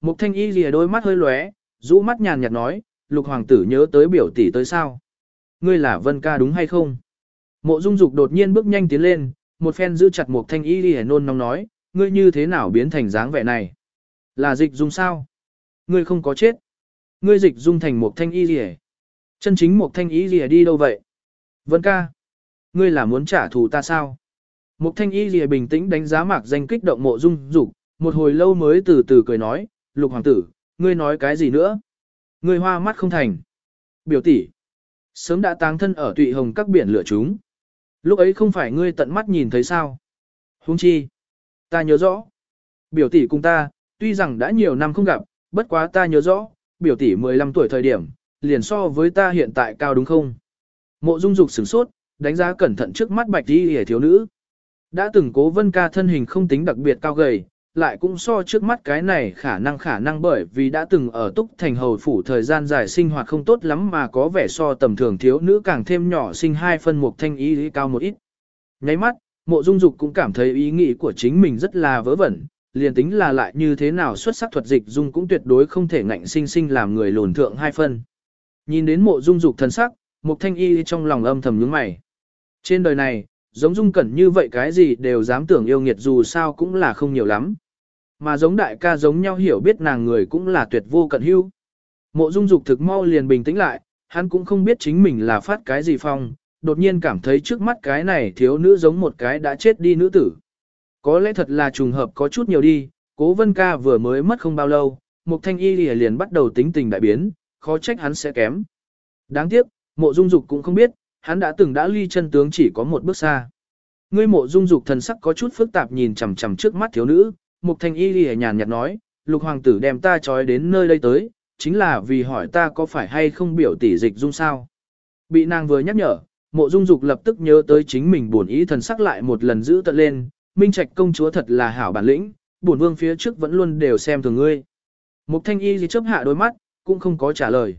Mục thanh y lìa đôi mắt hơi lóe, rũ mắt nhàn nhạt nói, lục hoàng tử nhớ tới biểu tỷ tới sao. Ngươi là vân ca đúng hay không? Mộ dung dục đột nhiên bước nhanh tiến lên, một phen giữ chặt mục thanh y lìa nôn nóng nói, ngươi như thế nào biến thành dáng vẻ này? Là dịch dung sao? Ngươi không có chết. Ngươi dịch dung thành mục thanh y lìa. Chân chính mục thanh y lìa đi đâu vậy? Vân ca. Ngươi là muốn trả thù ta sao? Mục thanh y lìa bình tĩnh đánh giá mạc danh kích động mộ dung dục, một hồi lâu mới từ từ cười nói, lục hoàng tử, ngươi nói cái gì nữa? Ngươi hoa mắt không thành. Biểu tỷ Sớm đã táng thân ở tụy hồng các biển lửa chúng. Lúc ấy không phải ngươi tận mắt nhìn thấy sao? Huống chi. Ta nhớ rõ. Biểu tỷ cùng ta, tuy rằng đã nhiều năm không gặp, bất quá ta nhớ rõ, biểu tỷ 15 tuổi thời điểm, liền so với ta hiện tại cao đúng không? Mộ dung dục sửng sốt, đánh giá cẩn thận trước mắt bạch đi hề thiếu nữ. Đã từng cố vân ca thân hình không tính đặc biệt cao gầy, lại cũng so trước mắt cái này khả năng khả năng bởi vì đã từng ở túc thành hầu phủ thời gian dài sinh hoạt không tốt lắm mà có vẻ so tầm thường thiếu nữ càng thêm nhỏ sinh hai phân mục thanh ý cao một ít. Nháy mắt, mộ dung dục cũng cảm thấy ý nghĩ của chính mình rất là vớ vẩn, liền tính là lại như thế nào xuất sắc thuật dịch dung cũng tuyệt đối không thể ngạnh sinh sinh làm người lồn thượng hai phân. Nhìn đến mộ dung dục thần sắc, mục thanh y trong lòng âm thầm nhướng mày. Trên đời này, giống dung cẩn như vậy cái gì đều dám tưởng yêu nghiệt dù sao cũng là không nhiều lắm. Mà giống đại ca giống nhau hiểu biết nàng người cũng là tuyệt vô cận hưu. Mộ dung dục thực mau liền bình tĩnh lại, hắn cũng không biết chính mình là phát cái gì phong, đột nhiên cảm thấy trước mắt cái này thiếu nữ giống một cái đã chết đi nữ tử. Có lẽ thật là trùng hợp có chút nhiều đi, cố vân ca vừa mới mất không bao lâu, mục thanh y liền bắt đầu tính tình đại biến, khó trách hắn sẽ kém. Đáng tiếc, mộ dung dục cũng không biết, hắn đã từng đã ly chân tướng chỉ có một bước xa. Ngươi mộ dung dục thần sắc có chút phức tạp nhìn chằm chằm trước mắt thiếu nữ, Mục Thanh Y lìa nhàn nhạt nói, lục hoàng tử đem ta trói đến nơi đây tới, chính là vì hỏi ta có phải hay không biểu tỷ dịch dung sao. Bị nàng vừa nhắc nhở, mộ dung dục lập tức nhớ tới chính mình buồn ý thần sắc lại một lần giữ tận lên, minh trạch công chúa thật là hảo bản lĩnh, bổn vương phía trước vẫn luôn đều xem thường ngươi. Mục Thanh Y gì chớp hạ đôi mắt, cũng không có trả lời.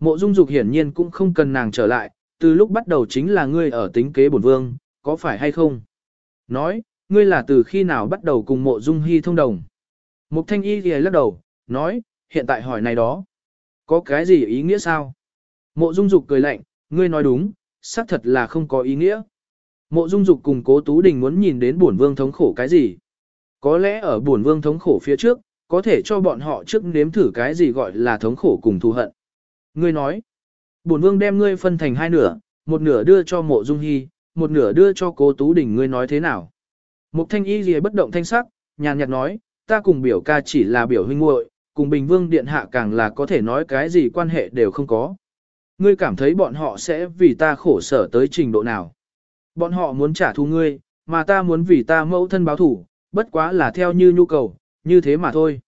Mộ dung dục hiển nhiên cũng không cần nàng trở lại, từ lúc bắt đầu chính là ngươi ở tính kế bổn vương, có phải hay không? Nói, ngươi là từ khi nào bắt đầu cùng mộ dung hy thông đồng? Mục thanh y thì lắc đầu, nói, hiện tại hỏi này đó. Có cái gì ý nghĩa sao? Mộ dung dục cười lạnh, ngươi nói đúng, xác thật là không có ý nghĩa. Mộ dung dục cùng cố tú đình muốn nhìn đến bổn vương thống khổ cái gì? Có lẽ ở bổn vương thống khổ phía trước, có thể cho bọn họ trước nếm thử cái gì gọi là thống khổ cùng thù hận. Ngươi nói, bổn vương đem ngươi phân thành hai nửa, một nửa đưa cho mộ dung hy, một nửa đưa cho cố tú Đỉnh. ngươi nói thế nào? Mục thanh y gì bất động thanh sắc, nhàn nhạt nói, ta cùng biểu ca chỉ là biểu huynh muội, cùng Bình Vương Điện Hạ càng là có thể nói cái gì quan hệ đều không có. Ngươi cảm thấy bọn họ sẽ vì ta khổ sở tới trình độ nào? Bọn họ muốn trả thù ngươi, mà ta muốn vì ta mẫu thân báo thủ, bất quá là theo như nhu cầu, như thế mà thôi.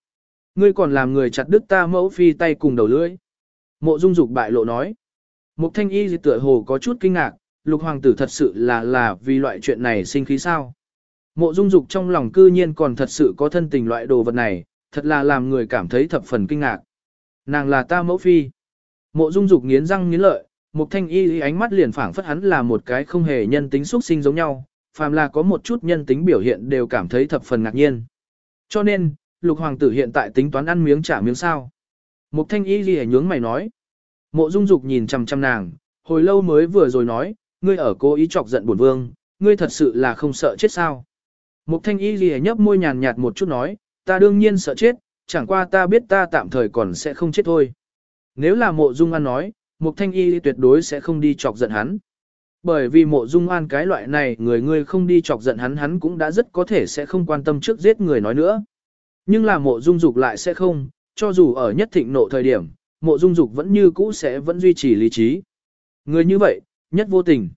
Ngươi còn làm người chặt đứt ta mẫu phi tay cùng đầu lưỡi. Mộ Dung Dục bại lộ nói. Mục Thanh Y tựa hồ có chút kinh ngạc, lục hoàng tử thật sự là là vì loại chuyện này sinh khí sao? Mộ dung dục trong lòng cư nhiên còn thật sự có thân tình loại đồ vật này, thật là làm người cảm thấy thập phần kinh ngạc. Nàng là ta mẫu phi. Mộ dung dục nghiến răng nghiến lợi, một thanh y ánh mắt liền phảng phất hắn là một cái không hề nhân tính xuất sinh giống nhau, phàm là có một chút nhân tính biểu hiện đều cảm thấy thập phần ngạc nhiên. Cho nên, lục hoàng tử hiện tại tính toán ăn miếng trả miếng sao. Một thanh y gì nhướng mày nói. Mộ dung dục nhìn chằm chằm nàng, hồi lâu mới vừa rồi nói, ngươi ở cố ý chọc giận bổn vương, ngươi thật sự là không sợ chết sao. Mục thanh y lìa nhấp môi nhàn nhạt một chút nói, ta đương nhiên sợ chết, chẳng qua ta biết ta tạm thời còn sẽ không chết thôi. Nếu là mộ dung an nói, mục thanh y tuyệt đối sẽ không đi chọc giận hắn. Bởi vì mộ dung an cái loại này người ngươi không đi chọc giận hắn hắn cũng đã rất có thể sẽ không quan tâm trước giết người nói nữa. Nhưng là mộ dung dục lại sẽ không, cho dù ở nhất thịnh nộ thời điểm, mộ dung dục vẫn như cũ sẽ vẫn duy trì lý trí. Người như vậy, nhất vô tình.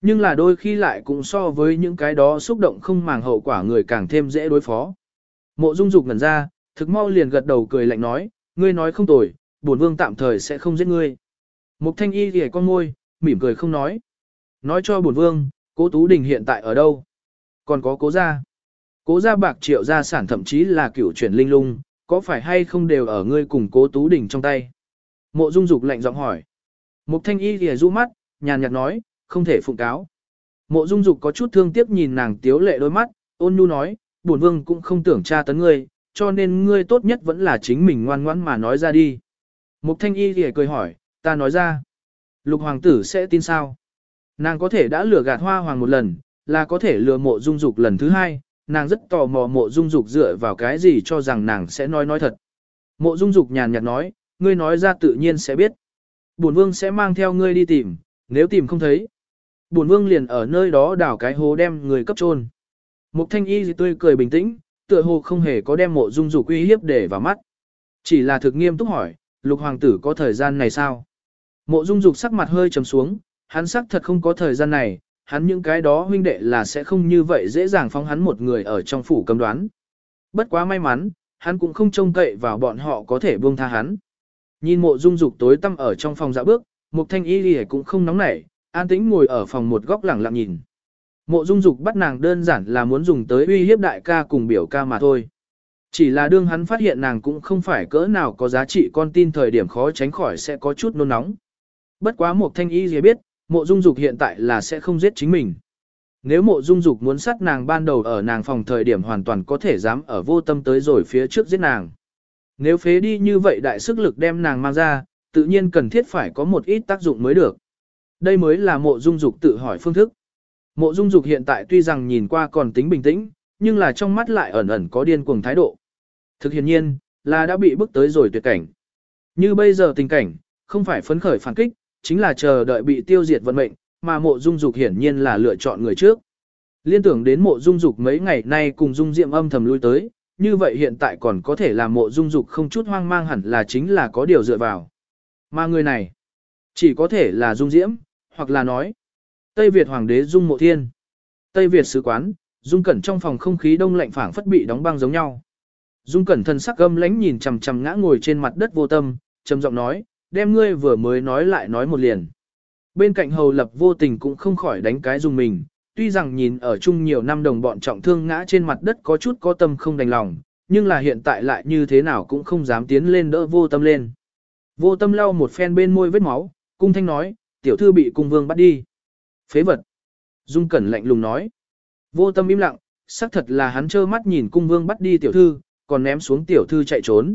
Nhưng là đôi khi lại cũng so với những cái đó xúc động không màng hậu quả người càng thêm dễ đối phó. Mộ Dung Dục ngẩn ra, thực mau liền gật đầu cười lạnh nói, ngươi nói không tồi, bổn vương tạm thời sẽ không giết ngươi. Mục Thanh Y ghề con môi, mỉm cười không nói. Nói cho bổn vương, Cố Tú Đình hiện tại ở đâu? Còn có Cố gia. Cố gia bạc triệu gia sản thậm chí là cửu chuyển linh lung, có phải hay không đều ở ngươi cùng Cố Tú đỉnh trong tay? Mộ Dung Dục lạnh giọng hỏi. Mục Thanh Y liễu du mắt, nhàn nhạt nói, không thể phụng cáo. Mộ Dung Dục có chút thương tiếc nhìn nàng tiếu lệ đôi mắt, ôn nhu nói, bổn vương cũng không tưởng tra tấn ngươi, cho nên ngươi tốt nhất vẫn là chính mình ngoan ngoãn mà nói ra đi. Mục thanh y thì cười hỏi, ta nói ra. Lục hoàng tử sẽ tin sao? Nàng có thể đã lừa gạt hoa hoàng một lần, là có thể lừa mộ dung dục lần thứ hai, nàng rất tò mò mộ dung dục dựa vào cái gì cho rằng nàng sẽ nói nói thật. Mộ dung dục nhàn nhạt nói, ngươi nói ra tự nhiên sẽ biết. Bổn vương sẽ mang theo ngươi đi tìm, nếu tìm không thấy. Bổn vương liền ở nơi đó đào cái hố đem người cấp trôn. Mục thanh y tươi cười bình tĩnh, tựa hồ không hề có đem mộ dung dục uy hiếp để vào mắt. Chỉ là thực nghiêm túc hỏi, lục hoàng tử có thời gian này sao? Mộ dung dục sắc mặt hơi trầm xuống, hắn sắc thật không có thời gian này, hắn những cái đó huynh đệ là sẽ không như vậy dễ dàng phóng hắn một người ở trong phủ cầm đoán. Bất quá may mắn, hắn cũng không trông cậy vào bọn họ có thể buông tha hắn. Nhìn mộ dung dục tối tăm ở trong phòng dạo bước, mục thanh y lìa cũng không nóng nảy, an tĩnh ngồi ở phòng một góc lẳng lặng nhìn. Mộ dung dục bắt nàng đơn giản là muốn dùng tới uy hiếp đại ca cùng biểu ca mà thôi. Chỉ là đương hắn phát hiện nàng cũng không phải cỡ nào có giá trị con tin thời điểm khó tránh khỏi sẽ có chút nôn nóng. Bất quá một thanh y lìa biết, mộ dung dục hiện tại là sẽ không giết chính mình. Nếu mộ dung dục muốn sát nàng ban đầu ở nàng phòng thời điểm hoàn toàn có thể dám ở vô tâm tới rồi phía trước giết nàng. Nếu phế đi như vậy đại sức lực đem nàng mang ra, tự nhiên cần thiết phải có một ít tác dụng mới được. Đây mới là mộ dung dục tự hỏi phương thức. Mộ dung dục hiện tại tuy rằng nhìn qua còn tính bình tĩnh, nhưng là trong mắt lại ẩn ẩn có điên cuồng thái độ. Thực hiện nhiên, là đã bị bức tới rồi tuyệt cảnh. Như bây giờ tình cảnh, không phải phấn khởi phản kích, chính là chờ đợi bị tiêu diệt vận mệnh, mà mộ dung dục hiển nhiên là lựa chọn người trước. Liên tưởng đến mộ dung dục mấy ngày nay cùng dung diệm âm thầm lui tới, như vậy hiện tại còn có thể làm mộ dung dục không chút hoang mang hẳn là chính là có điều dựa vào. Mà người này, chỉ có thể là dung diễm, hoặc là nói, Tây Việt Hoàng đế dung mộ thiên. Tây Việt sứ quán, dung cẩn trong phòng không khí đông lạnh phảng phất bị đóng băng giống nhau. Dung cẩn thân sắc gâm lánh nhìn chằm chằm ngã ngồi trên mặt đất vô tâm, trầm giọng nói, đem ngươi vừa mới nói lại nói một liền. Bên cạnh hầu lập vô tình cũng không khỏi đánh cái dùng mình, tuy rằng nhìn ở chung nhiều năm đồng bọn trọng thương ngã trên mặt đất có chút có tâm không đành lòng, nhưng là hiện tại lại như thế nào cũng không dám tiến lên đỡ vô tâm lên. Vô tâm lau một phen bên môi vết máu, cung thanh nói, tiểu thư bị cung vương bắt đi. Phế vật. Dung Cẩn lạnh lùng nói. Vô tâm im lặng, xác thật là hắn trơ mắt nhìn cung vương bắt đi tiểu thư, còn ném xuống tiểu thư chạy trốn.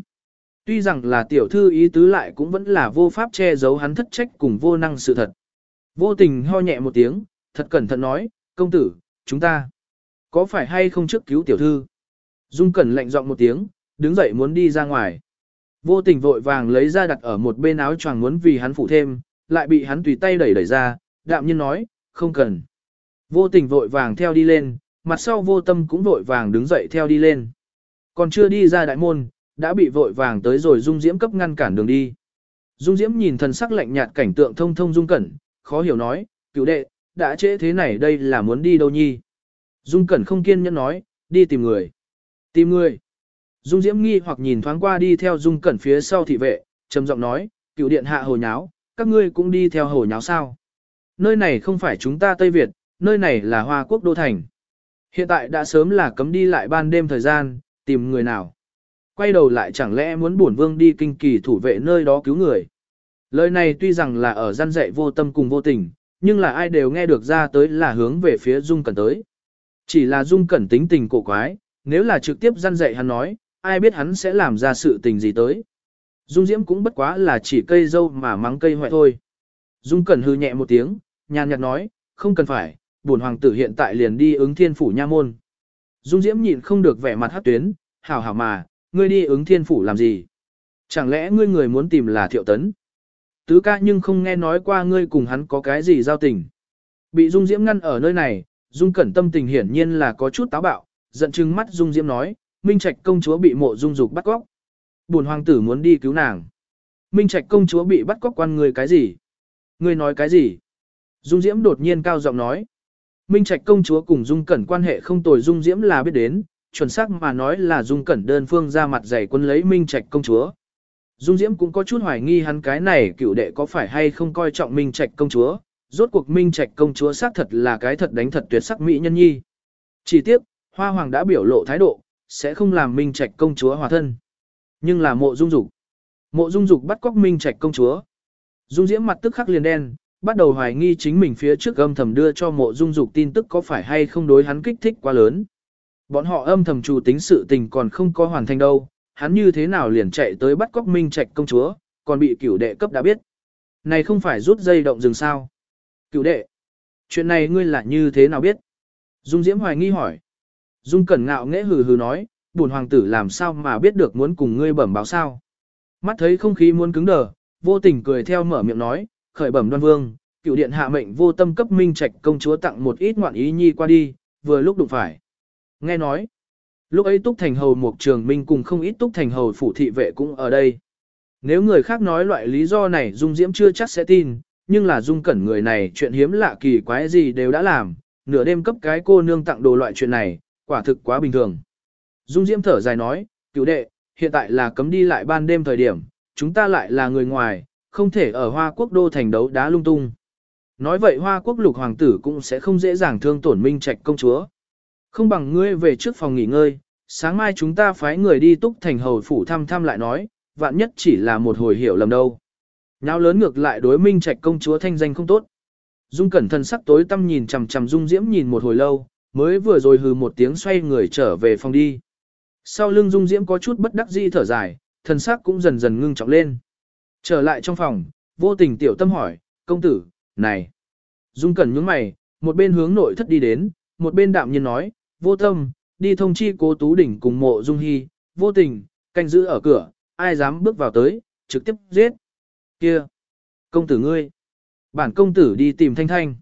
Tuy rằng là tiểu thư ý tứ lại cũng vẫn là vô pháp che giấu hắn thất trách cùng vô năng sự thật. Vô tình ho nhẹ một tiếng, thật cẩn thận nói, công tử, chúng ta, có phải hay không trước cứu tiểu thư? Dung cẩn lạnh giọng một tiếng, đứng dậy muốn đi ra ngoài. Vô tình vội vàng lấy ra đặt ở một bên áo choàng muốn vì hắn phụ thêm, lại bị hắn tùy tay đẩy đẩy ra, đạm nhiên nói, không cần. Vô tình vội vàng theo đi lên, mặt sau vô tâm cũng vội vàng đứng dậy theo đi lên. Còn chưa đi ra đại môn, đã bị vội vàng tới rồi Dung Diễm cấp ngăn cản đường đi. Dung Diễm nhìn thần sắc lạnh nhạt cảnh tượng thông thông Dung Cẩn, khó hiểu nói, cựu đệ, đã trễ thế này đây là muốn đi đâu nhi. Dung Cẩn không kiên nhẫn nói, đi tìm người. Tìm người. Dung Diễm nghi hoặc nhìn thoáng qua đi theo Dung Cẩn phía sau thị vệ, trầm giọng nói, cựu điện hạ hồ nháo, các ngươi cũng đi theo hồ nháo sao. Nơi này không phải chúng ta Tây Việt, nơi này là Hoa Quốc Đô Thành. Hiện tại đã sớm là cấm đi lại ban đêm thời gian, tìm người nào. Quay đầu lại chẳng lẽ muốn bổn vương đi kinh kỳ thủ vệ nơi đó cứu người. Lời này tuy rằng là ở gian dạy vô tâm cùng vô tình, nhưng là ai đều nghe được ra tới là hướng về phía Dung Cẩn tới. Chỉ là Dung Cẩn tính tình cổ quái, nếu là trực tiếp gian dạy hắn nói, ai biết hắn sẽ làm ra sự tình gì tới. Dung Diễm cũng bất quá là chỉ cây dâu mà mắng cây hoại thôi. Dung Cẩn hư nhẹ một tiếng, nhàn nhạt nói, không cần phải, bổn hoàng tử hiện tại liền đi ứng thiên phủ nha môn. Dung Diễm nhịn không được vẻ mặt hát tuyến, hảo hảo mà, ngươi đi ứng thiên phủ làm gì? Chẳng lẽ ngươi người muốn tìm là thiệu tấn? Tứ ca nhưng không nghe nói qua ngươi cùng hắn có cái gì giao tình. Bị Dung Diễm ngăn ở nơi này, Dung Cẩn tâm tình hiển nhiên là có chút táo bạo, giận chừng mắt Dung Diễm nói, Minh Trạch công chúa bị mộ Dung Dục bắt cóc. Bổn hoàng tử muốn đi cứu nàng. Minh Trạch công chúa bị bắt cóc quan người cái gì? Ngươi nói cái gì? Dung Diễm đột nhiên cao giọng nói. Minh Trạch công chúa cùng Dung Cẩn quan hệ không tồi Dung Diễm là biết đến, chuẩn xác mà nói là Dung Cẩn đơn phương ra mặt giày quân lấy Minh Trạch công chúa. Dung Diễm cũng có chút hoài nghi hắn cái này cựu đệ có phải hay không coi trọng Minh Trạch công chúa, rốt cuộc Minh Trạch công chúa xác thật là cái thật đánh thật tuyệt sắc mỹ nhân nhi. Chỉ tiếc, Hoa Hoàng đã biểu lộ thái độ, sẽ không làm Minh Trạch công chúa hòa thân. Nhưng là mộ dung dục. Mộ dung dục bắt cóc Minh Trạch công chúa. Dung Diễm mặt tức khắc liền đen, bắt đầu hoài nghi chính mình phía trước âm thầm đưa cho mộ dung dục tin tức có phải hay không đối hắn kích thích quá lớn. Bọn họ âm thầm chủ tính sự tình còn không có hoàn thành đâu, hắn như thế nào liền chạy tới bắt cóc Minh Trạch công chúa, còn bị cửu đệ cấp đã biết. Này không phải rút dây động rừng sao? Cửu đệ, chuyện này ngươi là như thế nào biết? Dung Diễm hoài nghi hỏi. Dung Cẩn ngạo nghễ hừ hừ nói, buồn hoàng tử làm sao mà biết được muốn cùng ngươi bẩm báo sao? Mắt thấy không khí muốn cứng đờ, vô tình cười theo mở miệng nói, khởi bẩm đoan vương, cựu điện hạ mệnh vô tâm cấp minh trạch công chúa tặng một ít ngoạn ý nhi qua đi, vừa lúc đụng phải. Nghe nói, lúc ấy túc thành hầu một trường minh cùng không ít túc thành hầu phủ thị vệ cũng ở đây. Nếu người khác nói loại lý do này Dung Diễm chưa chắc sẽ tin, nhưng là Dung Cẩn người này chuyện hiếm lạ kỳ quái gì đều đã làm, nửa đêm cấp cái cô nương tặng đồ loại chuyện này, quả thực quá bình thường. Dung Diễm thở dài nói, cựu đệ, hiện tại là cấm đi lại ban đêm thời điểm, chúng ta lại là người ngoài, không thể ở Hoa Quốc đô thành đấu đá lung tung. Nói vậy Hoa Quốc lục hoàng tử cũng sẽ không dễ dàng thương tổn minh trạch công chúa. Không bằng ngươi về trước phòng nghỉ ngơi, sáng mai chúng ta phái người đi túc thành hầu phủ thăm thăm lại nói, vạn nhất chỉ là một hồi hiểu lầm đâu. Nháo lớn ngược lại đối minh trạch công chúa thanh danh không tốt. Dung cẩn thần sắc tối tâm nhìn chằm chằm Dung Diễm nhìn một hồi lâu, mới vừa rồi hừ một tiếng xoay người trở về phòng đi. Sau lưng Dung Diễm có chút bất đắc dĩ thở dài, thần sắc cũng dần dần ngưng trọng lên. Trở lại trong phòng, vô tình tiểu tâm hỏi, công tử, này. Dung cẩn nhướng mày, một bên hướng nội thất đi đến, một bên đạm nhiên nói, vô tâm, đi thông chi cố tú đỉnh cùng mộ Dung Hy, vô tình, canh giữ ở cửa, ai dám bước vào tới, trực tiếp giết. Kia! Công tử ngươi! Bản công tử đi tìm thanh thanh.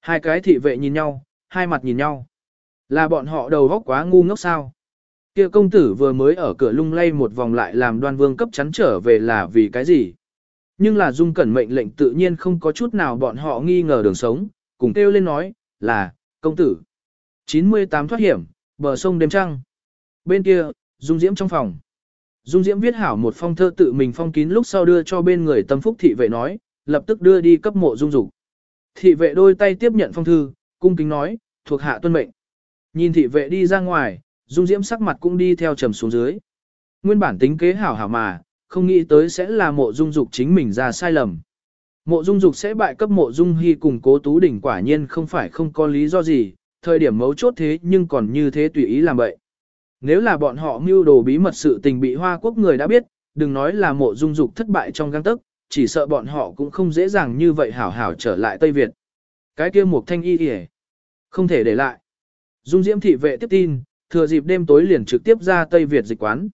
Hai cái thị vệ nhìn nhau, hai mặt nhìn nhau. Là bọn họ đầu góc quá ngu ngốc sao? Kia công tử vừa mới ở cửa lung lay một vòng lại làm đoan vương cấp chắn trở về là vì cái gì? Nhưng là dung cẩn mệnh lệnh tự nhiên không có chút nào bọn họ nghi ngờ đường sống, cùng kêu lên nói, là, công tử. 98 thoát hiểm, bờ sông đêm trăng. Bên kia, dung diễm trong phòng. Dung diễm viết hảo một phong thơ tự mình phong kín lúc sau đưa cho bên người tâm phúc thị vệ nói, lập tức đưa đi cấp mộ dung dục. Thị vệ đôi tay tiếp nhận phong thư, cung kính nói, thuộc hạ tuân mệnh. Nhìn thị vệ đi ra ngoài, Dung Diễm sắc mặt cũng đi theo trầm xuống dưới. Nguyên bản tính kế hảo hảo mà, không nghĩ tới sẽ là mộ dung dục chính mình ra sai lầm. Mộ dung dục sẽ bại cấp mộ dung hy cùng cố tú đỉnh quả nhiên không phải không có lý do gì, thời điểm mấu chốt thế nhưng còn như thế tùy ý làm vậy. Nếu là bọn họ mưu đồ bí mật sự tình bị hoa quốc người đã biết, đừng nói là mộ dung dục thất bại trong găng tức, chỉ sợ bọn họ cũng không dễ dàng như vậy hảo hảo trở lại Tây Việt. Cái kia một thanh y kìa, không thể để lại. Dung Diễm thị vệ tiếp tin, thừa dịp đêm tối liền trực tiếp ra Tây Việt dịch quán.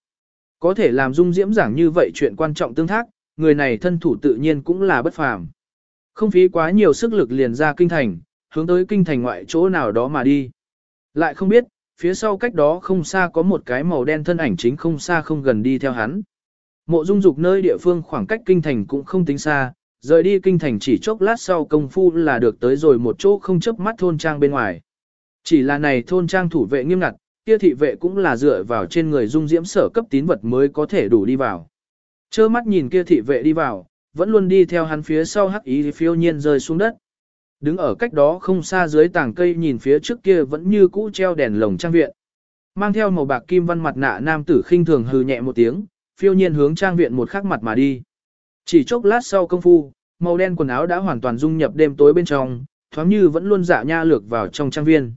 Có thể làm Dung Diễm giảng như vậy chuyện quan trọng tương thác, người này thân thủ tự nhiên cũng là bất phàm. Không phí quá nhiều sức lực liền ra kinh thành, hướng tới kinh thành ngoại chỗ nào đó mà đi. Lại không biết, phía sau cách đó không xa có một cái màu đen thân ảnh chính không xa không gần đi theo hắn. Mộ dung dục nơi địa phương khoảng cách kinh thành cũng không tính xa, rời đi kinh thành chỉ chốc lát sau công phu là được tới rồi một chỗ không chấp mắt thôn trang bên ngoài. Chỉ là này thôn trang thủ vệ nghiêm ngặt, kia thị vệ cũng là dựa vào trên người dung diễm sở cấp tín vật mới có thể đủ đi vào. Chơ mắt nhìn kia thị vệ đi vào, vẫn luôn đi theo hắn phía sau hắc ý phiêu nhiên rơi xuống đất. Đứng ở cách đó không xa dưới tảng cây nhìn phía trước kia vẫn như cũ treo đèn lồng trang viện. Mang theo màu bạc kim văn mặt nạ nam tử khinh thường hừ nhẹ một tiếng, phiêu nhiên hướng trang viện một khắc mặt mà đi. Chỉ chốc lát sau công phu, màu đen quần áo đã hoàn toàn dung nhập đêm tối bên trong, thoáng như vẫn luôn dạ nha lược vào trong trang viên.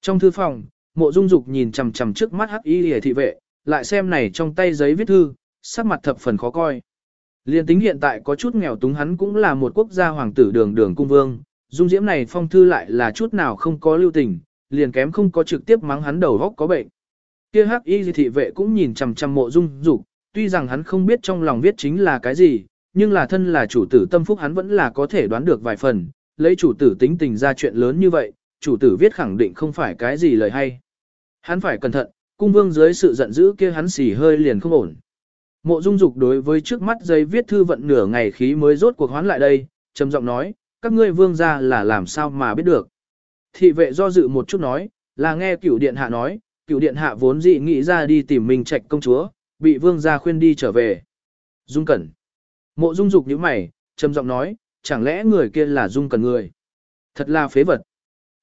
Trong thư phòng, mộ dung dục nhìn chằm chằm trước mắt hắc y hề thị vệ, lại xem này trong tay giấy viết thư, sắc mặt thập phần khó coi. Liên tính hiện tại có chút nghèo túng hắn cũng là một quốc gia hoàng tử đường đường cung vương, dung diễm này phong thư lại là chút nào không có lưu tình, liền kém không có trực tiếp mắng hắn đầu góc có bệnh. Kia hắc y thị vệ cũng nhìn chằm chằm mộ dung dục, tuy rằng hắn không biết trong lòng viết chính là cái gì, nhưng là thân là chủ tử tâm phúc hắn vẫn là có thể đoán được vài phần, lấy chủ tử tính tình ra chuyện lớn như vậy, chủ tử viết khẳng định không phải cái gì lời hay. Hắn phải cẩn thận, cung vương dưới sự giận dữ kia hắn xỉ hơi liền không ổn. Mộ Dung Dục đối với trước mắt giấy viết thư vận nửa ngày khí mới rốt cuộc hoán lại đây, trầm giọng nói, các ngươi vương gia là làm sao mà biết được. Thị vệ do dự một chút nói, là nghe cửu điện hạ nói, cửu điện hạ vốn dị nghĩ ra đi tìm mình trạch công chúa, bị vương gia khuyên đi trở về. Dung Cẩn. Mộ Dung Dục như mày, trầm giọng nói, chẳng lẽ người kia là Dung Cẩn người? Thật là phế vật.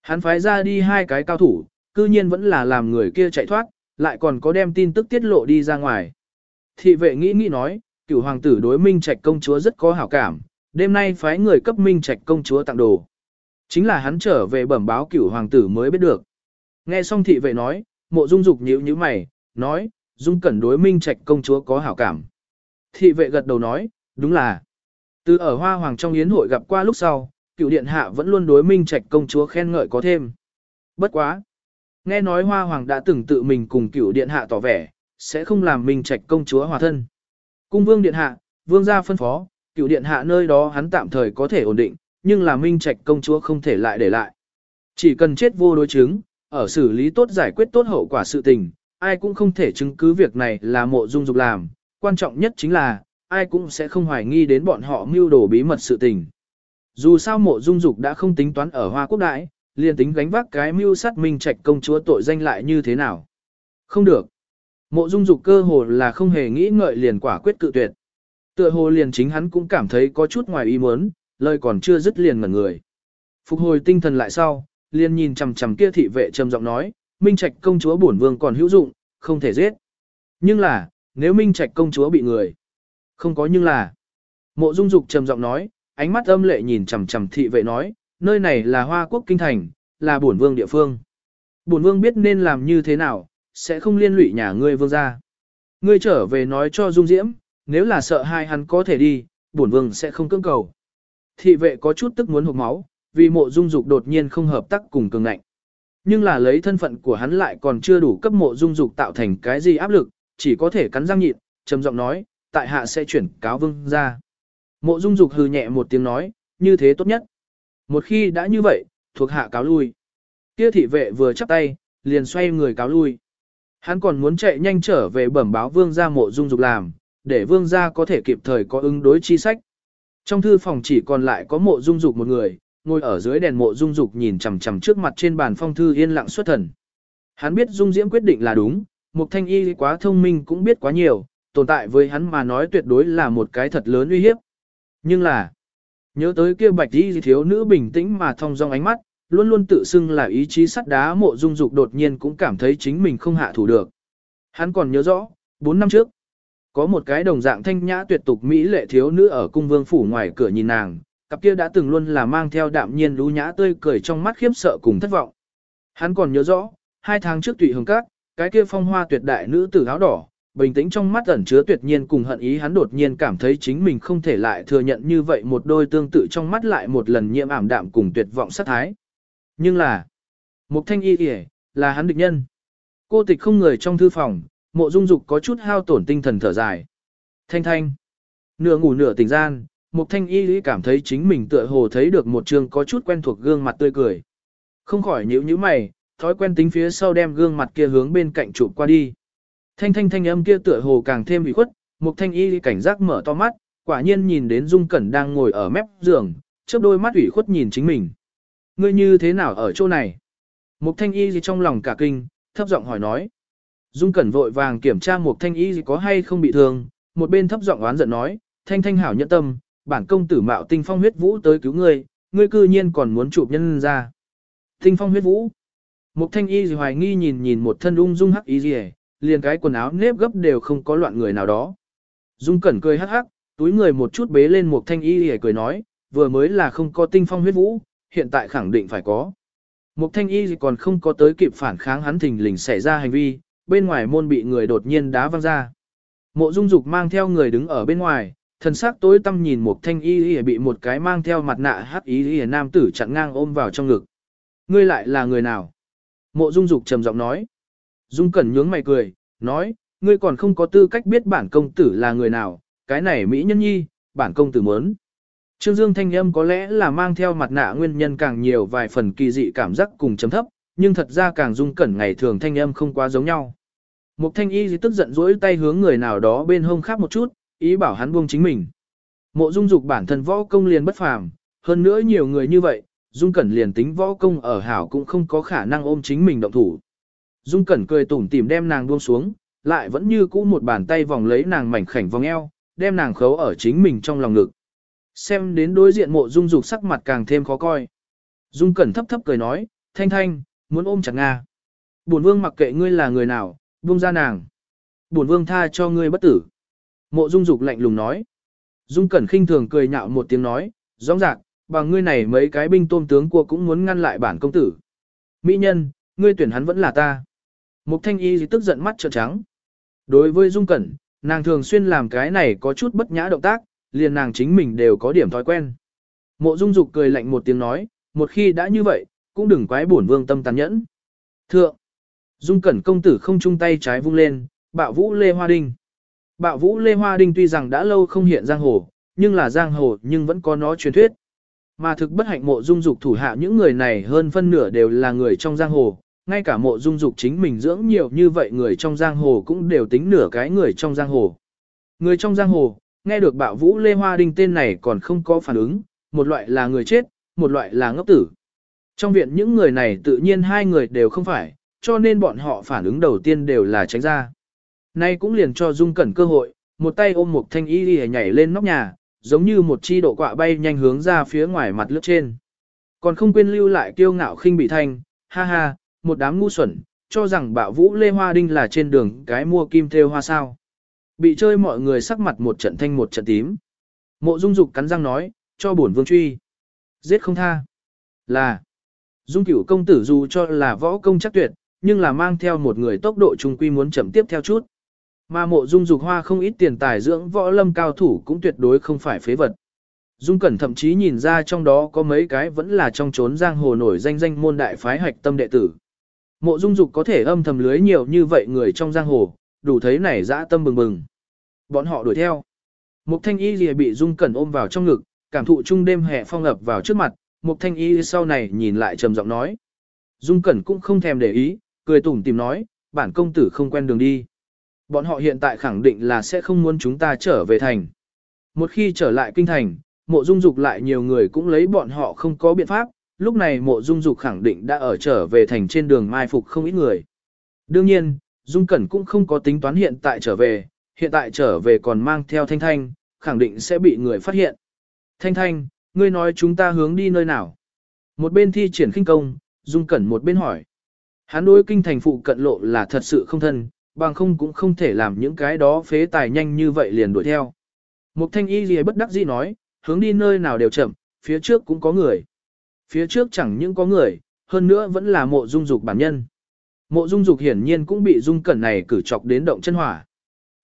Hắn phái ra đi hai cái cao thủ, cư nhiên vẫn là làm người kia chạy thoát, lại còn có đem tin tức tiết lộ đi ra ngoài. Thị vệ nghĩ nghĩ nói, cửu hoàng tử đối Minh Trạch công chúa rất có hảo cảm, đêm nay phái người cấp Minh Trạch công chúa tặng đồ. Chính là hắn trở về bẩm báo cửu hoàng tử mới biết được. Nghe xong thị vệ nói, mộ dung dục nhíu nhíu mày, nói, dung cẩn đối minh trạch công chúa có hảo cảm. Thị vệ gật đầu nói, đúng là. Từ ở hoa hoàng trong yến hội gặp qua lúc sau, cựu điện hạ vẫn luôn đối minh trạch công chúa khen ngợi có thêm. Bất quá. Nghe nói hoa hoàng đã từng tự mình cùng cựu điện hạ tỏ vẻ, sẽ không làm minh trạch công chúa hòa thân. Cung vương điện hạ, vương gia phân phó, cựu điện hạ nơi đó hắn tạm thời có thể ổn định, nhưng là minh trạch công chúa không thể lại để lại. Chỉ cần chết vô đối chứng, ở xử lý tốt giải quyết tốt hậu quả sự tình, ai cũng không thể chứng cứ việc này là mộ dung dục làm, quan trọng nhất chính là, ai cũng sẽ không hoài nghi đến bọn họ mưu đồ bí mật sự tình. Dù sao mộ dung dục đã không tính toán ở Hoa Quốc Đại, liền tính gánh vác cái mưu sát minh trạch công chúa tội danh lại như thế nào. Không được. Mộ dung dục cơ hồ là không hề nghĩ ngợi liền quả quyết cự tuyệt. Tựa hồ liền chính hắn cũng cảm thấy có chút ngoài ý muốn, lời còn chưa dứt liền ngẩn người. Phục hồi tinh thần lại sau, liền nhìn chằm chằm kia thị vệ trầm giọng nói, Minh Trạch công chúa bổn vương còn hữu dụng, không thể giết. Nhưng là, nếu Minh Trạch công chúa bị người, không có nhưng là. Mộ Dung Dục trầm giọng nói, ánh mắt âm lệ nhìn chằm chằm thị vệ nói, nơi này là Hoa Quốc kinh thành, là bổn vương địa phương. Bổn vương biết nên làm như thế nào, sẽ không liên lụy nhà ngươi vương gia. Ngươi trở về nói cho Dung Diễm, nếu là sợ hai hắn có thể đi, bổn vương sẽ không cưỡng cầu. Thị vệ có chút tức muốn hộc máu, vì mộ dung dục đột nhiên không hợp tác cùng cường ngạnh. Nhưng là lấy thân phận của hắn lại còn chưa đủ cấp mộ dung dục tạo thành cái gì áp lực, chỉ có thể cắn răng nhịn, trầm giọng nói, tại hạ sẽ chuyển cáo vương ra. Mộ dung dục hừ nhẹ một tiếng nói, như thế tốt nhất. Một khi đã như vậy, thuộc hạ cáo lui. Kia thị vệ vừa chắp tay, liền xoay người cáo lui. Hắn còn muốn chạy nhanh trở về bẩm báo vương gia mộ dung dục làm, để vương gia có thể kịp thời có ứng đối chi sách. Trong thư phòng chỉ còn lại có mộ dung dục một người, ngồi ở dưới đèn mộ dung dục nhìn chằm chằm trước mặt trên bàn phong thư yên lặng xuất thần. Hắn biết dung diễm quyết định là đúng, mục thanh y quá thông minh cũng biết quá nhiều, tồn tại với hắn mà nói tuyệt đối là một cái thật lớn uy hiếp. Nhưng là, nhớ tới kia bạch y thiếu nữ bình tĩnh mà thông dong ánh mắt, luôn luôn tự xưng là ý chí sắt đá mộ dung dục đột nhiên cũng cảm thấy chính mình không hạ thủ được. Hắn còn nhớ rõ, 4 năm trước, có một cái đồng dạng thanh nhã tuyệt tục Mỹ lệ thiếu nữ ở cung vương phủ ngoài cửa nhìn nàng, cặp kia đã từng luôn là mang theo đạm nhiên lú nhã tươi cười trong mắt khiếp sợ cùng thất vọng. Hắn còn nhớ rõ, hai tháng trước tụy hương các, cái kia phong hoa tuyệt đại nữ tử áo đỏ, bình tĩnh trong mắt ẩn chứa tuyệt nhiên cùng hận ý hắn đột nhiên cảm thấy chính mình không thể lại thừa nhận như vậy một đôi tương tự trong mắt lại một lần nhiễm ảm đạm cùng tuyệt vọng sát thái. Nhưng là, một thanh y kìa, là hắn địch nhân. Cô tịch không người trong thư phòng, mộ dung dục có chút hao tổn tinh thần thở dài. Thanh thanh, nửa ngủ nửa tỉnh gian, Mục thanh y lý cảm thấy chính mình tựa hồ thấy được một trường có chút quen thuộc gương mặt tươi cười. Không khỏi nhíu nhíu mày, thói quen tính phía sau đem gương mặt kia hướng bên cạnh chụp qua đi. Thanh thanh thanh âm kia tựa hồ càng thêm ủy khuất, mục thanh y cảnh giác mở to mắt, quả nhiên nhìn đến Dung Cẩn đang ngồi ở mép giường, chớp đôi mắt ủy khuất nhìn chính mình. Ngươi như thế nào ở chỗ này? Mục thanh y gì trong lòng cả kinh, thấp giọng hỏi nói. Dung Cẩn vội vàng kiểm tra một thanh y gì có hay không bị thương, một bên thấp giọng oán giận nói, thanh thanh hảo nhẫn tâm, bản công tử mạo tinh phong huyết vũ tới cứu ngươi, ngươi cư nhiên còn muốn chụp nhân ra. Tinh phong huyết vũ. một thanh y gì hoài nghi nhìn nhìn một thân ung dung hắc y gì, liền cái quần áo nếp gấp đều không có loạn người nào đó. Dung cẩn cười hắc hắc, túi người một chút bế lên một thanh y gì cười nói, vừa mới là không có tinh phong huyết vũ, hiện tại khẳng định phải có. Một thanh y gì còn không có tới kịp phản kháng hắn thình lình xảy ra hành vi, bên ngoài môn bị người đột nhiên đá văng ra. Mộ dung dục mang theo người đứng ở bên ngoài, thần sắc tối tăm nhìn một thanh y y bị một cái mang theo mặt nạ hắc y y nam tử chặn ngang ôm vào trong ngực. Ngươi lại là người nào? Mộ Dung Dục trầm giọng nói. Dung Cẩn nhướng mày cười, nói, ngươi còn không có tư cách biết bản công tử là người nào, cái này mỹ nhân nhi, bản công tử muốn. Trương Dương thanh âm có lẽ là mang theo mặt nạ nguyên nhân càng nhiều vài phần kỳ dị cảm giác cùng chấm thấp, nhưng thật ra càng Dung Cẩn ngày thường thanh âm không quá giống nhau. Mục thanh y tức giận dỗi tay hướng người nào đó bên hông khác một chút, ý bảo hắn buông chính mình. Mộ Dung Dục bản thân võ công liền bất phàm, hơn nữa nhiều người như vậy, Dung Cẩn liền tính võ công ở hảo cũng không có khả năng ôm chính mình động thủ. Dung Cẩn cười tủm tỉm đem nàng buông xuống, lại vẫn như cũ một bàn tay vòng lấy nàng mảnh khảnh vòng eo, đem nàng khấu ở chính mình trong lòng ngực. Xem đến đối diện mộ Dung Dục sắc mặt càng thêm khó coi. Dung Cẩn thấp thấp cười nói, thanh thanh, muốn ôm chặt Nga. Bổn vương mặc kệ ngươi là người nào, buông ra nàng. Bổn vương tha cho ngươi bất tử. Mộ Dung Dục lạnh lùng nói. Dung Cẩn khinh thường cười nhạo một tiếng nói, rõ ràng, bằng ngươi này mấy cái binh tôm tướng của cũng muốn ngăn lại bản công tử. Mỹ nhân, ngươi tuyển hắn vẫn là ta. Mục thanh y tức giận mắt trợn trắng. Đối với Dung Cẩn, nàng thường xuyên làm cái này có chút bất nhã động tác, liền nàng chính mình đều có điểm thói quen. Mộ Dung Dục cười lạnh một tiếng nói, một khi đã như vậy, cũng đừng quái bổn vương tâm tàn nhẫn. Thượng, Dung Cẩn công tử không chung tay trái vung lên, bạo vũ Lê Hoa Đinh. Bạo vũ Lê Hoa Đinh tuy rằng đã lâu không hiện giang hồ, nhưng là giang hồ nhưng vẫn có nó truyền thuyết. Mà thực bất hạnh mộ dung dục thủ hạ những người này hơn phân nửa đều là người trong giang hồ, ngay cả mộ dung dục chính mình dưỡng nhiều như vậy người trong giang hồ cũng đều tính nửa cái người trong giang hồ. Người trong giang hồ, nghe được bạo vũ Lê Hoa Đinh tên này còn không có phản ứng, một loại là người chết, một loại là ngốc tử. Trong viện những người này tự nhiên hai người đều không phải, cho nên bọn họ phản ứng đầu tiên đều là tránh ra. Nay cũng liền cho Dung Cẩn cơ hội, một tay ôm một thanh y đi nhảy lên nóc nhà, giống như một chi độ quạ bay nhanh hướng ra phía ngoài mặt lướt trên. Còn không quên lưu lại kiêu ngạo khinh bị thanh, ha ha, một đám ngu xuẩn, cho rằng bạo vũ Lê Hoa Đinh là trên đường cái mua kim thêu hoa sao. Bị chơi mọi người sắc mặt một trận thanh một trận tím. Mộ Dung Dục cắn răng nói, cho bổn vương truy. Giết không tha. Là. Dung cửu công tử dù cho là võ công chắc tuyệt, nhưng là mang theo một người tốc độ trung quy muốn chậm tiếp theo chút. Mà mộ dung dục hoa không ít tiền tài dưỡng võ lâm cao thủ cũng tuyệt đối không phải phế vật. Dung Cẩn thậm chí nhìn ra trong đó có mấy cái vẫn là trong chốn giang hồ nổi danh danh môn đại phái hoạch tâm đệ tử. Mộ Dung Dục có thể âm thầm lưới nhiều như vậy người trong giang hồ, đủ thấy này dã tâm bừng bừng. Bọn họ đuổi theo. Mục Thanh Y lìa bị Dung Cẩn ôm vào trong ngực, cảm thụ chung đêm hè phong ập vào trước mặt, Mục Thanh Y sau này nhìn lại trầm giọng nói. Dung Cẩn cũng không thèm để ý, cười tủm tìm nói, bản công tử không quen đường đi. Bọn họ hiện tại khẳng định là sẽ không muốn chúng ta trở về thành. Một khi trở lại kinh thành, mộ dung dục lại nhiều người cũng lấy bọn họ không có biện pháp, lúc này mộ dung dục khẳng định đã ở trở về thành trên đường mai phục không ít người. Đương nhiên, Dung Cẩn cũng không có tính toán hiện tại trở về, hiện tại trở về còn mang theo Thanh Thanh, khẳng định sẽ bị người phát hiện. Thanh Thanh, ngươi nói chúng ta hướng đi nơi nào? Một bên thi triển khinh công, Dung Cẩn một bên hỏi. Hắn đối kinh thành phụ cận lộ là thật sự không thân, bằng không cũng không thể làm những cái đó phế tài nhanh như vậy liền đuổi theo. Mục thanh y gì bất đắc dĩ nói, hướng đi nơi nào đều chậm, phía trước cũng có người. Phía trước chẳng những có người, hơn nữa vẫn là mộ dung dục bản nhân. Mộ dung dục hiển nhiên cũng bị dung cẩn này cử chọc đến động chân hỏa.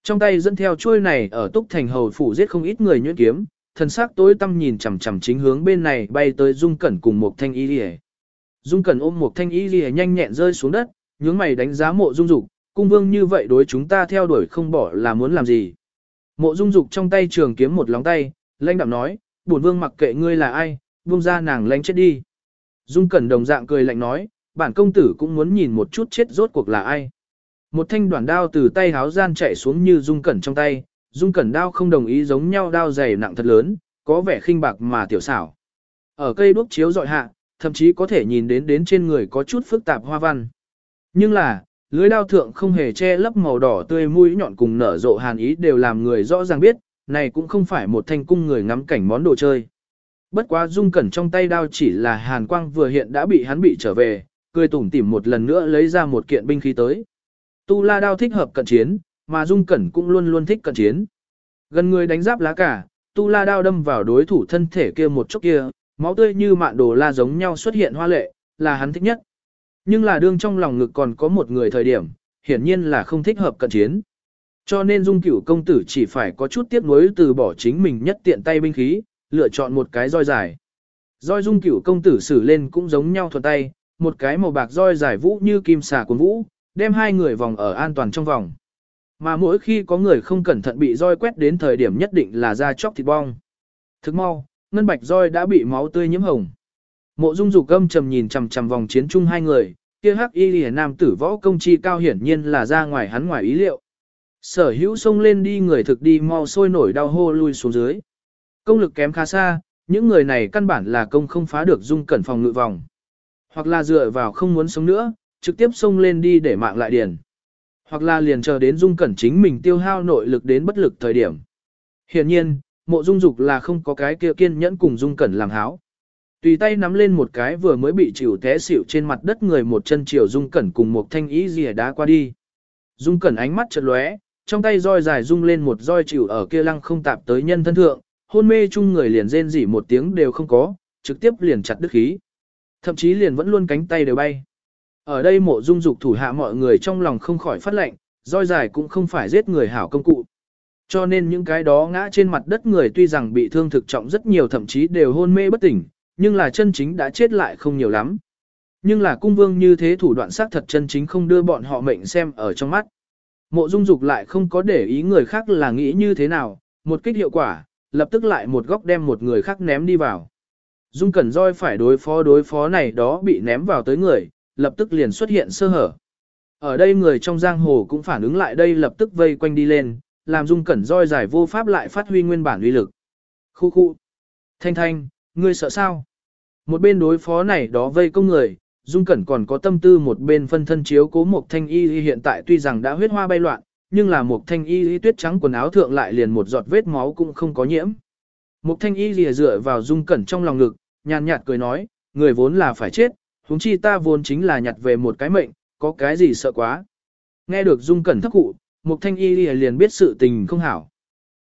Trong tay dẫn theo chuôi này ở túc thành hầu phủ giết không ít người nhuyễn kiếm, thần sắc tối tăm nhìn chằm chằm chính hướng bên này bay tới dung cẩn cùng một thanh y lìa. Dung cẩn ôm một thanh y lìa nhanh nhẹn rơi xuống đất, nhướng mày đánh giá mộ dung dục, cung vương như vậy đối chúng ta theo đuổi không bỏ là muốn làm gì. Mộ dung dục trong tay trường kiếm một lóng tay, lãnh đạm nói, bổn vương mặc kệ ngươi là ai, buông ra nàng lãnh chết đi. Dung cẩn đồng dạng cười lạnh nói, bản công tử cũng muốn nhìn một chút chết rốt cuộc là ai. Một thanh đoạn đao từ tay háo gian chạy xuống như dung cẩn trong tay, dung cẩn đao không đồng ý giống nhau đao dày nặng thật lớn, có vẻ khinh bạc mà tiểu xảo. Ở cây đuốc chiếu dọi hạ, thậm chí có thể nhìn đến đến trên người có chút phức tạp hoa văn. Nhưng là, lưới đao thượng không hề che lấp màu đỏ tươi mũi nhọn cùng nở rộ hàn ý đều làm người rõ ràng biết, này cũng không phải một thanh cung người ngắm cảnh món đồ chơi. Bất quá dung cẩn trong tay đao chỉ là hàn quang vừa hiện đã bị hắn bị trở về, cười tủm tỉm một lần nữa lấy ra một kiện binh khí tới. Tu la đao thích hợp cận chiến, mà dung cẩn cũng luôn luôn thích cận chiến. Gần người đánh giáp lá cả, tu la đao đâm vào đối thủ thân thể kia một chốc kia, máu tươi như mạn đồ la giống nhau xuất hiện hoa lệ, là hắn thích nhất. Nhưng là đương trong lòng ngực còn có một người thời điểm, hiển nhiên là không thích hợp cận chiến. Cho nên dung cửu công tử chỉ phải có chút tiếc nuối từ bỏ chính mình nhất tiện tay binh khí, lựa chọn một cái roi dài. Roi dung cửu công tử xử lên cũng giống nhau thuận tay, một cái màu bạc roi dài vũ như kim xà cuốn vũ, đem hai người vòng ở an toàn trong vòng. Mà mỗi khi có người không cẩn thận bị roi quét đến thời điểm nhất định là ra chóc thịt bong. Thức mau, ngân bạch roi đã bị máu tươi nhiễm hồng. Mộ Dung Dục âm trầm nhìn chằm chằm vòng chiến chung hai người, kia hắc y liễu nam tử võ công chi cao hiển nhiên là ra ngoài hắn ngoài ý liệu. Sở hữu xông lên đi người thực đi mau sôi nổi đau hô lui xuống dưới. Công lực kém khá xa, những người này căn bản là công không phá được dung cẩn phòng ngự vòng. Hoặc là dựa vào không muốn sống nữa, trực tiếp xông lên đi để mạng lại điền. Hoặc là liền chờ đến dung cẩn chính mình tiêu hao nội lực đến bất lực thời điểm. Hiển nhiên, mộ dung dục là không có cái kia kiên nhẫn cùng dung cẩn làm háo. Tùy tay nắm lên một cái vừa mới bị chịu té xỉu trên mặt đất người một chân chiều dung cẩn cùng một thanh ý rìa đá qua đi. Dung cẩn ánh mắt chợt lóe, trong tay roi dài rung lên một roi chịu ở kia lăng không tạp tới nhân thân thượng, hôn mê chung người liền rên rỉ một tiếng đều không có, trực tiếp liền chặt đứt khí. Thậm chí liền vẫn luôn cánh tay đều bay. Ở đây mộ dung dục thủ hạ mọi người trong lòng không khỏi phát lệnh, roi dài cũng không phải giết người hảo công cụ. Cho nên những cái đó ngã trên mặt đất người tuy rằng bị thương thực trọng rất nhiều thậm chí đều hôn mê bất tỉnh, nhưng là chân chính đã chết lại không nhiều lắm. Nhưng là cung vương như thế thủ đoạn xác thật chân chính không đưa bọn họ mệnh xem ở trong mắt. Mộ dung dục lại không có để ý người khác là nghĩ như thế nào, một kích hiệu quả, lập tức lại một góc đem một người khác ném đi vào. Dung Cẩn roi phải đối phó đối phó này đó bị ném vào tới người, lập tức liền xuất hiện sơ hở. Ở đây người trong giang hồ cũng phản ứng lại đây lập tức vây quanh đi lên, làm Dung Cẩn roi giải vô pháp lại phát huy nguyên bản uy lực. Khu khu. Thanh thanh, ngươi sợ sao? Một bên đối phó này đó vây công người, Dung Cẩn còn có tâm tư một bên phân thân chiếu cố một thanh y hiện tại tuy rằng đã huyết hoa bay loạn, nhưng là một thanh y tuyết trắng quần áo thượng lại liền một giọt vết máu cũng không có nhiễm. Một thanh y lìa dựa vào Dung Cẩn trong lòng ngực, nhàn nhạt cười nói, người vốn là phải chết, huống chi ta vốn chính là nhặt về một cái mệnh, có cái gì sợ quá. Nghe được Dung Cẩn thấp cụ, mục thanh y liền biết sự tình không hảo.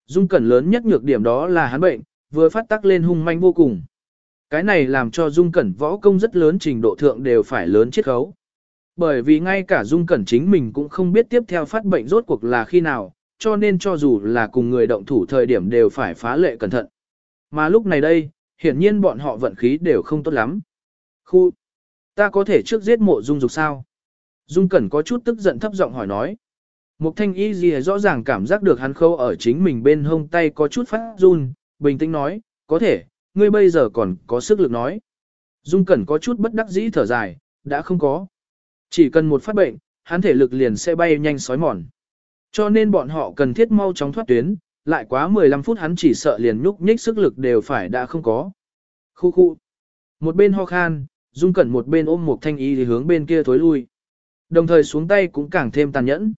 Dung Cẩn lớn nhất nhược điểm đó là hắn bệnh, vừa phát tắc lên hung manh vô cùng. Cái này làm cho Dung Cẩn võ công rất lớn trình độ thượng đều phải lớn chiết khấu. Bởi vì ngay cả Dung Cẩn chính mình cũng không biết tiếp theo phát bệnh rốt cuộc là khi nào, cho nên cho dù là cùng người động thủ thời điểm đều phải phá lệ cẩn thận. Mà lúc này đây, hiển nhiên bọn họ vận khí đều không tốt lắm. Khu, ta có thể trước giết mộ Dung Dục sao? Dung Cẩn có chút tức giận thấp giọng hỏi nói. Mục thanh y gì rõ ràng cảm giác được hắn khâu ở chính mình bên hông tay có chút phát run, bình tĩnh nói, có thể, ngươi bây giờ còn có sức lực nói. Dung Cẩn có chút bất đắc dĩ thở dài, đã không có. Chỉ cần một phát bệnh, hắn thể lực liền sẽ bay nhanh sói mòn. Cho nên bọn họ cần thiết mau chóng thoát tuyến, lại quá 15 phút hắn chỉ sợ liền nhúc nhích sức lực đều phải đã không có. Khu khu. Một bên ho khan, Dung Cẩn một bên ôm một thanh y thì hướng bên kia thối lui. Đồng thời xuống tay cũng càng thêm tàn nhẫn.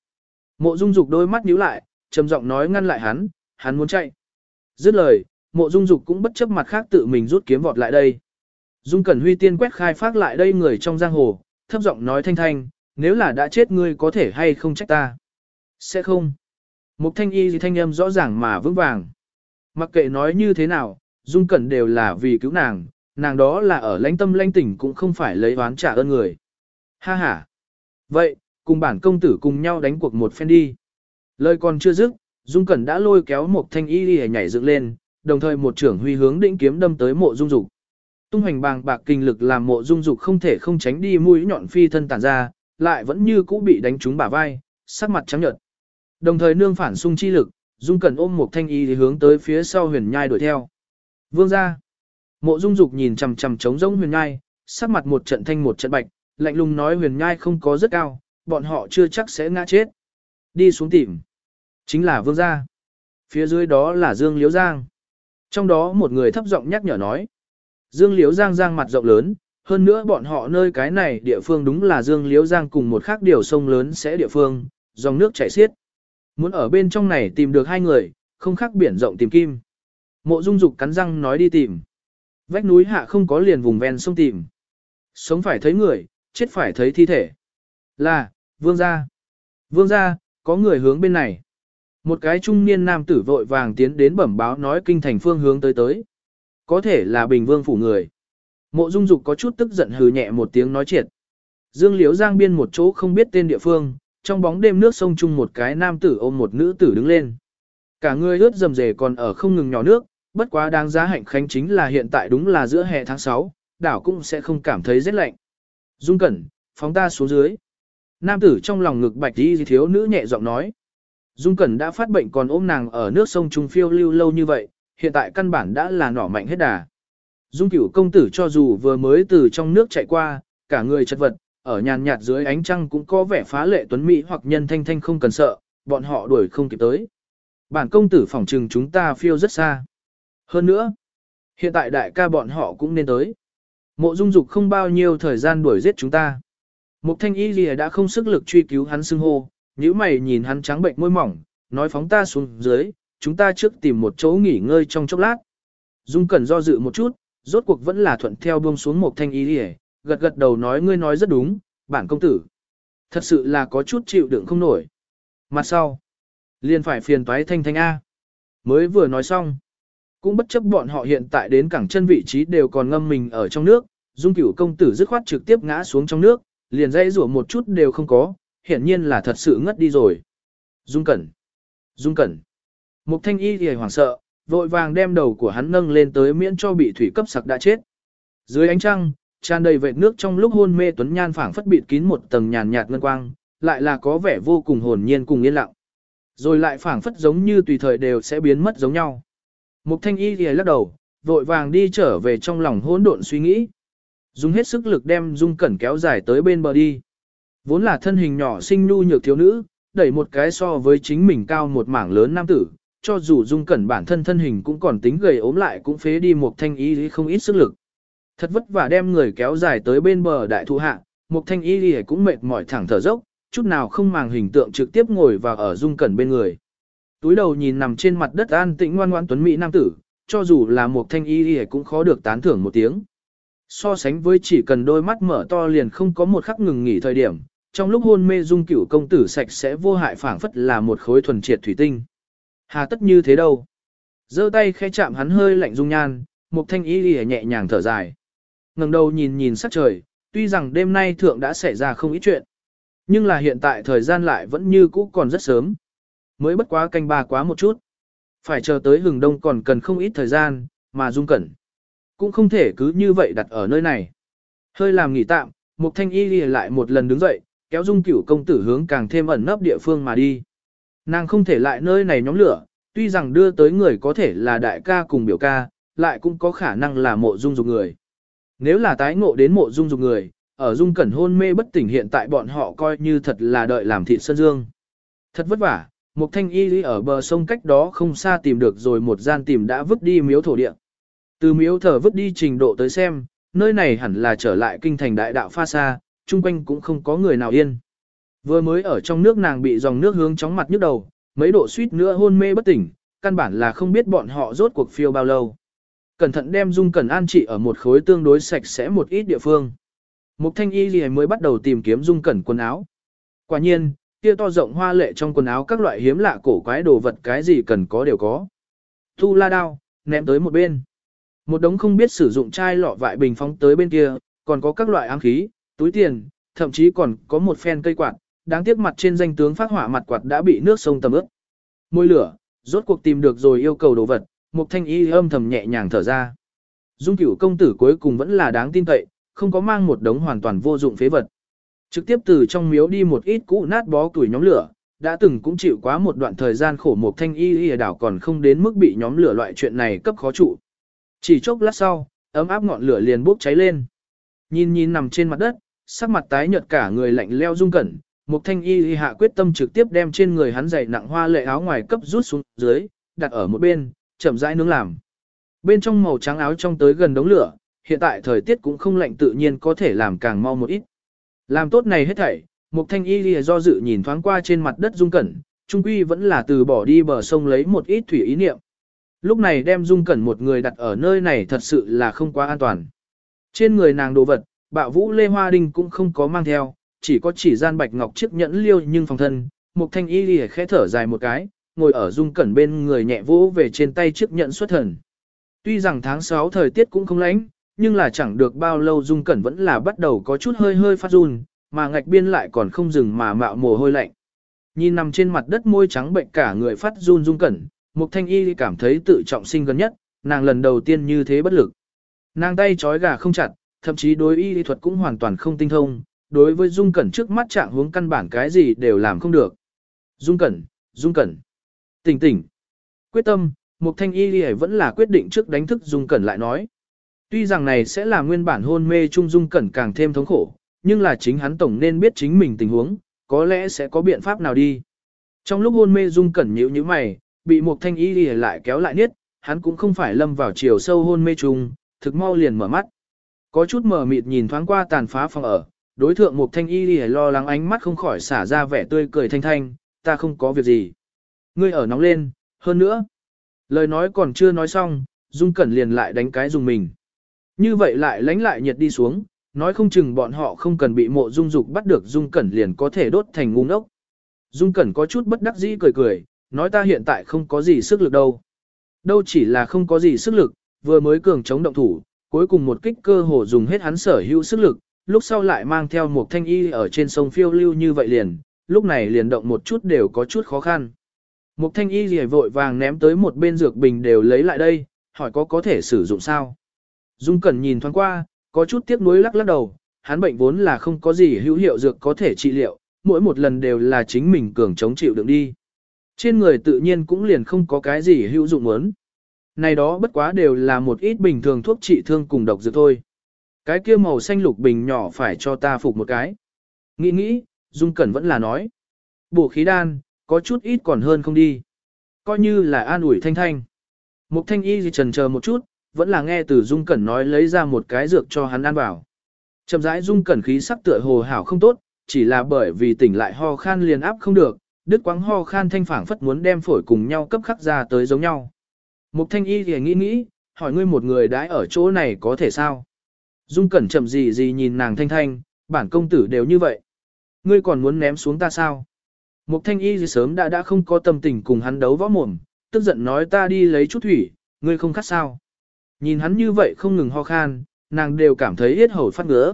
Mộ Dung Dục đôi mắt nhíu lại, trầm giọng nói ngăn lại hắn, hắn muốn chạy. Dứt lời, Mộ Dung Dục cũng bất chấp mặt khác tự mình rút kiếm vọt lại đây. Dung Cẩn Huy tiên quét khai phát lại đây người trong giang hồ, thấp giọng nói thanh thanh, nếu là đã chết ngươi có thể hay không trách ta. Sẽ không. Mục thanh y thì thanh âm rõ ràng mà vững vàng. Mặc kệ nói như thế nào, Dung Cẩn đều là vì cứu nàng, nàng đó là ở lãnh tâm lãnh tỉnh cũng không phải lấy oán trả ơn người. Ha ha. Vậy, cùng bản công tử cùng nhau đánh cuộc một phen đi. Lời còn chưa dứt, Dung Cẩn đã lôi kéo một thanh y đi nhảy dựng lên, đồng thời một trưởng huy hướng định kiếm đâm tới mộ dung dục. Tung hành bàng bạc kinh lực làm mộ dung dục không thể không tránh đi mũi nhọn phi thân tản ra, lại vẫn như cũ bị đánh trúng bả vai, sắc mặt trắng nhợt. Đồng thời nương phản xung chi lực, Dung Cẩn ôm một thanh y thì hướng tới phía sau huyền nhai đuổi theo. Vương ra. Mộ dung dục nhìn chằm chằm trống rỗng huyền nhai, sắc mặt một trận thanh một trận bạch, lạnh lùng nói huyền nhai không có rất cao, bọn họ chưa chắc sẽ ngã chết. Đi xuống tìm. Chính là vương gia. Phía dưới đó là Dương Liễu Giang. Trong đó một người thấp giọng nhắc nhở nói. Dương Liễu Giang giang mặt rộng lớn, hơn nữa bọn họ nơi cái này địa phương đúng là Dương Liễu Giang cùng một khác điều sông lớn sẽ địa phương, dòng nước chảy xiết. Muốn ở bên trong này tìm được hai người, không khác biển rộng tìm kim. Mộ Dung Dục cắn răng nói đi tìm. Vách núi hạ không có liền vùng ven sông tìm. Sống phải thấy người, chết phải thấy thi thể. Là, vương gia. Vương gia, có người hướng bên này. Một cái trung niên nam tử vội vàng tiến đến bẩm báo nói kinh thành phương hướng tới tới. Có thể là bình vương phủ người. Mộ dung dục có chút tức giận hừ nhẹ một tiếng nói triệt. Dương Liễu Giang biên một chỗ không biết tên địa phương, trong bóng đêm nước sông chung một cái nam tử ôm một nữ tử đứng lên. Cả người ướt dầm dề còn ở không ngừng nhỏ nước, bất quá đáng giá hạnh khánh chính là hiện tại đúng là giữa hè tháng 6, đảo cũng sẽ không cảm thấy rét lạnh. Dung Cẩn, phóng ta xuống dưới. Nam tử trong lòng ngực bạch đi thiếu nữ nhẹ giọng nói. Dung Cẩn đã phát bệnh còn ôm nàng ở nước sông Trung phiêu lưu lâu như vậy, hiện tại căn bản đã là nỏ mạnh hết đà. Dung cửu công tử cho dù vừa mới từ trong nước chạy qua, cả người chật vật, ở nhàn nhạt dưới ánh trăng cũng có vẻ phá lệ tuấn mỹ hoặc nhân thanh thanh không cần sợ, bọn họ đuổi không kịp tới. Bản công tử phỏng trừng chúng ta phiêu rất xa. Hơn nữa, hiện tại đại ca bọn họ cũng nên tới. Mộ dung dục không bao nhiêu thời gian đuổi giết chúng ta. Mục thanh y gì đã không sức lực truy cứu hắn xưng hô, nếu mày nhìn hắn trắng bệnh môi mỏng, nói phóng ta xuống dưới, chúng ta trước tìm một chỗ nghỉ ngơi trong chốc lát. Dung Cẩn do dự một chút, rốt cuộc vẫn là thuận theo buông xuống một thanh y đi gật gật đầu nói ngươi nói rất đúng, bản công tử. Thật sự là có chút chịu đựng không nổi. Mặt sau, liền phải phiền toái thanh thanh A. Mới vừa nói xong, cũng bất chấp bọn họ hiện tại đến cẳng chân vị trí đều còn ngâm mình ở trong nước, dung cửu công tử dứt khoát trực tiếp ngã xuống trong nước, liền dây rủa một chút đều không có, hiển nhiên là thật sự ngất đi rồi. Dung cẩn. Dung cẩn. Mục thanh y thì hoảng sợ, vội vàng đem đầu của hắn nâng lên tới miễn cho bị thủy cấp sặc đã chết. Dưới ánh trăng, tràn đầy vệt nước trong lúc hôn mê tuấn nhan phảng phất bịt kín một tầng nhàn nhạt ngân quang, lại là có vẻ vô cùng hồn nhiên cùng yên lặng. Rồi lại phảng phất giống như tùy thời đều sẽ biến mất giống nhau. Mục thanh y thì lắc đầu, vội vàng đi trở về trong lòng hỗn độn suy nghĩ. Dùng hết sức lực đem dung cẩn kéo dài tới bên bờ đi. Vốn là thân hình nhỏ xinh nhu nhược thiếu nữ, đẩy một cái so với chính mình cao một mảng lớn nam tử, cho dù dung cẩn bản thân thân hình cũng còn tính gầy ốm lại cũng phế đi một thanh y không ít sức lực. Thật vất vả đem người kéo dài tới bên bờ đại thụ hạ, một thanh y cũng mệt mỏi thẳng thở dốc, chút nào không màng hình tượng trực tiếp ngồi vào ở dung cẩn bên người. Túi đầu nhìn nằm trên mặt đất an tĩnh ngoan ngoãn tuấn mỹ nam tử, cho dù là một thanh y cũng khó được tán thưởng một tiếng. So sánh với chỉ cần đôi mắt mở to liền không có một khắc ngừng nghỉ thời điểm, trong lúc hôn mê dung cửu công tử sạch sẽ vô hại phảng phất là một khối thuần triệt thủy tinh. Hà tất như thế đâu. giơ tay khẽ chạm hắn hơi lạnh dung nhan, một thanh y lìa nhẹ nhàng thở dài. ngẩng đầu nhìn nhìn sắc trời, tuy rằng đêm nay thượng đã xảy ra không ít chuyện. Nhưng là hiện tại thời gian lại vẫn như cũ còn rất sớm. Mới bất quá canh ba quá một chút. Phải chờ tới hừng đông còn cần không ít thời gian, mà dung cẩn. Cũng không thể cứ như vậy đặt ở nơi này. Hơi làm nghỉ tạm, mục thanh y lìa lại một lần đứng dậy, kéo dung cửu công tử hướng càng thêm ẩn nấp địa phương mà đi. Nàng không thể lại nơi này nhóm lửa, tuy rằng đưa tới người có thể là đại ca cùng biểu ca, lại cũng có khả năng là mộ dung dục người. Nếu là tái ngộ đến mộ dung dục người, ở dung cẩn hôn mê bất tỉnh hiện tại bọn họ coi như thật là đợi làm thị sơn dương. Thật vất vả, một thanh y ở bờ sông cách đó không xa tìm được rồi một gian tìm đã vứt đi miếu thổ địa. Từ miếu thờ vứt đi trình độ tới xem, nơi này hẳn là trở lại kinh thành đại đạo pha xa, chung quanh cũng không có người nào yên. Vừa mới ở trong nước nàng bị dòng nước hướng chóng mặt nhức đầu, mấy độ suýt nữa hôn mê bất tỉnh, căn bản là không biết bọn họ rốt cuộc phiêu bao lâu. Cẩn thận đem dung cẩn an trị ở một khối tương đối sạch sẽ một ít địa phương. Mục thanh y lì mới bắt đầu tìm kiếm dung cẩn quần áo. Quả nhiên, kia to rộng hoa lệ trong quần áo các loại hiếm lạ cổ quái đồ vật cái gì cần có đều có. Thu la đao, ném tới một bên. Một đống không biết sử dụng chai lọ vại bình phóng tới bên kia, còn có các loại ám khí, túi tiền, thậm chí còn có một phen cây quạt, đáng tiếc mặt trên danh tướng phát hỏa mặt quạt đã bị nước sông tầm ướt. Môi lửa, rốt cuộc tìm được rồi yêu cầu đồ vật, một thanh y âm thầm nhẹ nhàng thở ra. Dung cửu công tử cuối cùng vẫn là đáng tin cậy, không có mang một đống hoàn toàn vô dụng phế vật. Trực tiếp từ trong miếu đi một ít cũ nát bó tuổi nhóm lửa, đã từng cũng chịu quá một đoạn thời gian khổ một thanh y y đảo còn không đến mức bị nhóm lửa loại chuyện này cấp khó trụ. Chỉ chốc lát sau, ấm áp ngọn lửa liền bốc cháy lên. Nhìn nhìn nằm trên mặt đất, sắc mặt tái nhợt cả người lạnh leo rung cẩn, một thanh y y hạ quyết tâm trực tiếp đem trên người hắn dày nặng hoa lệ áo ngoài cấp rút xuống dưới, đặt ở một bên, chậm rãi nướng làm. Bên trong màu trắng áo trong tới gần đống lửa, hiện tại thời tiết cũng không lạnh tự nhiên có thể làm càng mau một ít. Làm tốt này hết thảy, Mục thanh y lìa do dự nhìn thoáng qua trên mặt đất dung cẩn, trung quy vẫn là từ bỏ đi bờ sông lấy một ít thủy ý niệm. Lúc này đem dung cẩn một người đặt ở nơi này thật sự là không quá an toàn. Trên người nàng đồ vật, bạo vũ lê hoa đinh cũng không có mang theo, chỉ có chỉ gian bạch ngọc chiếc nhẫn liêu nhưng phòng thân, Mục thanh y lìa khẽ thở dài một cái, ngồi ở dung cẩn bên người nhẹ vỗ về trên tay chiếc nhẫn xuất thần. Tuy rằng tháng 6 thời tiết cũng không lạnh, nhưng là chẳng được bao lâu dung cẩn vẫn là bắt đầu có chút hơi hơi phát run, mà ngạch biên lại còn không dừng mà mạo mồ hôi lạnh. Nhìn nằm trên mặt đất môi trắng bệnh cả người phát run dung cẩn, Mục Thanh Y cảm thấy tự trọng sinh gần nhất, nàng lần đầu tiên như thế bất lực. Nàng tay trói gà không chặt, thậm chí đối y lý thuật cũng hoàn toàn không tinh thông, đối với Dung Cẩn trước mắt trạng hướng căn bản cái gì đều làm không được. Dung Cẩn, Dung Cẩn, tỉnh tỉnh. Quyết tâm, Mục Thanh Y lý vẫn là quyết định trước đánh thức Dung Cẩn lại nói. Tuy rằng này sẽ là nguyên bản hôn mê trung Dung Cẩn càng thêm thống khổ, nhưng là chính hắn tổng nên biết chính mình tình huống, có lẽ sẽ có biện pháp nào đi. Trong lúc hôn mê Dung Cẩn nhíu nhíu mày, bị một thanh y đi lại kéo lại niết, hắn cũng không phải lâm vào chiều sâu hôn mê trùng, thực mau liền mở mắt. Có chút mở mịt nhìn thoáng qua tàn phá phòng ở, đối thượng một thanh y đi lo lắng ánh mắt không khỏi xả ra vẻ tươi cười thanh thanh, ta không có việc gì. Ngươi ở nóng lên, hơn nữa. Lời nói còn chưa nói xong, Dung Cẩn liền lại đánh cái dùng mình. Như vậy lại lánh lại nhiệt đi xuống, nói không chừng bọn họ không cần bị mộ Dung Dục bắt được Dung Cẩn liền có thể đốt thành ngu ngốc. Dung Cẩn có chút bất đắc dĩ cười cười, nói ta hiện tại không có gì sức lực đâu. Đâu chỉ là không có gì sức lực, vừa mới cường chống động thủ, cuối cùng một kích cơ hồ dùng hết hắn sở hữu sức lực, lúc sau lại mang theo một thanh y ở trên sông phiêu lưu như vậy liền, lúc này liền động một chút đều có chút khó khăn. Một thanh y gì vội vàng ném tới một bên dược bình đều lấy lại đây, hỏi có có thể sử dụng sao. Dung Cẩn nhìn thoáng qua, có chút tiếc nuối lắc lắc đầu, hắn bệnh vốn là không có gì hữu hiệu dược có thể trị liệu, mỗi một lần đều là chính mình cường chống chịu đựng đi. Trên người tự nhiên cũng liền không có cái gì hữu dụng muốn. Này đó bất quá đều là một ít bình thường thuốc trị thương cùng độc dược thôi. Cái kia màu xanh lục bình nhỏ phải cho ta phục một cái. Nghĩ nghĩ, Dung Cẩn vẫn là nói. Bổ khí đan, có chút ít còn hơn không đi. Coi như là an ủi thanh thanh. Mục thanh y gì trần chờ một chút, vẫn là nghe từ Dung Cẩn nói lấy ra một cái dược cho hắn ăn vào. Chậm rãi Dung Cẩn khí sắc tựa hồ hảo không tốt, chỉ là bởi vì tỉnh lại ho khan liền áp không được, đứt quãng ho khan thanh phảng phất muốn đem phổi cùng nhau cấp khắc ra tới giống nhau. Mục thanh y thì nghĩ nghĩ, hỏi ngươi một người đãi ở chỗ này có thể sao? Dung Cẩn chậm gì gì nhìn nàng thanh thanh, bản công tử đều như vậy. Ngươi còn muốn ném xuống ta sao? Mục thanh y thì sớm đã đã không có tâm tình cùng hắn đấu võ mồm, tức giận nói ta đi lấy chút thủy, ngươi không khát sao? Nhìn hắn như vậy không ngừng ho khan, nàng đều cảm thấy yết hầu phát ngứa.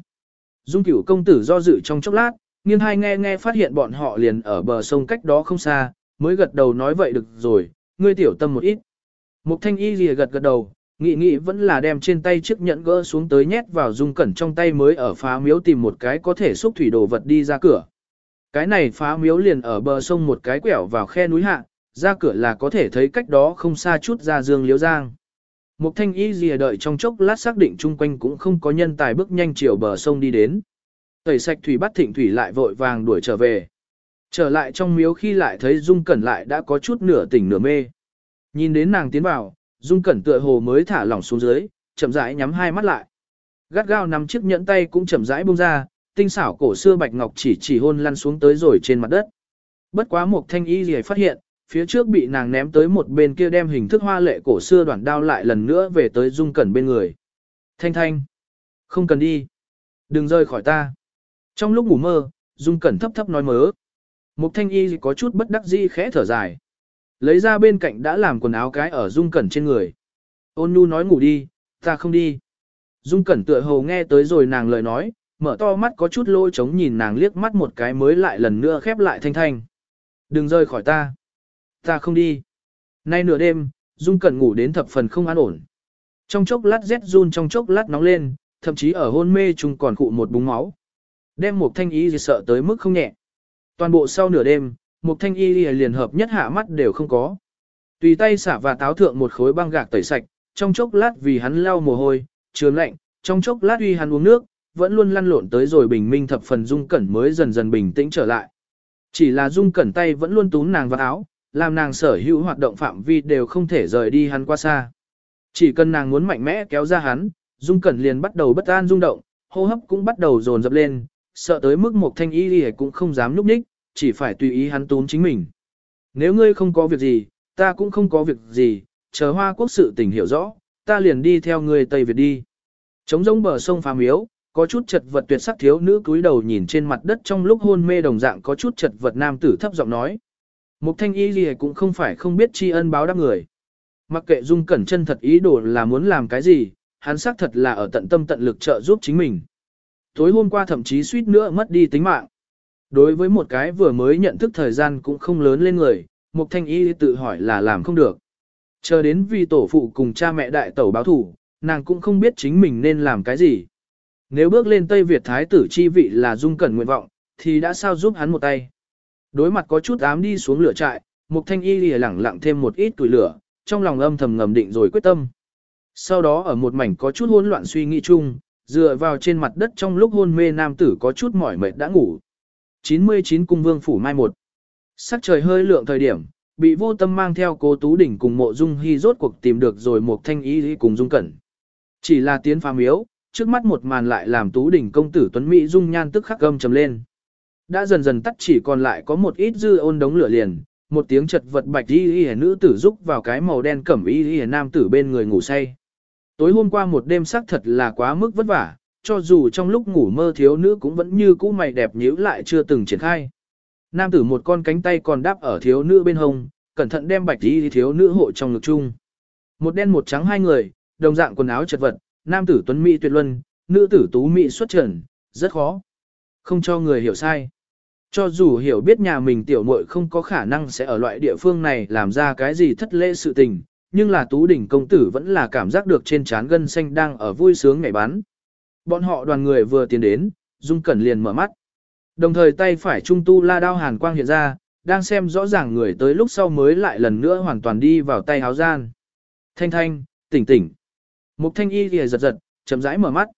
Dung cửu công tử do dự trong chốc lát, nghiêng hai nghe nghe phát hiện bọn họ liền ở bờ sông cách đó không xa, mới gật đầu nói vậy được rồi, ngươi tiểu tâm một ít. Mục thanh y lìa gật gật đầu, nghĩ nghĩ vẫn là đem trên tay chiếc nhẫn gỡ xuống tới nhét vào dung cẩn trong tay mới ở phá miếu tìm một cái có thể xúc thủy đồ vật đi ra cửa. Cái này phá miếu liền ở bờ sông một cái quẹo vào khe núi hạ, ra cửa là có thể thấy cách đó không xa chút ra dương liễu giang. Mục thanh y gì đợi trong chốc lát xác định chung quanh cũng không có nhân tài bước nhanh chiều bờ sông đi đến. Tẩy sạch thủy bắt thịnh thủy lại vội vàng đuổi trở về. Trở lại trong miếu khi lại thấy Dung Cẩn lại đã có chút nửa tỉnh nửa mê. Nhìn đến nàng tiến vào, Dung Cẩn tựa hồ mới thả lỏng xuống dưới, chậm rãi nhắm hai mắt lại. Gắt gao nắm chiếc nhẫn tay cũng chậm rãi buông ra, tinh xảo cổ xưa bạch ngọc chỉ chỉ hôn lăn xuống tới rồi trên mặt đất. Bất quá một thanh y gì phát hiện, phía trước bị nàng ném tới một bên kia đem hình thức hoa lệ cổ xưa đoạn đao lại lần nữa về tới Dung Cẩn bên người. Thanh thanh, không cần đi, đừng rơi khỏi ta. Trong lúc ngủ mơ, Dung Cẩn thấp thấp nói mớ. Mục thanh y có chút bất đắc dĩ khẽ thở dài. Lấy ra bên cạnh đã làm quần áo cái ở Dung Cẩn trên người. Ôn nu nói ngủ đi, ta không đi. Dung Cẩn tựa hồ nghe tới rồi nàng lời nói, mở to mắt có chút lôi trống nhìn nàng liếc mắt một cái mới lại lần nữa khép lại thanh thanh. Đừng rời khỏi ta. Ta không đi. Nay nửa đêm, Dung Cẩn ngủ đến thập phần không an ổn. Trong chốc lát rét run trong chốc lát nóng lên, thậm chí ở hôn mê chung còn cụ một búng máu. Đem một thanh y gì sợ tới mức không nhẹ. Toàn bộ sau nửa đêm, một thanh y liền hợp nhất hạ mắt đều không có. Tùy tay xả và táo thượng một khối băng gạc tẩy sạch, trong chốc lát vì hắn lau mồ hôi, trường lạnh, trong chốc lát uy hắn uống nước, vẫn luôn lăn lộn tới rồi bình minh thập phần dung cẩn mới dần dần bình tĩnh trở lại. Chỉ là dung cẩn tay vẫn luôn túm nàng vào áo, làm nàng sở hữu hoạt động phạm vi đều không thể rời đi hắn qua xa. Chỉ cần nàng muốn mạnh mẽ kéo ra hắn, dung cẩn liền bắt đầu bất an rung động, hô hấp cũng bắt đầu dồn dập lên, sợ tới mức một thanh y đi cũng không dám núp nhích, chỉ phải tùy ý hắn tốn chính mình. Nếu ngươi không có việc gì, ta cũng không có việc gì, chờ hoa quốc sự tình hiểu rõ, ta liền đi theo ngươi Tây Việt đi. Trống rỗng bờ sông phàm yếu, có chút chật vật tuyệt sắc thiếu nữ cúi đầu nhìn trên mặt đất trong lúc hôn mê đồng dạng có chút chật vật nam tử thấp giọng nói. Mục thanh y gì cũng không phải không biết tri ân báo đáp người. Mặc kệ dung cẩn chân thật ý đồ là muốn làm cái gì, hắn xác thật là ở tận tâm tận lực trợ giúp chính mình. Tối hôm qua thậm chí suýt nữa mất đi tính mạng. Đối với một cái vừa mới nhận thức thời gian cũng không lớn lên người, Mục Thanh Y tự hỏi là làm không được. Chờ đến vì tổ phụ cùng cha mẹ đại tẩu báo thủ, nàng cũng không biết chính mình nên làm cái gì. Nếu bước lên Tây Việt Thái tử chi vị là dung cẩn nguyện vọng, thì đã sao giúp hắn một tay. Đối mặt có chút ám đi xuống lửa trại, Mục Thanh Y lìa lẳng lặng thêm một ít tuổi lửa, trong lòng âm thầm ngầm định rồi quyết tâm. Sau đó ở một mảnh có chút hỗn loạn suy nghĩ chung, dựa vào trên mặt đất trong lúc hôn mê nam tử có chút mỏi mệt đã ngủ. 99 cung vương phủ mai một. Sắc trời hơi lượng thời điểm, bị vô tâm mang theo cố tú đỉnh cùng mộ dung hy rốt cuộc tìm được rồi một thanh ý cùng dung cẩn. Chỉ là tiến phàm yếu, trước mắt một màn lại làm tú đỉnh công tử tuấn Mỹ dung nhan tức khắc gâm trầm lên. Đã dần dần tắt chỉ còn lại có một ít dư ôn đống lửa liền, một tiếng chật vật bạch y y nữ tử rúc vào cái màu đen cẩm y y nam tử bên người ngủ say. Tối hôm qua một đêm sắc thật là quá mức vất vả, cho dù trong lúc ngủ mơ thiếu nữ cũng vẫn như cũ mày đẹp nhíu lại chưa từng triển khai. Nam tử một con cánh tay còn đáp ở thiếu nữ bên hông, cẩn thận đem bạch y thiếu nữ hộ trong ngực chung. Một đen một trắng hai người, đồng dạng quần áo chật vật, nam tử tuấn mỹ tuyệt luân, nữ tử tú mỹ xuất trần, rất khó. Không cho người hiểu sai. Cho dù hiểu biết nhà mình tiểu muội không có khả năng sẽ ở loại địa phương này làm ra cái gì thất lễ sự tình, nhưng là Tú Đỉnh công tử vẫn là cảm giác được trên trán gân xanh đang ở vui sướng ngày bán. Bọn họ đoàn người vừa tiến đến, Dung Cẩn liền mở mắt. Đồng thời tay phải trung tu la đao hàn quang hiện ra, đang xem rõ ràng người tới lúc sau mới lại lần nữa hoàn toàn đi vào tay háo gian. Thanh thanh, tỉnh tỉnh. Mục thanh y thì giật giật, chậm rãi mở mắt.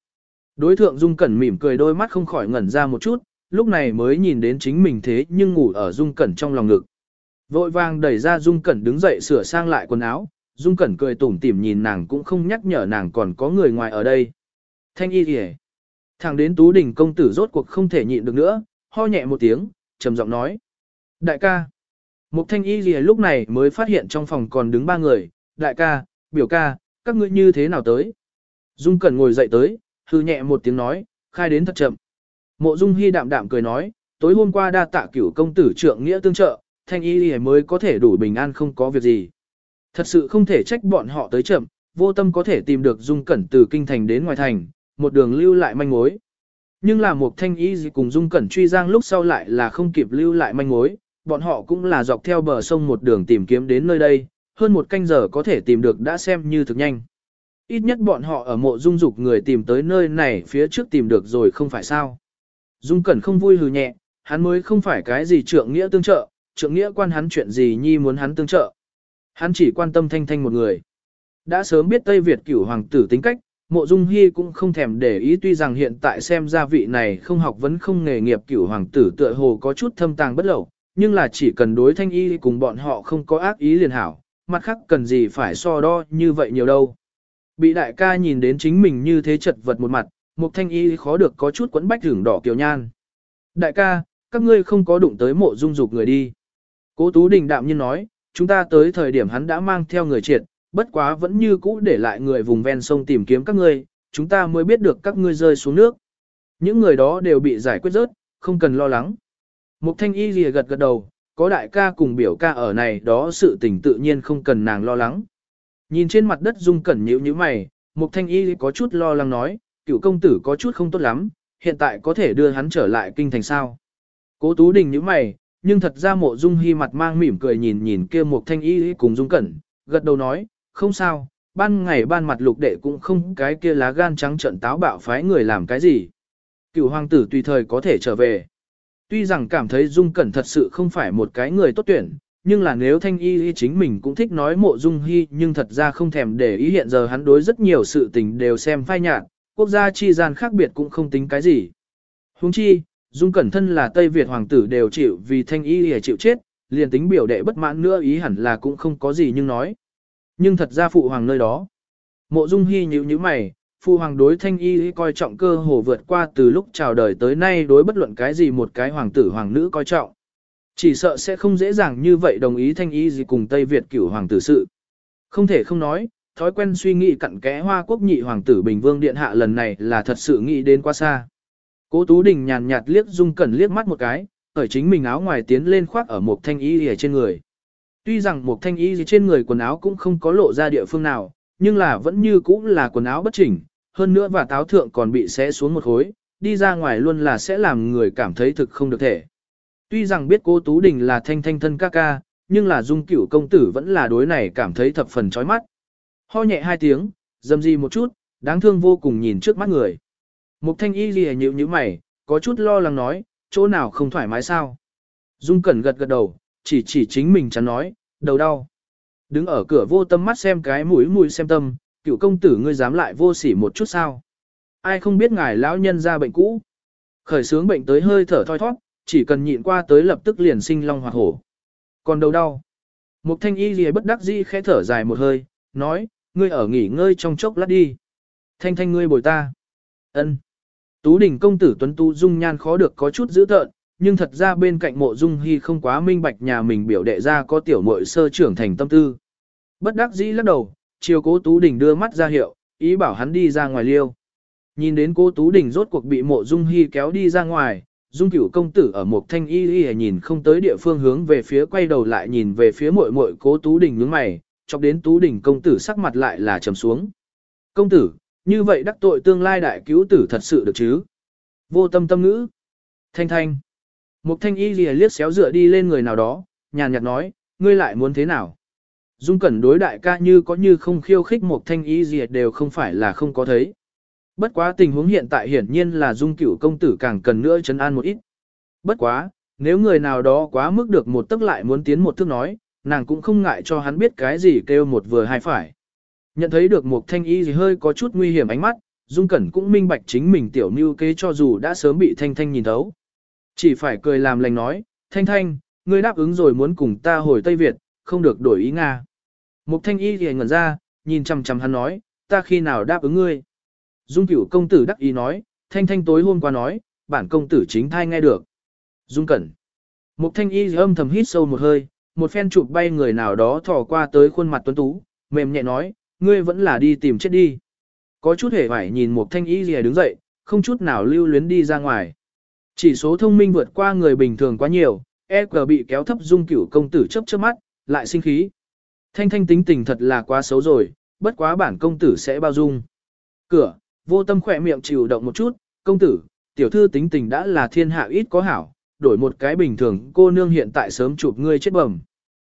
Đối thượng Dung Cẩn mỉm cười đôi mắt không khỏi ngẩn ra một chút, lúc này mới nhìn đến chính mình thế nhưng ngủ ở Dung Cẩn trong lòng ngực. Vội vàng đẩy ra Dung Cẩn đứng dậy sửa sang lại quần áo, Dung Cẩn cười tủm tỉm nhìn nàng cũng không nhắc nhở nàng còn có người ngoài ở đây. Thanh y kìa. thằng đến Tú Đình công tử rốt cuộc không thể nhịn được nữa, ho nhẹ một tiếng, trầm giọng nói. Đại ca. Mục thanh y kìa lúc này mới phát hiện trong phòng còn đứng ba người. Đại ca, biểu ca, các ngươi như thế nào tới? Dung Cẩn ngồi dậy tới, hư nhẹ một tiếng nói, khai đến thật chậm. Mộ Dung Hi đạm đạm cười nói, tối hôm qua đa tạ cửu công tử trượng nghĩa tương trợ, thanh y lìa mới có thể đủ bình an không có việc gì. Thật sự không thể trách bọn họ tới chậm, vô tâm có thể tìm được Dung Cẩn từ kinh thành đến ngoài thành, một đường lưu lại manh mối. Nhưng là một thanh y gì cùng Dung Cẩn truy giang lúc sau lại là không kịp lưu lại manh mối, bọn họ cũng là dọc theo bờ sông một đường tìm kiếm đến nơi đây, hơn một canh giờ có thể tìm được đã xem như thực nhanh. Ít nhất bọn họ ở mộ dung dục người tìm tới nơi này phía trước tìm được rồi không phải sao. Dung Cẩn không vui hừ nhẹ, hắn mới không phải cái gì trượng nghĩa tương trợ, trượng nghĩa quan hắn chuyện gì nhi muốn hắn tương trợ. Hắn chỉ quan tâm thanh thanh một người. Đã sớm biết Tây Việt cửu hoàng tử tính cách, mộ dung hy cũng không thèm để ý tuy rằng hiện tại xem ra vị này không học vấn không nghề nghiệp cửu hoàng tử tựa hồ có chút thâm tàng bất lậu, nhưng là chỉ cần đối thanh y cùng bọn họ không có ác ý liền hảo, mặt khác cần gì phải so đo như vậy nhiều đâu. Bị đại ca nhìn đến chính mình như thế chật vật một mặt, Mục thanh y khó được có chút quấn bách thưởng đỏ kiều nhan. Đại ca, các ngươi không có đụng tới mộ dung dục người đi. Cố Tú Đình đạm nhiên nói, chúng ta tới thời điểm hắn đã mang theo người triệt, bất quá vẫn như cũ để lại người vùng ven sông tìm kiếm các ngươi, chúng ta mới biết được các ngươi rơi xuống nước. Những người đó đều bị giải quyết rớt, không cần lo lắng. Mục thanh y lìa gật gật đầu, có đại ca cùng biểu ca ở này đó sự tình tự nhiên không cần nàng lo lắng. Nhìn trên mặt đất dung cẩn nhíu như mày, mục thanh y có chút lo lắng nói, cựu công tử có chút không tốt lắm, hiện tại có thể đưa hắn trở lại kinh thành sao. Cố tú đình như mày, nhưng thật ra mộ dung hy mặt mang mỉm cười nhìn nhìn kia một thanh y cùng dung cẩn, gật đầu nói, không sao, ban ngày ban mặt lục đệ cũng không cái kia lá gan trắng trận táo bạo phái người làm cái gì. Cựu hoàng tử tùy thời có thể trở về. Tuy rằng cảm thấy dung cẩn thật sự không phải một cái người tốt tuyển, nhưng là nếu thanh y chính mình cũng thích nói mộ dung hy nhưng thật ra không thèm để ý hiện giờ hắn đối rất nhiều sự tình đều xem phai nhạt, quốc gia chi gian khác biệt cũng không tính cái gì. Huống chi, dung cẩn thân là Tây Việt hoàng tử đều chịu vì thanh y để chịu chết, liền tính biểu đệ bất mãn nữa ý hẳn là cũng không có gì nhưng nói. Nhưng thật ra phụ hoàng nơi đó. Mộ dung hy nhíu như mày, phụ hoàng đối thanh y coi trọng cơ hồ vượt qua từ lúc chào đời tới nay đối bất luận cái gì một cái hoàng tử hoàng nữ coi trọng. Chỉ sợ sẽ không dễ dàng như vậy đồng ý thanh y gì cùng Tây Việt cửu hoàng tử sự. Không thể không nói, thói quen suy nghĩ cặn kẽ hoa quốc nhị hoàng tử Bình Vương Điện Hạ lần này là thật sự nghĩ đến quá xa. Cố Tú Đình nhàn nhạt liếc Dung Cẩn liếc mắt một cái, ở chính mình áo ngoài tiến lên khoác ở một thanh y ở trên người. Tuy rằng một thanh y trên người quần áo cũng không có lộ ra địa phương nào, nhưng là vẫn như cũ là quần áo bất chỉnh, hơn nữa và táo thượng còn bị xé xuống một khối, đi ra ngoài luôn là sẽ làm người cảm thấy thực không được thể. Tuy rằng biết cô Tú Đình là thanh thanh thân ca ca, nhưng là dung cửu công tử vẫn là đối này cảm thấy thập phần chói mắt. Ho nhẹ hai tiếng, dầm di một chút, đáng thương vô cùng nhìn trước mắt người. Mục thanh y lìa nhịu như mày, có chút lo lắng nói, chỗ nào không thoải mái sao. Dung cẩn gật gật đầu, chỉ chỉ chính mình chắn nói, đầu đau. Đứng ở cửa vô tâm mắt xem cái mũi mũi xem tâm, cựu công tử ngươi dám lại vô sỉ một chút sao. Ai không biết ngài lão nhân ra bệnh cũ. Khởi sướng bệnh tới hơi thở thoi thoát, chỉ cần nhịn qua tới lập tức liền sinh long hoặc hổ. Còn đầu đau. Mục thanh y lìa bất đắc dĩ khẽ thở dài một hơi, nói, ngươi ở nghỉ ngơi trong chốc lát đi. Thanh thanh ngươi bồi ta. ân Tú đỉnh công tử tuấn tu dung nhan khó được có chút dữ tợn, nhưng thật ra bên cạnh mộ dung hy không quá minh bạch nhà mình biểu đệ ra có tiểu muội sơ trưởng thành tâm tư. Bất đắc dĩ lắc đầu, chiều cố Tú Đình đưa mắt ra hiệu, ý bảo hắn đi ra ngoài liêu. Nhìn đến cố Tú Đình rốt cuộc bị mộ dung hy kéo đi ra ngoài, dung cửu công tử ở một thanh y y nhìn không tới địa phương hướng về phía quay đầu lại nhìn về phía muội muội cố Tú Đình nhướng mày, chọc đến Tú Đình công tử sắc mặt lại là trầm xuống. Công tử, như vậy đắc tội tương lai đại cứu tử thật sự được chứ? Vô tâm tâm ngữ. Thanh thanh. Mục thanh y lìa liếc xéo dựa đi lên người nào đó, nhàn nhạt nói, ngươi lại muốn thế nào? Dung cẩn đối đại ca như có như không khiêu khích một thanh y lìa đều không phải là không có thấy. Bất quá tình huống hiện tại hiển nhiên là dung cửu công tử càng cần nữa chấn an một ít. Bất quá, nếu người nào đó quá mức được một tức lại muốn tiến một thước nói, nàng cũng không ngại cho hắn biết cái gì kêu một vừa hai phải. Nhận thấy được một thanh y gì hơi có chút nguy hiểm ánh mắt, Dung Cẩn cũng minh bạch chính mình tiểu mưu kế cho dù đã sớm bị Thanh Thanh nhìn thấu. Chỉ phải cười làm lành nói, Thanh Thanh, ngươi đáp ứng rồi muốn cùng ta hồi Tây Việt, không được đổi ý Nga. Mục Thanh y thì ngẩn ra, nhìn chằm chằm hắn nói, ta khi nào đáp ứng ngươi. Dung cửu công tử đắc ý nói, Thanh Thanh tối hôm qua nói, bản công tử chính thai nghe được. Dung Cẩn. Mục Thanh y âm thầm hít sâu một hơi, một phen chụp bay người nào đó thò qua tới khuôn mặt tuấn tú, mềm nhẹ nói, ngươi vẫn là đi tìm chết đi. Có chút hề phải nhìn một thanh y rìa đứng dậy, không chút nào lưu luyến đi ra ngoài. Chỉ số thông minh vượt qua người bình thường quá nhiều, EQ bị kéo thấp dung cửu công tử chấp chớp mắt, lại sinh khí. Thanh thanh tính tình thật là quá xấu rồi, bất quá bản công tử sẽ bao dung. Cửa, vô tâm khỏe miệng chịu động một chút, công tử, tiểu thư tính tình đã là thiên hạ ít có hảo, đổi một cái bình thường cô nương hiện tại sớm chụp ngươi chết bẩm.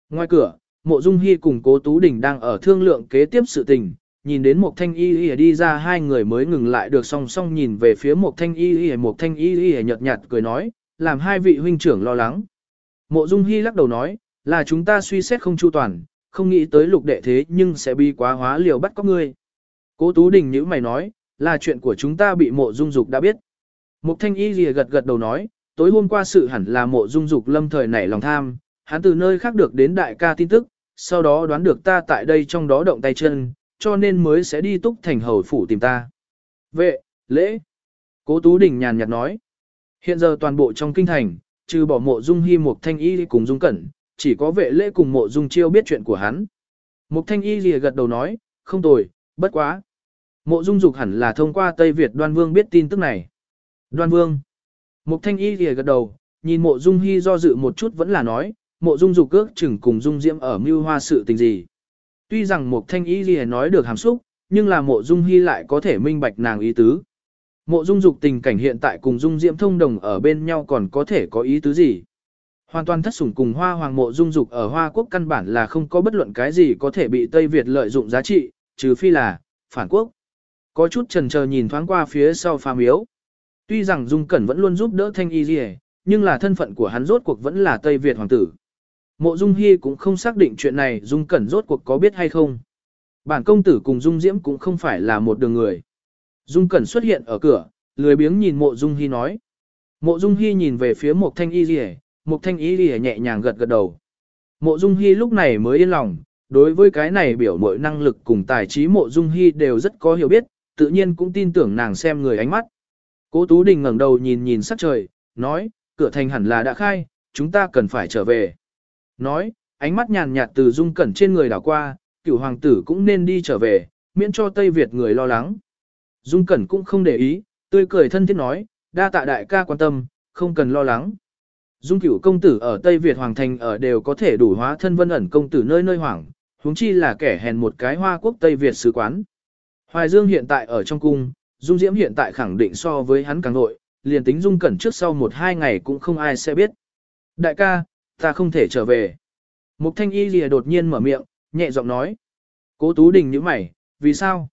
Ngoài cửa, mộ dung hy cùng cố tú đình đang ở thương lượng kế tiếp sự tình, nhìn đến một thanh y y đi ra hai người mới ngừng lại được song song nhìn về phía một thanh y y một thanh y y nhợt nhạt cười nói, làm hai vị huynh trưởng lo lắng. Mộ dung hy lắc đầu nói, là chúng ta suy xét không chu toàn, không nghĩ tới lục đệ thế nhưng sẽ bi quá hóa liều bắt có ngươi. Cố tú đình nhữ mày nói, là chuyện của chúng ta bị mộ dung dục đã biết. Mục thanh y lìa gật gật đầu nói, tối hôm qua sự hẳn là mộ dung dục lâm thời nảy lòng tham, hắn từ nơi khác được đến đại ca tin tức, sau đó đoán được ta tại đây trong đó động tay chân, cho nên mới sẽ đi túc thành hầu phủ tìm ta. Vệ, lễ. Cố Tú Đình nhàn nhạt nói. Hiện giờ toàn bộ trong kinh thành, trừ bỏ mộ dung hy một thanh y cùng dung cẩn, chỉ có vệ lễ cùng mộ dung chiêu biết chuyện của hắn. Mục thanh y lìa gật đầu nói, không tồi, bất quá. Mộ dung dục hẳn là thông qua Tây Việt đoan vương biết tin tức này. Đoan vương. Mục thanh y lìa gật đầu, nhìn mộ dung hy do dự một chút vẫn là nói, mộ dung dục ước chừng cùng dung diễm ở mưu hoa sự tình gì. Tuy rằng mục thanh Y gì nói được hàm xúc, nhưng là mộ dung hy lại có thể minh bạch nàng ý tứ. Mộ dung dục tình cảnh hiện tại cùng dung diễm thông đồng ở bên nhau còn có thể có ý tứ gì. Hoàn toàn thất sủng cùng hoa hoàng mộ dung dục ở Hoa Quốc căn bản là không có bất luận cái gì có thể bị Tây Việt lợi dụng giá trị, trừ phi là, phản quốc. Có chút trần chờ nhìn thoáng qua phía sau phàm miếu. Tuy rằng Dung Cẩn vẫn luôn giúp đỡ Thanh Y Dì nhưng là thân phận của hắn rốt cuộc vẫn là Tây Việt hoàng tử. Mộ Dung Hi cũng không xác định chuyện này Dung Cẩn rốt cuộc có biết hay không. Bản công tử cùng Dung Diễm cũng không phải là một đường người. Dung Cẩn xuất hiện ở cửa, lười biếng nhìn Mộ Dung Hi nói. Mộ Dung Hi nhìn về phía Mộc Thanh Y Diệp, Mộc Thanh Y Diệp nhẹ nhàng gật gật đầu. Mộ Dung Hi lúc này mới yên lòng, đối với cái này biểu mọi năng lực cùng tài trí Mộ Dung Hi đều rất có hiểu biết, tự nhiên cũng tin tưởng nàng xem người ánh mắt. Cố Tú Đình ngẩng đầu nhìn nhìn sắc trời, nói, cửa thành hẳn là đã khai, chúng ta cần phải trở về. Nói, ánh mắt nhàn nhạt từ dung cẩn trên người đảo qua, cửu hoàng tử cũng nên đi trở về, miễn cho Tây Việt người lo lắng. Dung cẩn cũng không để ý, tươi cười thân thiết nói, đa tạ đại ca quan tâm, không cần lo lắng. Dung cửu công tử ở Tây Việt hoàng thành ở đều có thể đủ hóa thân vân ẩn công tử nơi nơi hoảng, huống chi là kẻ hèn một cái hoa quốc Tây Việt sứ quán. Hoài Dương hiện tại ở trong cung, Dung Diễm hiện tại khẳng định so với hắn càng nội, liền tính Dung Cẩn trước sau một hai ngày cũng không ai sẽ biết. Đại ca, Ta không thể trở về. Mục thanh y lìa đột nhiên mở miệng, nhẹ giọng nói. Cố tú đình như mày, vì sao?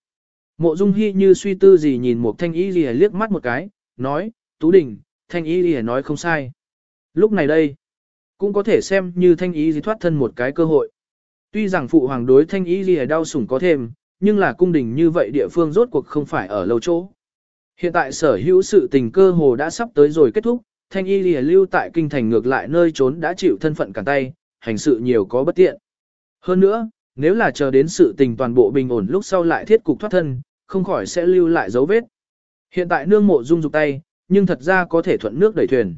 Mộ dung hy như suy tư gì nhìn mục thanh y lìa liếc mắt một cái, nói, tú đình, thanh y lìa nói không sai. Lúc này đây, cũng có thể xem như thanh y gì thoát thân một cái cơ hội. Tuy rằng phụ hoàng đối thanh y lìa đau sủng có thêm, nhưng là cung đình như vậy địa phương rốt cuộc không phải ở lâu chỗ. Hiện tại sở hữu sự tình cơ hồ đã sắp tới rồi kết thúc, thanh y lìa lưu tại kinh thành ngược lại nơi trốn đã chịu thân phận cản tay, hành sự nhiều có bất tiện. Hơn nữa, nếu là chờ đến sự tình toàn bộ bình ổn lúc sau lại thiết cục thoát thân, không khỏi sẽ lưu lại dấu vết. Hiện tại nương mộ dung dục tay, nhưng thật ra có thể thuận nước đẩy thuyền.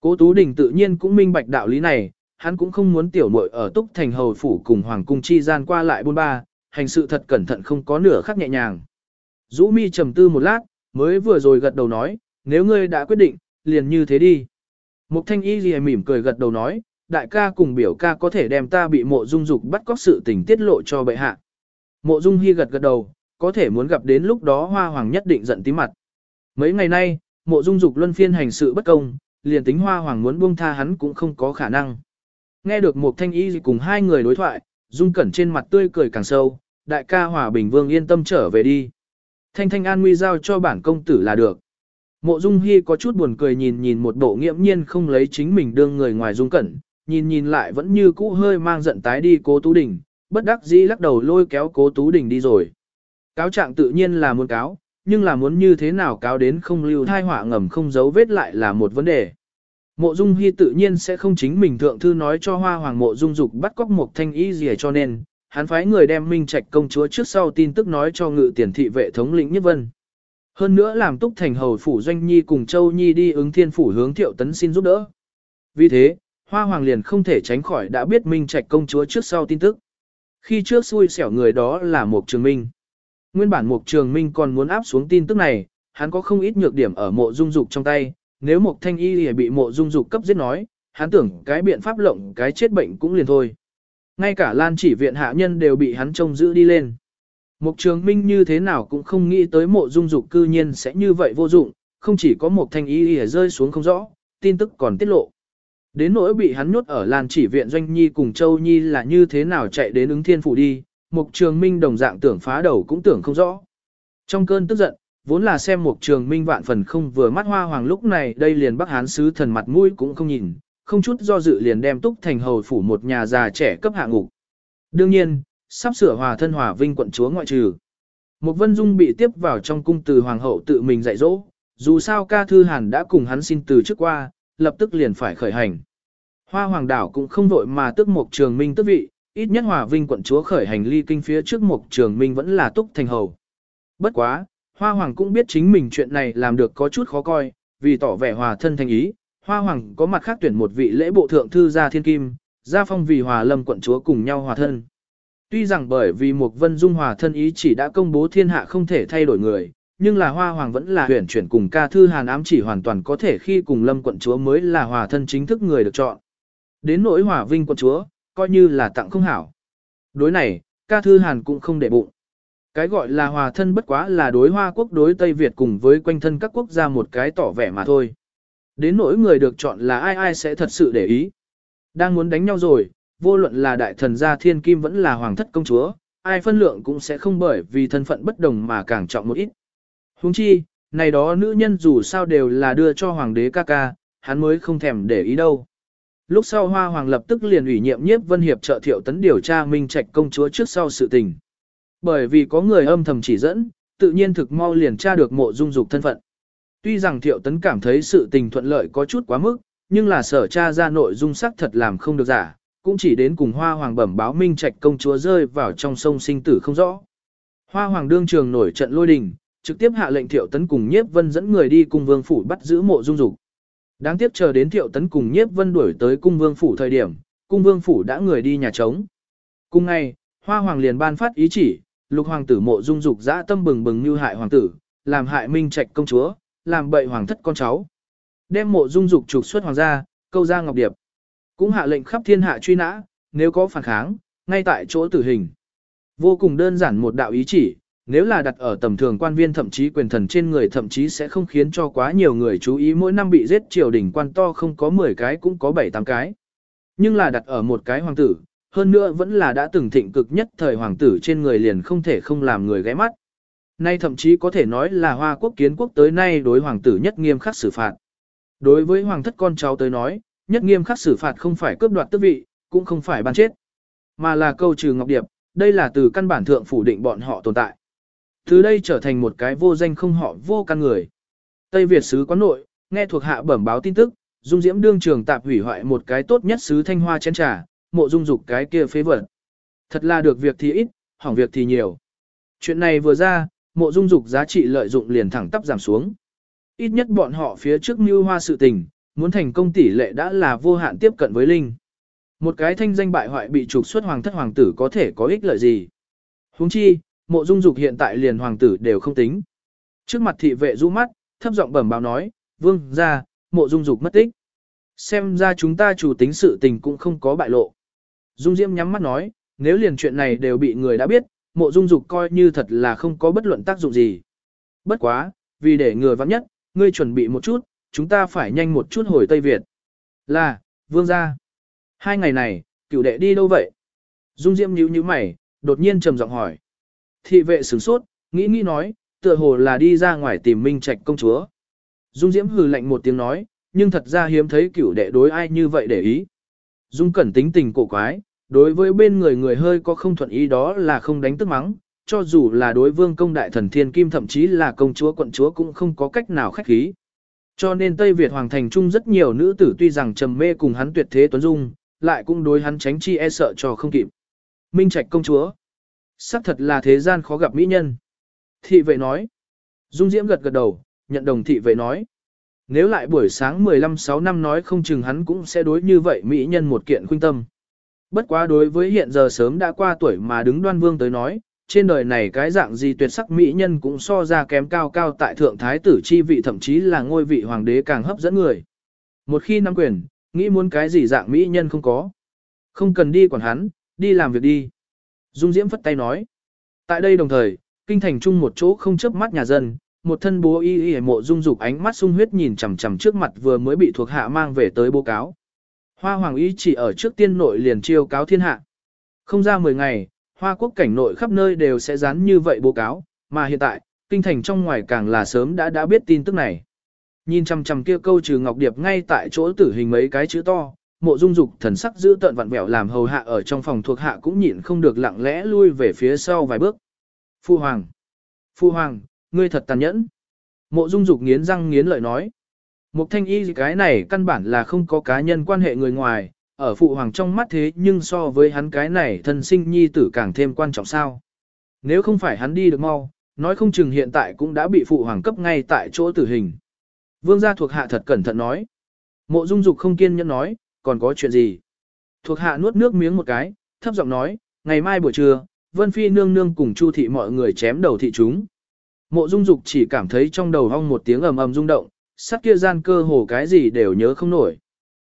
Cố Tú Đình tự nhiên cũng minh bạch đạo lý này, hắn cũng không muốn tiểu muội ở túc thành hầu phủ cùng hoàng cung chi gian qua lại buôn ba, hành sự thật cẩn thận không có nửa khắc nhẹ nhàng. Dũ mi trầm tư một lát, mới vừa rồi gật đầu nói, nếu ngươi đã quyết định, liền như thế đi. Mục thanh y gì mỉm cười gật đầu nói, đại ca cùng biểu ca có thể đem ta bị mộ dung dục bắt cóc sự tình tiết lộ cho bệ hạ. Mộ dung hy gật gật đầu, có thể muốn gặp đến lúc đó hoa hoàng nhất định giận tí mặt. Mấy ngày nay, mộ dung dục luân phiên hành sự bất công, liền tính hoa hoàng muốn buông tha hắn cũng không có khả năng. Nghe được một thanh y cùng hai người đối thoại, dung cẩn trên mặt tươi cười càng sâu, đại ca hòa bình vương yên tâm trở về đi. Thanh thanh an nguy giao cho bản công tử là được. Mộ dung hy có chút buồn cười nhìn nhìn một bộ nghiễm nhiên không lấy chính mình đương người ngoài dung cẩn, nhìn nhìn lại vẫn như cũ hơi mang giận tái đi cố tú đình, bất đắc dĩ lắc đầu lôi kéo cố tú đình đi rồi. Cáo trạng tự nhiên là muốn cáo, nhưng là muốn như thế nào cáo đến không lưu thai họa ngầm không giấu vết lại là một vấn đề. Mộ Dung Hi tự nhiên sẽ không chính mình thượng thư nói cho Hoa Hoàng Mộ Dung Dục bắt cóc một thanh Y gì cho nên, hắn phái người đem Minh Trạch công chúa trước sau tin tức nói cho ngự tiền thị vệ thống lĩnh Nhất Vân. Hơn nữa làm túc thành hầu phủ doanh nhi cùng Châu Nhi đi ứng thiên phủ hướng Thiệu Tấn xin giúp đỡ. Vì thế, Hoa Hoàng liền không thể tránh khỏi đã biết Minh Trạch công chúa trước sau tin tức. Khi trước xui xẻo người đó là Mục trường minh. Nguyên bản Mục trường minh còn muốn áp xuống tin tức này, hắn có không ít nhược điểm ở mộ dung dục trong tay, nếu một thanh y bị mộ dung dục cấp giết nói, hắn tưởng cái biện pháp lộng cái chết bệnh cũng liền thôi. Ngay cả lan chỉ viện hạ nhân đều bị hắn trông giữ đi lên. Mục trường minh như thế nào cũng không nghĩ tới mộ dung dục cư nhiên sẽ như vậy vô dụng, không chỉ có một thanh y rơi xuống không rõ, tin tức còn tiết lộ. Đến nỗi bị hắn nhốt ở Lan chỉ viện Doanh Nhi cùng Châu Nhi là như thế nào chạy đến ứng thiên phủ đi, Mục Trường Minh đồng dạng tưởng phá đầu cũng tưởng không rõ. Trong cơn tức giận, vốn là xem Mục Trường Minh vạn phần không vừa mắt hoa hoàng lúc này đây liền Bắc Hán sứ thần mặt mũi cũng không nhìn, không chút do dự liền đem túc thành hầu phủ một nhà già trẻ cấp hạ ngục. Đương nhiên, sắp sửa hòa thân hòa vinh quận chúa ngoại trừ. một Vân Dung bị tiếp vào trong cung từ hoàng hậu tự mình dạy dỗ, dù sao ca thư hàn đã cùng hắn xin từ trước qua, lập tức liền phải khởi hành. Hoa hoàng đảo cũng không vội mà tức một trường minh tức vị, ít nhất hòa vinh quận chúa khởi hành ly kinh phía trước một trường minh vẫn là túc thành hầu. Bất quá, hoa hoàng cũng biết chính mình chuyện này làm được có chút khó coi, vì tỏ vẻ hòa thân thành ý, hoa hoàng có mặt khác tuyển một vị lễ bộ thượng thư gia thiên kim, gia phong vì hòa lâm quận chúa cùng nhau hòa thân. Tuy rằng bởi vì một vân dung hòa thân ý chỉ đã công bố thiên hạ không thể thay đổi người, nhưng là hoa hoàng vẫn là tuyển chuyển cùng ca thư hàn ám chỉ hoàn toàn có thể khi cùng lâm quận chúa mới là hòa thân chính thức người được chọn. Đến nỗi hòa vinh quận chúa, coi như là tặng không hảo. Đối này, ca thư hàn cũng không để bụng. Cái gọi là hòa thân bất quá là đối hoa quốc đối Tây Việt cùng với quanh thân các quốc gia một cái tỏ vẻ mà thôi. Đến nỗi người được chọn là ai ai sẽ thật sự để ý. Đang muốn đánh nhau rồi, vô luận là đại thần gia thiên kim vẫn là hoàng thất công chúa, ai phân lượng cũng sẽ không bởi vì thân phận bất đồng mà càng trọng một ít. Huống chi, này đó nữ nhân dù sao đều là đưa cho hoàng đế ca ca, hắn mới không thèm để ý đâu. Lúc sau Hoa Hoàng lập tức liền ủy nhiệm nhiếp vân hiệp trợ thiệu tấn điều tra minh trạch công chúa trước sau sự tình. Bởi vì có người âm thầm chỉ dẫn, tự nhiên thực mau liền tra được mộ dung dục thân phận. Tuy rằng thiệu tấn cảm thấy sự tình thuận lợi có chút quá mức, nhưng là sở tra ra nội dung sắc thật làm không được giả, cũng chỉ đến cùng Hoa Hoàng bẩm báo minh trạch công chúa rơi vào trong sông sinh tử không rõ. Hoa Hoàng đương trường nổi trận lôi đình, trực tiếp hạ lệnh Thiệu Tấn cùng Nhiếp Vân dẫn người đi cung vương phủ bắt giữ mộ dung dục. Đáng tiếc chờ đến Thiệu Tấn cùng Nhiếp Vân đuổi tới cung vương phủ thời điểm, cung vương phủ đã người đi nhà trống. Cùng ngày, Hoa Hoàng liền ban phát ý chỉ, lục hoàng tử mộ dung dục dã tâm bừng bừng như hại hoàng tử, làm hại minh trạch công chúa, làm bậy hoàng thất con cháu. Đem mộ dung dục trục xuất hoàng gia, câu ra ngọc điệp. Cũng hạ lệnh khắp thiên hạ truy nã, nếu có phản kháng, ngay tại chỗ tử hình. Vô cùng đơn giản một đạo ý chỉ, nếu là đặt ở tầm thường quan viên thậm chí quyền thần trên người thậm chí sẽ không khiến cho quá nhiều người chú ý mỗi năm bị giết triều đình quan to không có 10 cái cũng có 7-8 cái. Nhưng là đặt ở một cái hoàng tử, hơn nữa vẫn là đã từng thịnh cực nhất thời hoàng tử trên người liền không thể không làm người ghé mắt. Nay thậm chí có thể nói là hoa quốc kiến quốc tới nay đối hoàng tử nhất nghiêm khắc xử phạt. Đối với hoàng thất con cháu tới nói, nhất nghiêm khắc xử phạt không phải cướp đoạt tước vị, cũng không phải ban chết, mà là câu trừ ngọc điệp, đây là từ căn bản thượng phủ định bọn họ tồn tại. Từ đây trở thành một cái vô danh không họ vô căn người. Tây Việt sứ quán nội, nghe thuộc hạ bẩm báo tin tức, Dung Diễm đương trường tạp hủy hoại một cái tốt nhất sứ thanh hoa chén trà, mộ dung dục cái kia phế vật. Thật là được việc thì ít, hỏng việc thì nhiều. Chuyện này vừa ra, mộ dung dục giá trị lợi dụng liền thẳng tắp giảm xuống. Ít nhất bọn họ phía trước mưu hoa sự tình, muốn thành công tỷ lệ đã là vô hạn tiếp cận với Linh. Một cái thanh danh bại hoại bị trục xuất hoàng thất hoàng tử có thể có ích lợi gì. Huống chi, Mộ Dung Dục hiện tại liền hoàng tử đều không tính. Trước mặt thị vệ rũ mắt, thấp giọng bẩm báo nói, vương ra, mộ Dung Dục mất tích. Xem ra chúng ta chủ tính sự tình cũng không có bại lộ. Dung Diễm nhắm mắt nói, nếu liền chuyện này đều bị người đã biết, mộ Dung Dục coi như thật là không có bất luận tác dụng gì. Bất quá, vì để người vắng nhất, ngươi chuẩn bị một chút, chúng ta phải nhanh một chút hồi Tây Việt. Là, vương gia. Hai ngày này, cửu đệ đi đâu vậy? Dung Diễm nhíu nhíu mày, đột nhiên trầm giọng hỏi. Thị vệ sửng sốt, nghĩ nghĩ nói, tựa hồ là đi ra ngoài tìm Minh Trạch công chúa. Dung Diễm hừ lạnh một tiếng nói, nhưng thật ra hiếm thấy cửu đệ đối ai như vậy để ý. Dung Cẩn tính tình cổ quái, đối với bên người người hơi có không thuận ý đó là không đánh tức mắng, cho dù là đối vương công đại thần thiên kim thậm chí là công chúa quận chúa cũng không có cách nào khách khí. Cho nên Tây Việt Hoàng Thành Trung rất nhiều nữ tử tuy rằng trầm mê cùng hắn tuyệt thế tuấn dung, lại cũng đối hắn tránh chi e sợ cho không kịp. Minh Trạch công chúa. xác thật là thế gian khó gặp mỹ nhân. Thị vệ nói. Dung Diễm gật gật đầu, nhận đồng thị vệ nói. Nếu lại buổi sáng 15-6 năm nói không chừng hắn cũng sẽ đối như vậy mỹ nhân một kiện khuynh tâm. Bất quá đối với hiện giờ sớm đã qua tuổi mà đứng đoan vương tới nói, trên đời này cái dạng gì tuyệt sắc mỹ nhân cũng so ra kém cao cao tại thượng thái tử chi vị thậm chí là ngôi vị hoàng đế càng hấp dẫn người. Một khi nắm quyền, nghĩ muốn cái gì dạng mỹ nhân không có. Không cần đi quản hắn, đi làm việc đi. Dung Diễm phất tay nói. Tại đây đồng thời, kinh thành chung một chỗ không chớp mắt nhà dân, một thân bố y y mộ dung dục ánh mắt sung huyết nhìn chằm chằm trước mặt vừa mới bị thuộc hạ mang về tới bố cáo. Hoa hoàng y chỉ ở trước tiên nội liền chiêu cáo thiên hạ. Không ra 10 ngày, hoa quốc cảnh nội khắp nơi đều sẽ dán như vậy bố cáo, mà hiện tại, kinh thành trong ngoài càng là sớm đã đã biết tin tức này. Nhìn chằm chằm kia câu trừ ngọc điệp ngay tại chỗ tử hình mấy cái chữ to, mộ dung dục thần sắc giữ tợn vặn vẹo làm hầu hạ ở trong phòng thuộc hạ cũng nhịn không được lặng lẽ lui về phía sau vài bước. Phu hoàng! Phu hoàng, ngươi thật tàn nhẫn. Mộ dung dục nghiến răng nghiến lợi nói. Mục thanh y cái này căn bản là không có cá nhân quan hệ người ngoài, ở phụ hoàng trong mắt thế nhưng so với hắn cái này thân sinh nhi tử càng thêm quan trọng sao. Nếu không phải hắn đi được mau, nói không chừng hiện tại cũng đã bị phụ hoàng cấp ngay tại chỗ tử hình. Vương gia thuộc hạ thật cẩn thận nói. Mộ dung dục không kiên nhẫn nói, còn có chuyện gì? Thuộc hạ nuốt nước miếng một cái, thấp giọng nói, ngày mai buổi trưa, Vân Phi nương nương cùng Chu thị mọi người chém đầu thị chúng. Mộ Dung Dục chỉ cảm thấy trong đầu hong một tiếng ầm ầm rung động, sát kia gian cơ hồ cái gì đều nhớ không nổi.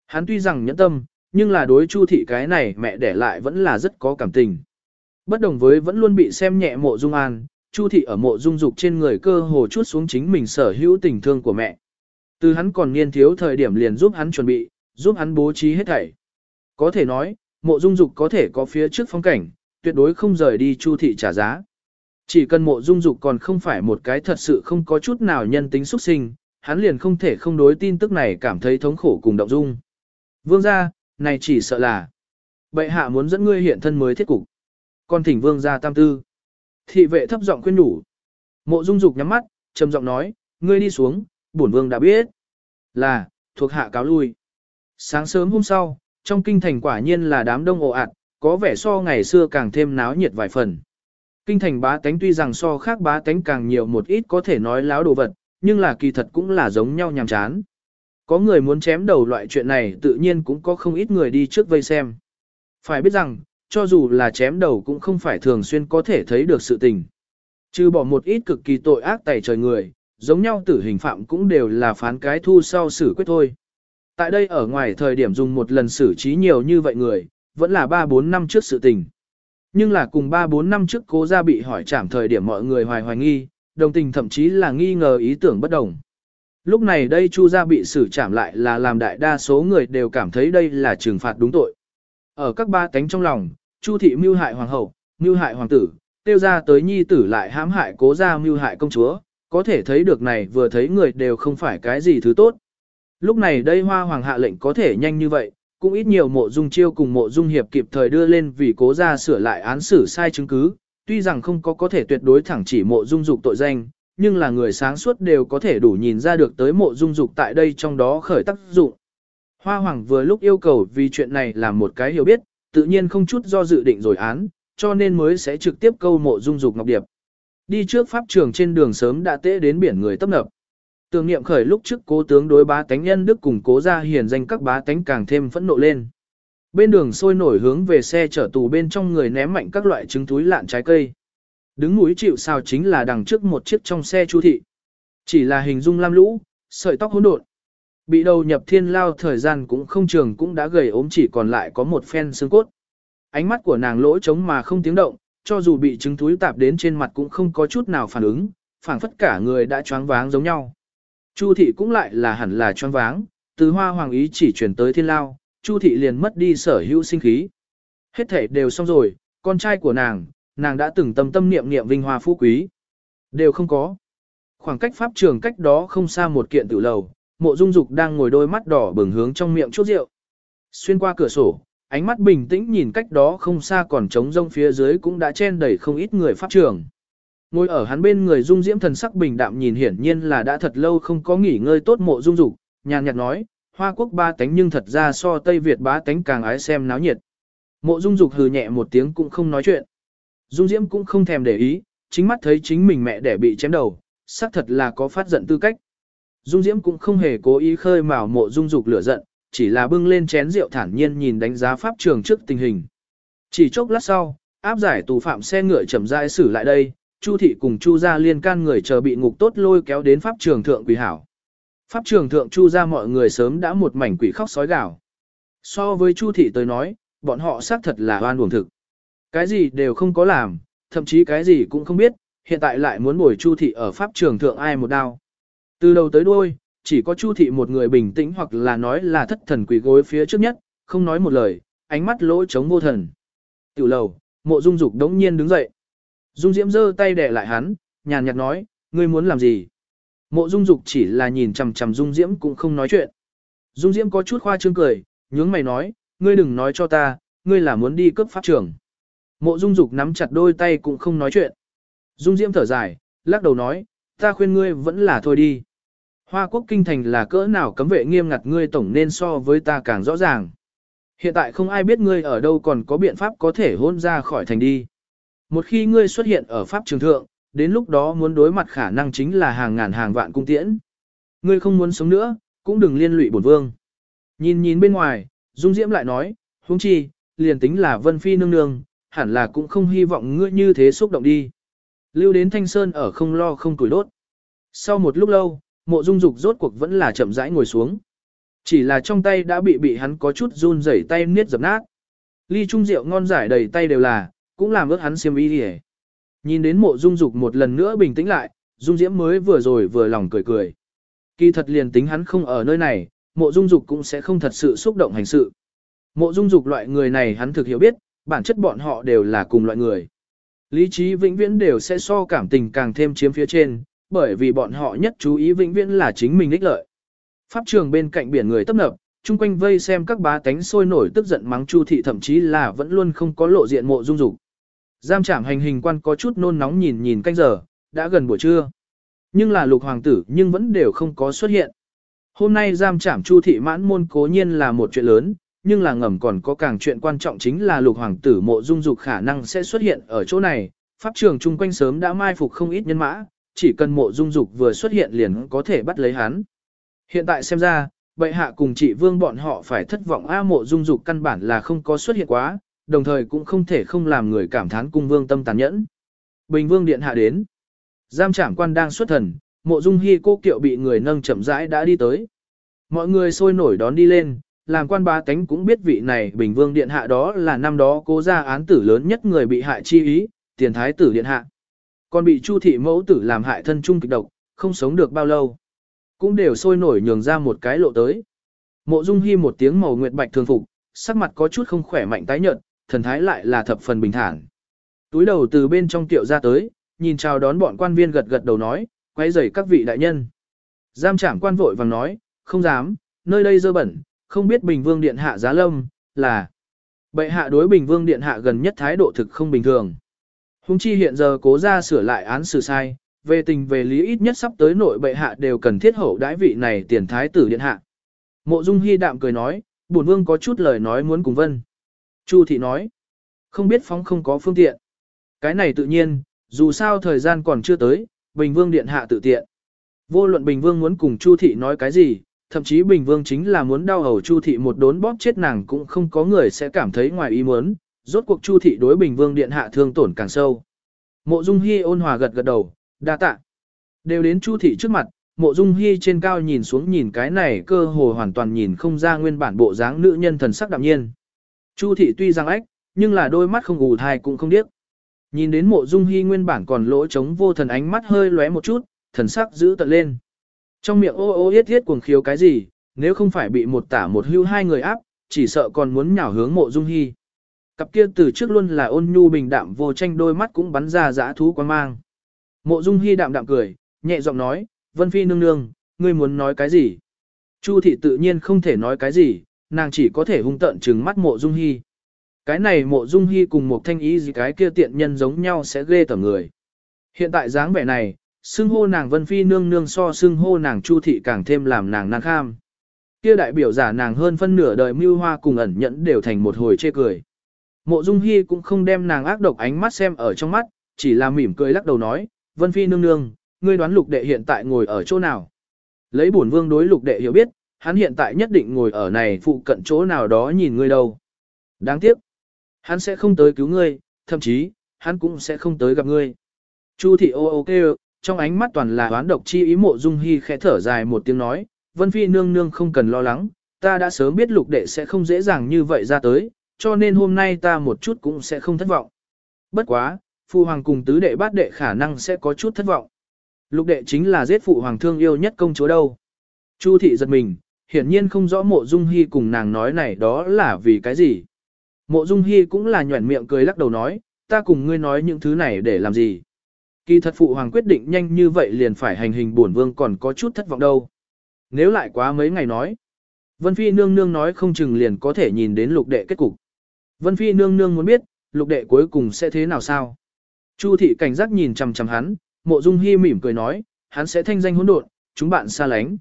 Hắn tuy rằng nhẫn tâm, nhưng là đối Chu thị cái này mẹ để lại vẫn là rất có cảm tình. Bất đồng với vẫn luôn bị xem nhẹ Mộ Dung An, Chu thị ở Mộ Dung Dục trên người cơ hồ chút xuống chính mình sở hữu tình thương của mẹ. Từ hắn còn niên thiếu thời điểm liền giúp hắn chuẩn bị, giúp hắn bố trí hết thảy. Có thể nói, Mộ Dung Dục có thể có phía trước phong cảnh, tuyệt đối không rời đi Chu thị trả giá. Chỉ cần mộ dung dục còn không phải một cái thật sự không có chút nào nhân tính xuất sinh, hắn liền không thể không đối tin tức này cảm thấy thống khổ cùng động dung. Vương gia, này chỉ sợ là bệ hạ muốn dẫn ngươi hiện thân mới thiết cục. con thỉnh vương gia tam tư. Thị vệ thấp giọng khuyên nhủ. Mộ dung dục nhắm mắt, trầm giọng nói, ngươi đi xuống, bổn vương đã biết. Là, thuộc hạ cáo lui. Sáng sớm hôm sau, trong kinh thành quả nhiên là đám đông ồ ạt, có vẻ so ngày xưa càng thêm náo nhiệt vài phần. Kinh thành bá tánh tuy rằng so khác bá tánh càng nhiều một ít có thể nói láo đồ vật, nhưng là kỳ thật cũng là giống nhau nhàm chán. Có người muốn chém đầu loại chuyện này tự nhiên cũng có không ít người đi trước vây xem. Phải biết rằng, cho dù là chém đầu cũng không phải thường xuyên có thể thấy được sự tình. Trừ bỏ một ít cực kỳ tội ác tẩy trời người, giống nhau tử hình phạm cũng đều là phán cái thu sau xử quyết thôi. Tại đây ở ngoài thời điểm dùng một lần xử trí nhiều như vậy người, vẫn là 3-4 năm trước sự tình. Nhưng là cùng 3-4 năm trước cố ra bị hỏi trảm thời điểm mọi người hoài hoài nghi, đồng tình thậm chí là nghi ngờ ý tưởng bất đồng. Lúc này đây Chu gia bị xử trảm lại là làm đại đa số người đều cảm thấy đây là trừng phạt đúng tội. Ở các ba cánh trong lòng, Chu thị mưu hại hoàng hậu, mưu hại hoàng tử, tiêu ra tới nhi tử lại hãm hại cố gia mưu hại công chúa, có thể thấy được này vừa thấy người đều không phải cái gì thứ tốt. Lúc này đây hoa hoàng hạ lệnh có thể nhanh như vậy, cũng ít nhiều mộ dung chiêu cùng mộ dung hiệp kịp thời đưa lên vì cố ra sửa lại án xử sai chứng cứ, tuy rằng không có có thể tuyệt đối thẳng chỉ mộ dung dục tội danh, nhưng là người sáng suốt đều có thể đủ nhìn ra được tới mộ dung dục tại đây trong đó khởi tác dụng. Hoa Hoàng vừa lúc yêu cầu vì chuyện này là một cái hiểu biết, tự nhiên không chút do dự định rồi án, cho nên mới sẽ trực tiếp câu mộ dung dục ngọc điệp. Đi trước pháp trường trên đường sớm đã tễ đến biển người tấp nập. Tưởng niệm khởi lúc trước cố tướng đối bá tánh nhân đức cùng cố ra hiền danh các bá tánh càng thêm phẫn nộ lên. Bên đường sôi nổi hướng về xe chở tù bên trong người ném mạnh các loại trứng túi lạn trái cây. Đứng núi chịu sao chính là đằng trước một chiếc trong xe chu thị. Chỉ là hình dung lam lũ, sợi tóc hỗn độn. Bị đầu nhập thiên lao thời gian cũng không trường cũng đã gầy ốm chỉ còn lại có một phen xương cốt. Ánh mắt của nàng lỗ trống mà không tiếng động, cho dù bị trứng túi tạp đến trên mặt cũng không có chút nào phản ứng, phảng phất cả người đã choáng váng giống nhau. Chu thị cũng lại là hẳn là choáng váng, từ hoa hoàng ý chỉ chuyển tới thiên lao, Chu thị liền mất đi sở hữu sinh khí. Hết thể đều xong rồi, con trai của nàng, nàng đã từng tâm tâm niệm niệm vinh hoa phú quý. Đều không có. Khoảng cách pháp trường cách đó không xa một kiện tử lầu, mộ dung dục đang ngồi đôi mắt đỏ bừng hướng trong miệng chút rượu. Xuyên qua cửa sổ, ánh mắt bình tĩnh nhìn cách đó không xa còn trống rông phía dưới cũng đã chen đầy không ít người pháp trường. Ngồi ở hắn bên người dung diễm thần sắc bình đạm nhìn hiển nhiên là đã thật lâu không có nghỉ ngơi tốt mộ dung dục, nhàn nhạt nói, Hoa quốc ba tánh nhưng thật ra so Tây Việt ba tánh càng ái xem náo nhiệt. Mộ dung dục hừ nhẹ một tiếng cũng không nói chuyện. Dung diễm cũng không thèm để ý, chính mắt thấy chính mình mẹ đẻ bị chém đầu, xác thật là có phát giận tư cách. Dung diễm cũng không hề cố ý khơi mào mộ dung dục lửa giận, chỉ là bưng lên chén rượu thản nhiên nhìn đánh giá pháp trường trước tình hình. Chỉ chốc lát sau, áp giải tù phạm xe ngựa chậm rãi xử lại đây, Chu thị cùng Chu gia liên can người chờ bị ngục tốt lôi kéo đến pháp trường thượng quỷ hảo. Pháp trường thượng Chu gia mọi người sớm đã một mảnh quỷ khóc sói gào. So với Chu thị tới nói, bọn họ xác thật là oan uổng thực. Cái gì đều không có làm, thậm chí cái gì cũng không biết, hiện tại lại muốn bồi Chu thị ở pháp trường thượng ai một đao. Từ đầu tới đuôi, chỉ có Chu thị một người bình tĩnh hoặc là nói là thất thần quỷ gối phía trước nhất, không nói một lời, ánh mắt lỗ trống vô thần. Tiểu lầu, mộ dung dục đống nhiên đứng dậy. Dung diễm giơ tay đè lại hắn, nhàn nhạt nói, ngươi muốn làm gì? Mộ dung dục chỉ là nhìn chằm chằm dung diễm cũng không nói chuyện. Dung diễm có chút khoa trương cười, nhướng mày nói, ngươi đừng nói cho ta, ngươi là muốn đi cướp pháp trường. Mộ dung dục nắm chặt đôi tay cũng không nói chuyện. Dung diễm thở dài, lắc đầu nói, ta khuyên ngươi vẫn là thôi đi. Hoa quốc kinh thành là cỡ nào cấm vệ nghiêm ngặt ngươi tổng nên so với ta càng rõ ràng. Hiện tại không ai biết ngươi ở đâu còn có biện pháp có thể hôn ra khỏi thành đi. Một khi ngươi xuất hiện ở pháp trường thượng, đến lúc đó muốn đối mặt khả năng chính là hàng ngàn hàng vạn cung tiễn. Ngươi không muốn sống nữa, cũng đừng liên lụy bổn vương. Nhìn nhìn bên ngoài, Dung Diễm lại nói, huống chi, liền tính là Vân Phi nương nương, hẳn là cũng không hy vọng ngươi như thế xúc động đi. Lưu đến Thanh Sơn ở không lo không tuổi đốt. Sau một lúc lâu, mộ dung dục rốt cuộc vẫn là chậm rãi ngồi xuống. Chỉ là trong tay đã bị bị hắn có chút run rẩy tay niết dập nát. Ly trung rượu ngon giải đầy tay đều là, cũng làm ướt hắn xiêm y đi Nhìn đến mộ dung dục một lần nữa bình tĩnh lại, dung diễm mới vừa rồi vừa lòng cười cười. Kỳ thật liền tính hắn không ở nơi này, mộ dung dục cũng sẽ không thật sự xúc động hành sự. Mộ dung dục loại người này hắn thực hiểu biết, bản chất bọn họ đều là cùng loại người. Lý trí vĩnh viễn đều sẽ so cảm tình càng thêm chiếm phía trên, bởi vì bọn họ nhất chú ý vĩnh viễn là chính mình ích lợi. Pháp trường bên cạnh biển người tấp nập, chung quanh vây xem các bá tánh sôi nổi tức giận mắng Chu thị thậm chí là vẫn luôn không có lộ diện mộ dung dục. Giam trảm hành hình quan có chút nôn nóng nhìn nhìn canh giờ, đã gần buổi trưa. Nhưng là lục hoàng tử nhưng vẫn đều không có xuất hiện. Hôm nay giam trảm Chu thị mãn môn cố nhiên là một chuyện lớn, nhưng là ngầm còn có càng chuyện quan trọng chính là lục hoàng tử mộ dung dục khả năng sẽ xuất hiện ở chỗ này. Pháp trường chung quanh sớm đã mai phục không ít nhân mã, chỉ cần mộ dung dục vừa xuất hiện liền có thể bắt lấy hắn. Hiện tại xem ra, bệ hạ cùng chị vương bọn họ phải thất vọng A mộ dung dục căn bản là không có xuất hiện quá, đồng thời cũng không thể không làm người cảm thán cung vương tâm tàn nhẫn. Bình vương điện hạ đến. Giam trảm quan đang xuất thần, mộ dung hy cô kiệu bị người nâng chậm rãi đã đi tới. Mọi người sôi nổi đón đi lên, làm quan ba tánh cũng biết vị này bình vương điện hạ đó là năm đó cố ra án tử lớn nhất người bị hại chi ý, tiền thái tử điện hạ. Còn bị chu thị mẫu tử làm hại thân trung kịch độc, không sống được bao lâu. Cũng đều sôi nổi nhường ra một cái lộ tới. Mộ dung hy một tiếng màu nguyệt bạch thường phục, sắc mặt có chút không khỏe mạnh tái nhợt, thần thái lại là thập phần bình thản. Túi đầu từ bên trong tiệu ra tới, nhìn chào đón bọn quan viên gật gật đầu nói, quay rầy các vị đại nhân. Giam trảm quan vội vàng nói, không dám, nơi đây dơ bẩn, không biết Bình Vương Điện Hạ giá lâm, là bệ hạ đối Bình Vương Điện Hạ gần nhất thái độ thực không bình thường. Hùng chi hiện giờ cố ra sửa lại án xử sai, về tình về lý ít nhất sắp tới nội bệ hạ đều cần thiết hậu đãi vị này tiền thái tử điện hạ. Mộ Dung hy đạm cười nói, bổn vương có chút lời nói muốn cùng vân. Chu thị nói, không biết phóng không có phương tiện. Cái này tự nhiên, dù sao thời gian còn chưa tới, Bình Vương điện hạ tự tiện. Vô luận Bình Vương muốn cùng Chu thị nói cái gì, thậm chí Bình Vương chính là muốn đau hầu Chu thị một đốn bóp chết nàng cũng không có người sẽ cảm thấy ngoài ý muốn, rốt cuộc Chu thị đối Bình Vương điện hạ thương tổn càng sâu. Mộ Dung Hi ôn hòa gật gật đầu, đa tạ. Đều đến Chu thị trước mặt, Mộ Dung Hi trên cao nhìn xuống nhìn cái này cơ hồ hoàn toàn nhìn không ra nguyên bản bộ dáng nữ nhân thần sắc đạm nhiên. Chu thị tuy rằng ách, nhưng là đôi mắt không ù thai cũng không điếc. Nhìn đến Mộ Dung Hi nguyên bản còn lỗ trống vô thần ánh mắt hơi lóe một chút, thần sắc giữ tận lên. Trong miệng ô ô yết yết cuồng khiếu cái gì, nếu không phải bị một tả một hưu hai người áp, chỉ sợ còn muốn nhào hướng mộ dung hy. Cặp kia từ trước luôn là ôn nhu bình đạm vô tranh đôi mắt cũng bắn ra dã thú quan mang. Mộ dung hy đạm đạm cười, nhẹ giọng nói, Vân Phi nương nương, ngươi muốn nói cái gì? Chu thị tự nhiên không thể nói cái gì, nàng chỉ có thể hung tận trừng mắt mộ dung hy. Cái này mộ dung hy cùng một thanh ý gì cái kia tiện nhân giống nhau sẽ ghê tởm người. Hiện tại dáng vẻ này, xưng hô nàng Vân Phi nương nương so xưng hô nàng Chu thị càng thêm làm nàng năng kham. Kia đại biểu giả nàng hơn phân nửa đời mưu hoa cùng ẩn nhẫn đều thành một hồi chê cười. Mộ Dung Hi cũng không đem nàng ác độc ánh mắt xem ở trong mắt, chỉ là mỉm cười lắc đầu nói, Vân Phi nương nương, ngươi đoán lục đệ hiện tại ngồi ở chỗ nào? Lấy bổn vương đối lục đệ hiểu biết, hắn hiện tại nhất định ngồi ở này phụ cận chỗ nào đó nhìn ngươi đâu. Đáng tiếc, hắn sẽ không tới cứu ngươi, thậm chí, hắn cũng sẽ không tới gặp ngươi. Chu thị ô ô kêu, trong ánh mắt toàn là oán độc chi ý mộ dung hy khẽ thở dài một tiếng nói, Vân Phi nương nương không cần lo lắng, ta đã sớm biết lục đệ sẽ không dễ dàng như vậy ra tới, cho nên hôm nay ta một chút cũng sẽ không thất vọng. Bất quá, phụ hoàng cùng tứ đệ bát đệ khả năng sẽ có chút thất vọng. Lục đệ chính là giết phụ hoàng thương yêu nhất công chúa đâu. Chu thị giật mình, hiển nhiên không rõ mộ dung hy cùng nàng nói này đó là vì cái gì. Mộ dung hy cũng là nhuẩn miệng cười lắc đầu nói, ta cùng ngươi nói những thứ này để làm gì. Kỳ thật phụ hoàng quyết định nhanh như vậy liền phải hành hình bổn vương còn có chút thất vọng đâu. Nếu lại quá mấy ngày nói, Vân Phi nương nương nói không chừng liền có thể nhìn đến lục đệ kết cục. Vân Phi nương nương muốn biết, lục đệ cuối cùng sẽ thế nào sao? Chu thị cảnh giác nhìn chằm chằm hắn, mộ dung hy mỉm cười nói, hắn sẽ thanh danh hỗn độn, chúng bạn xa lánh.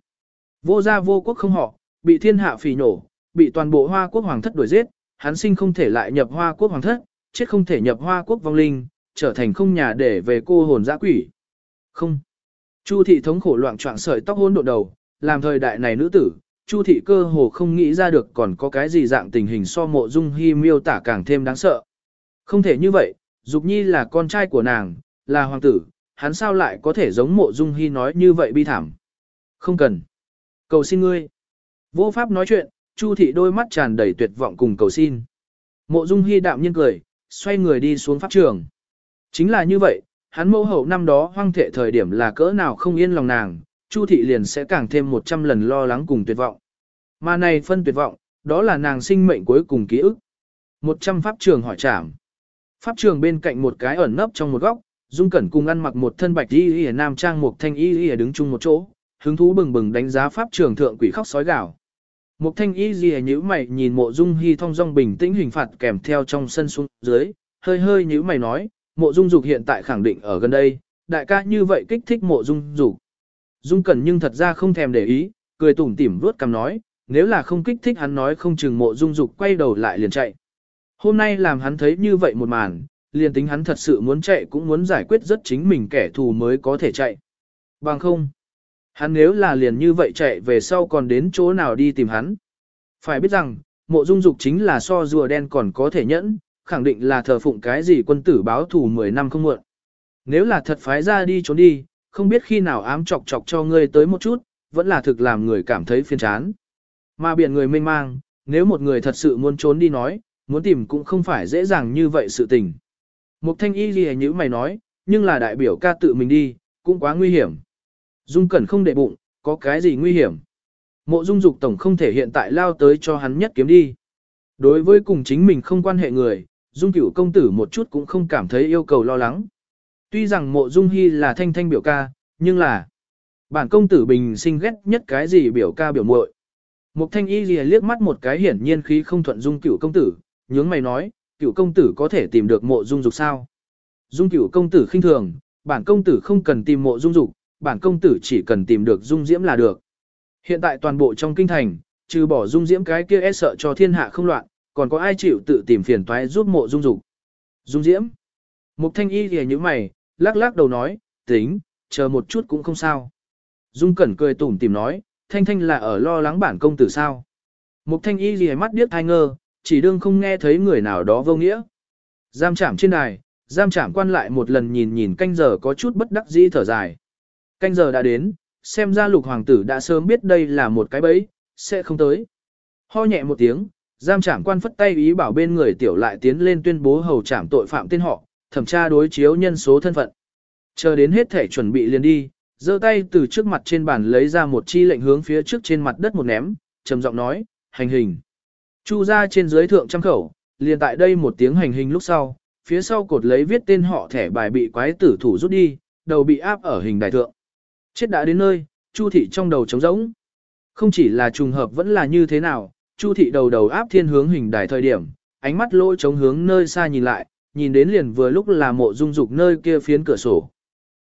Vô gia vô quốc không họ, bị thiên hạ phỉ nổ, bị toàn bộ hoa quốc hoàng thất đuổi giết, hắn sinh không thể lại nhập hoa quốc hoàng thất, chết không thể nhập hoa quốc vong linh, trở thành không nhà để về cô hồn dã quỷ. Không. Chu thị thống khổ loạn trọng sợi tóc hôn độ đầu, làm thời đại này nữ tử, Chu thị cơ hồ không nghĩ ra được còn có cái gì dạng tình hình so mộ dung hy miêu tả càng thêm đáng sợ. Không thể như vậy, Dục Nhi là con trai của nàng, là hoàng tử, hắn sao lại có thể giống mộ dung hy nói như vậy bi thảm. Không cần. Cầu xin ngươi. Vô pháp nói chuyện, Chu thị đôi mắt tràn đầy tuyệt vọng cùng cầu xin. Mộ dung hy đạm nhiên cười, xoay người đi xuống pháp trường. Chính là như vậy, hắn mẫu hậu năm đó hoang thệ thời điểm là cỡ nào không yên lòng nàng, Chu thị liền sẽ càng thêm 100 lần lo lắng cùng tuyệt vọng. Mà này phân tuyệt vọng, đó là nàng sinh mệnh cuối cùng ký ức. 100 pháp trường hỏi trảm. Pháp trường bên cạnh một cái ẩn nấp trong một góc, Dung Cẩn cùng ăn mặc một thân bạch y y nam trang một thanh y y đứng chung một chỗ, hứng thú bừng bừng đánh giá pháp trường thượng quỷ khóc sói gào. Một thanh y gì nhíu mày nhìn mộ Dung hy thong dong bình tĩnh hình phạt kèm theo trong sân xuống dưới, hơi hơi nhíu mày nói, mộ Dung Dục hiện tại khẳng định ở gần đây, đại ca như vậy kích thích mộ Dung Dục. Dung Cẩn nhưng thật ra không thèm để ý, cười tủm tỉm vuốt cằm nói, nếu là không kích thích hắn nói không chừng mộ Dung Dục quay đầu lại liền chạy. Hôm nay làm hắn thấy như vậy một màn, liền tính hắn thật sự muốn chạy cũng muốn giải quyết rất chính mình kẻ thù mới có thể chạy. Bằng không, hắn nếu là liền như vậy chạy về sau còn đến chỗ nào đi tìm hắn. Phải biết rằng, mộ dung dục chính là so rùa đen còn có thể nhẫn, khẳng định là thờ phụng cái gì quân tử báo thù 10 năm không muộn. Nếu là thật phái ra đi trốn đi, không biết khi nào ám chọc chọc cho ngươi tới một chút, vẫn là thực làm người cảm thấy phiền chán. Mà biển người mênh mang, nếu một người thật sự muốn trốn đi nói, muốn tìm cũng không phải dễ dàng như vậy sự tình. Mục thanh y gì như mày nói, nhưng là đại biểu ca tự mình đi, cũng quá nguy hiểm. Dung cẩn không để bụng, có cái gì nguy hiểm. Mộ dung dục tổng không thể hiện tại lao tới cho hắn nhất kiếm đi. Đối với cùng chính mình không quan hệ người, dung cửu công tử một chút cũng không cảm thấy yêu cầu lo lắng. Tuy rằng mộ dung hy là thanh thanh biểu ca, nhưng là bản công tử bình sinh ghét nhất cái gì biểu ca biểu muội. Mục thanh y lìa liếc mắt một cái hiển nhiên khí không thuận dung cửu công tử, nhướng mày nói, cửu công tử có thể tìm được mộ dung dục sao? Dung cửu công tử khinh thường, bản công tử không cần tìm mộ dung dục, bản công tử chỉ cần tìm được dung diễm là được. Hiện tại toàn bộ trong kinh thành, trừ bỏ dung diễm cái kia e sợ cho thiên hạ không loạn, còn có ai chịu tự tìm phiền toái giúp mộ dung dục. Dung diễm. Mục thanh y thì như mày, lắc lắc đầu nói, tính, chờ một chút cũng không sao. Dung cẩn cười tủm tìm nói, thanh thanh là ở lo lắng bản công tử sao. Mục thanh y gì mắt điếc thai ngơ, chỉ đương không nghe thấy người nào đó vô nghĩa. Giam chạm trên đài, giam chạm quan lại một lần nhìn nhìn canh giờ có chút bất đắc dĩ thở dài. Canh giờ đã đến, xem ra lục hoàng tử đã sớm biết đây là một cái bẫy, sẽ không tới. Ho nhẹ một tiếng, giam trảm quan phất tay ý bảo bên người tiểu lại tiến lên tuyên bố hầu trảm tội phạm tên họ, thẩm tra đối chiếu nhân số thân phận. Chờ đến hết thể chuẩn bị liền đi, giơ tay từ trước mặt trên bàn lấy ra một chi lệnh hướng phía trước trên mặt đất một ném, trầm giọng nói, hành hình. Chu ra trên dưới thượng trăm khẩu, liền tại đây một tiếng hành hình lúc sau, phía sau cột lấy viết tên họ thẻ bài bị quái tử thủ rút đi, đầu bị áp ở hình đại thượng. Chết đã đến nơi, Chu thị trong đầu trống rỗng. Không chỉ là trùng hợp vẫn là như thế nào, Chu thị đầu đầu áp thiên hướng hình đài thời điểm, ánh mắt lỗ trống hướng nơi xa nhìn lại, nhìn đến liền vừa lúc là mộ dung dục nơi kia phiến cửa sổ.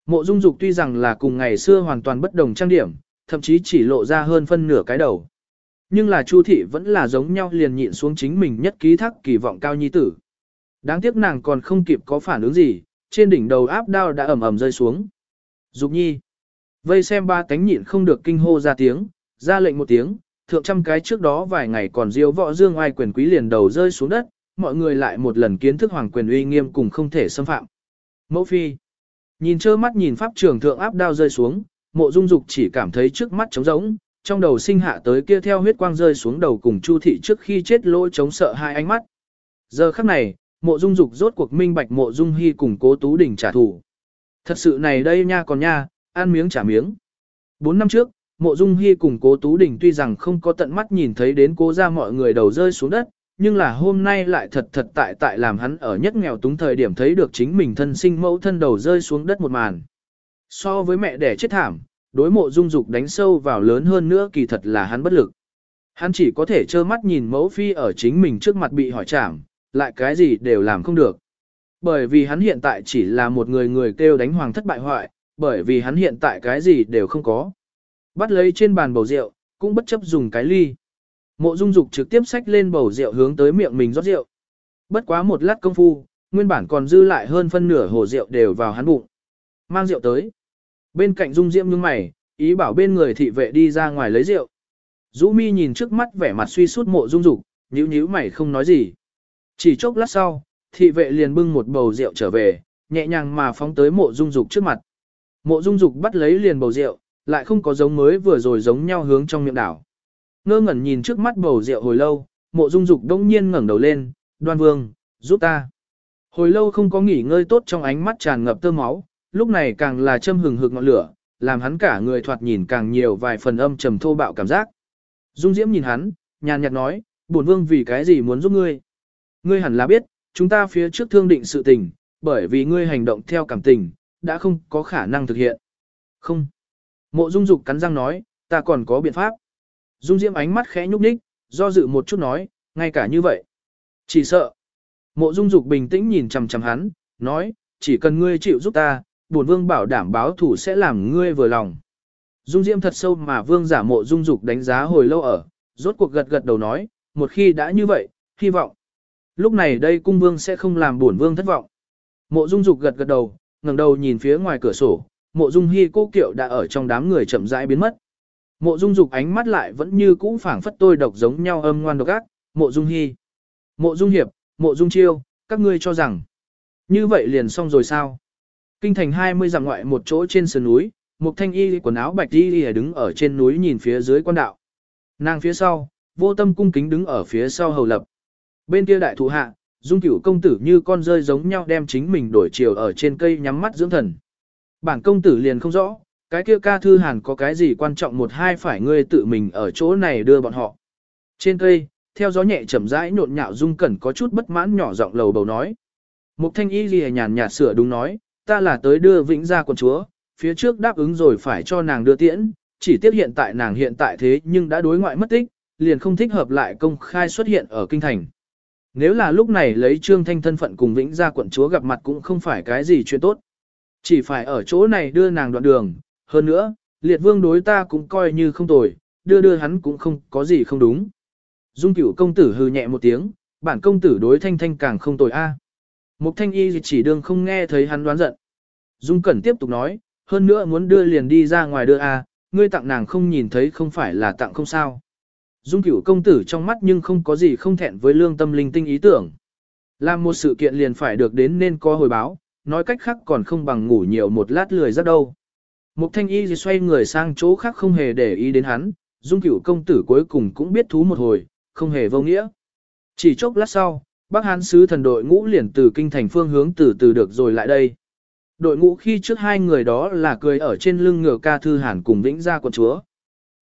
Mộ dung dục tuy rằng là cùng ngày xưa hoàn toàn bất đồng trang điểm, thậm chí chỉ lộ ra hơn phân nửa cái đầu. Nhưng là Chu thị vẫn là giống nhau liền nhịn xuống chính mình nhất ký thác kỳ vọng cao nhi tử. Đáng tiếc nàng còn không kịp có phản ứng gì, trên đỉnh đầu áp đao đã ẩm ẩm rơi xuống. Dục nhi. Vây xem ba tánh nhịn không được kinh hô ra tiếng, ra lệnh một tiếng, thượng trăm cái trước đó vài ngày còn diêu võ dương ai quyền quý liền đầu rơi xuống đất, mọi người lại một lần kiến thức hoàng quyền uy nghiêm cùng không thể xâm phạm. Mẫu phi. Nhìn trơ mắt nhìn pháp trường thượng áp đao rơi xuống, mộ dung dục chỉ cảm thấy trước mắt trống rỗng, trong đầu sinh hạ tới kia theo huyết quang rơi xuống đầu cùng chu thị trước khi chết lỗi chống sợ hai ánh mắt. Giờ khắc này, mộ dung dục rốt cuộc minh bạch mộ dung hy cùng cố tú đỉnh trả thù. Thật sự này đây nha còn nha, ăn miếng trả miếng. Bốn năm trước, mộ dung Hi cùng cố tú Đình tuy rằng không có tận mắt nhìn thấy đến cố ra mọi người đầu rơi xuống đất, nhưng là hôm nay lại thật thật tại tại làm hắn ở nhất nghèo túng thời điểm thấy được chính mình thân sinh mẫu thân đầu rơi xuống đất một màn. So với mẹ đẻ chết thảm, đối mộ dung dục đánh sâu vào lớn hơn nữa kỳ thật là hắn bất lực. Hắn chỉ có thể trơ mắt nhìn mẫu phi ở chính mình trước mặt bị hỏi trảm, lại cái gì đều làm không được. Bởi vì hắn hiện tại chỉ là một người người kêu đánh hoàng thất bại hoại, bởi vì hắn hiện tại cái gì đều không có. Bắt lấy trên bàn bầu rượu, cũng bất chấp dùng cái ly. Mộ Dung Dục trực tiếp xách lên bầu rượu hướng tới miệng mình rót rượu. Bất quá một lát công phu, nguyên bản còn dư lại hơn phân nửa hồ rượu đều vào hắn bụng. Mang rượu tới. Bên cạnh Dung Diễm nhướng mày, ý bảo bên người thị vệ đi ra ngoài lấy rượu. Dũ Mi nhìn trước mắt vẻ mặt suy sút Mộ Dung Dục, nhíu nhíu mày không nói gì. Chỉ chốc lát sau, thị vệ liền bưng một bầu rượu trở về, nhẹ nhàng mà phóng tới Mộ Dung Dục trước mặt. Mộ Dung Dục bắt lấy liền bầu rượu, lại không có giống mới vừa rồi giống nhau hướng trong miệng đảo. Ngơ ngẩn nhìn trước mắt bầu rượu hồi lâu, mộ dung dục đông nhiên ngẩng đầu lên, đoan vương, giúp ta. Hồi lâu không có nghỉ ngơi tốt trong ánh mắt tràn ngập tơ máu, lúc này càng là châm hừng hực ngọn lửa, làm hắn cả người thoạt nhìn càng nhiều vài phần âm trầm thô bạo cảm giác. Dung Diễm nhìn hắn, nhàn nhạt nói, bổn vương vì cái gì muốn giúp ngươi? Ngươi hẳn là biết, chúng ta phía trước thương định sự tình, bởi vì ngươi hành động theo cảm tình, đã không có khả năng thực hiện. Không. Mộ Dung Dục cắn răng nói, ta còn có biện pháp. Dung Diễm ánh mắt khẽ nhúc nhích, do dự một chút nói, ngay cả như vậy. Chỉ sợ. Mộ Dung Dục bình tĩnh nhìn chằm chằm hắn, nói, chỉ cần ngươi chịu giúp ta, bổn vương bảo đảm báo thủ sẽ làm ngươi vừa lòng. Dung Diễm thật sâu mà vương giả mộ Dung Dục đánh giá hồi lâu ở, rốt cuộc gật gật đầu nói, một khi đã như vậy, hy vọng. Lúc này đây cung vương sẽ không làm bổn vương thất vọng. Mộ Dung Dục gật gật đầu, ngẩng đầu nhìn phía ngoài cửa sổ, mộ Dung Hi cô kiệu đã ở trong đám người chậm rãi biến mất. Mộ Dung Dục ánh mắt lại vẫn như cũ phảng phất tôi độc giống nhau âm ngoan độc ác, Mộ Dung Hi, Mộ Dung Hiệp, Mộ Dung Chiêu, các ngươi cho rằng như vậy liền xong rồi sao? Kinh thành 20 dặm ngoại một chỗ trên sườn núi, một thanh y quần áo bạch y đứng ở trên núi nhìn phía dưới quan đạo. Nàng phía sau, vô tâm cung kính đứng ở phía sau hầu lập. Bên kia đại thủ hạ, dung cửu công tử như con rơi giống nhau đem chính mình đổi chiều ở trên cây nhắm mắt dưỡng thần. Bản công tử liền không rõ, cái kia ca thư hàn có cái gì quan trọng một hai phải ngươi tự mình ở chỗ này đưa bọn họ. Trên cây, theo gió nhẹ chậm rãi nhộn nhạo dung cẩn có chút bất mãn nhỏ giọng lầu bầu nói. Mục thanh y gì nhàn nhạt sửa đúng nói, ta là tới đưa vĩnh ra quần chúa, phía trước đáp ứng rồi phải cho nàng đưa tiễn, chỉ tiếc hiện tại nàng hiện tại thế nhưng đã đối ngoại mất tích, liền không thích hợp lại công khai xuất hiện ở kinh thành. Nếu là lúc này lấy trương thanh thân phận cùng vĩnh ra quận chúa gặp mặt cũng không phải cái gì chuyện tốt. Chỉ phải ở chỗ này đưa nàng đoạn đường, hơn nữa, liệt vương đối ta cũng coi như không tồi, đưa đưa hắn cũng không có gì không đúng. Dung cửu công tử hừ nhẹ một tiếng, bản công tử đối thanh thanh càng không tồi a. Mục thanh y chỉ đương không nghe thấy hắn đoán giận. Dung cẩn tiếp tục nói, hơn nữa muốn đưa liền đi ra ngoài đưa a, ngươi tặng nàng không nhìn thấy không phải là tặng không sao. Dung cửu công tử trong mắt nhưng không có gì không thẹn với lương tâm linh tinh ý tưởng. Làm một sự kiện liền phải được đến nên có hồi báo, nói cách khác còn không bằng ngủ nhiều một lát lười rất đâu. Mục thanh y xoay người sang chỗ khác không hề để ý đến hắn, dung cửu công tử cuối cùng cũng biết thú một hồi, không hề vô nghĩa. Chỉ chốc lát sau, Bắc Hán sứ thần đội ngũ liền từ kinh thành phương hướng từ từ được rồi lại đây. Đội ngũ khi trước hai người đó là cười ở trên lưng ngựa ca thư hàn cùng Vĩnh Gia quận chúa.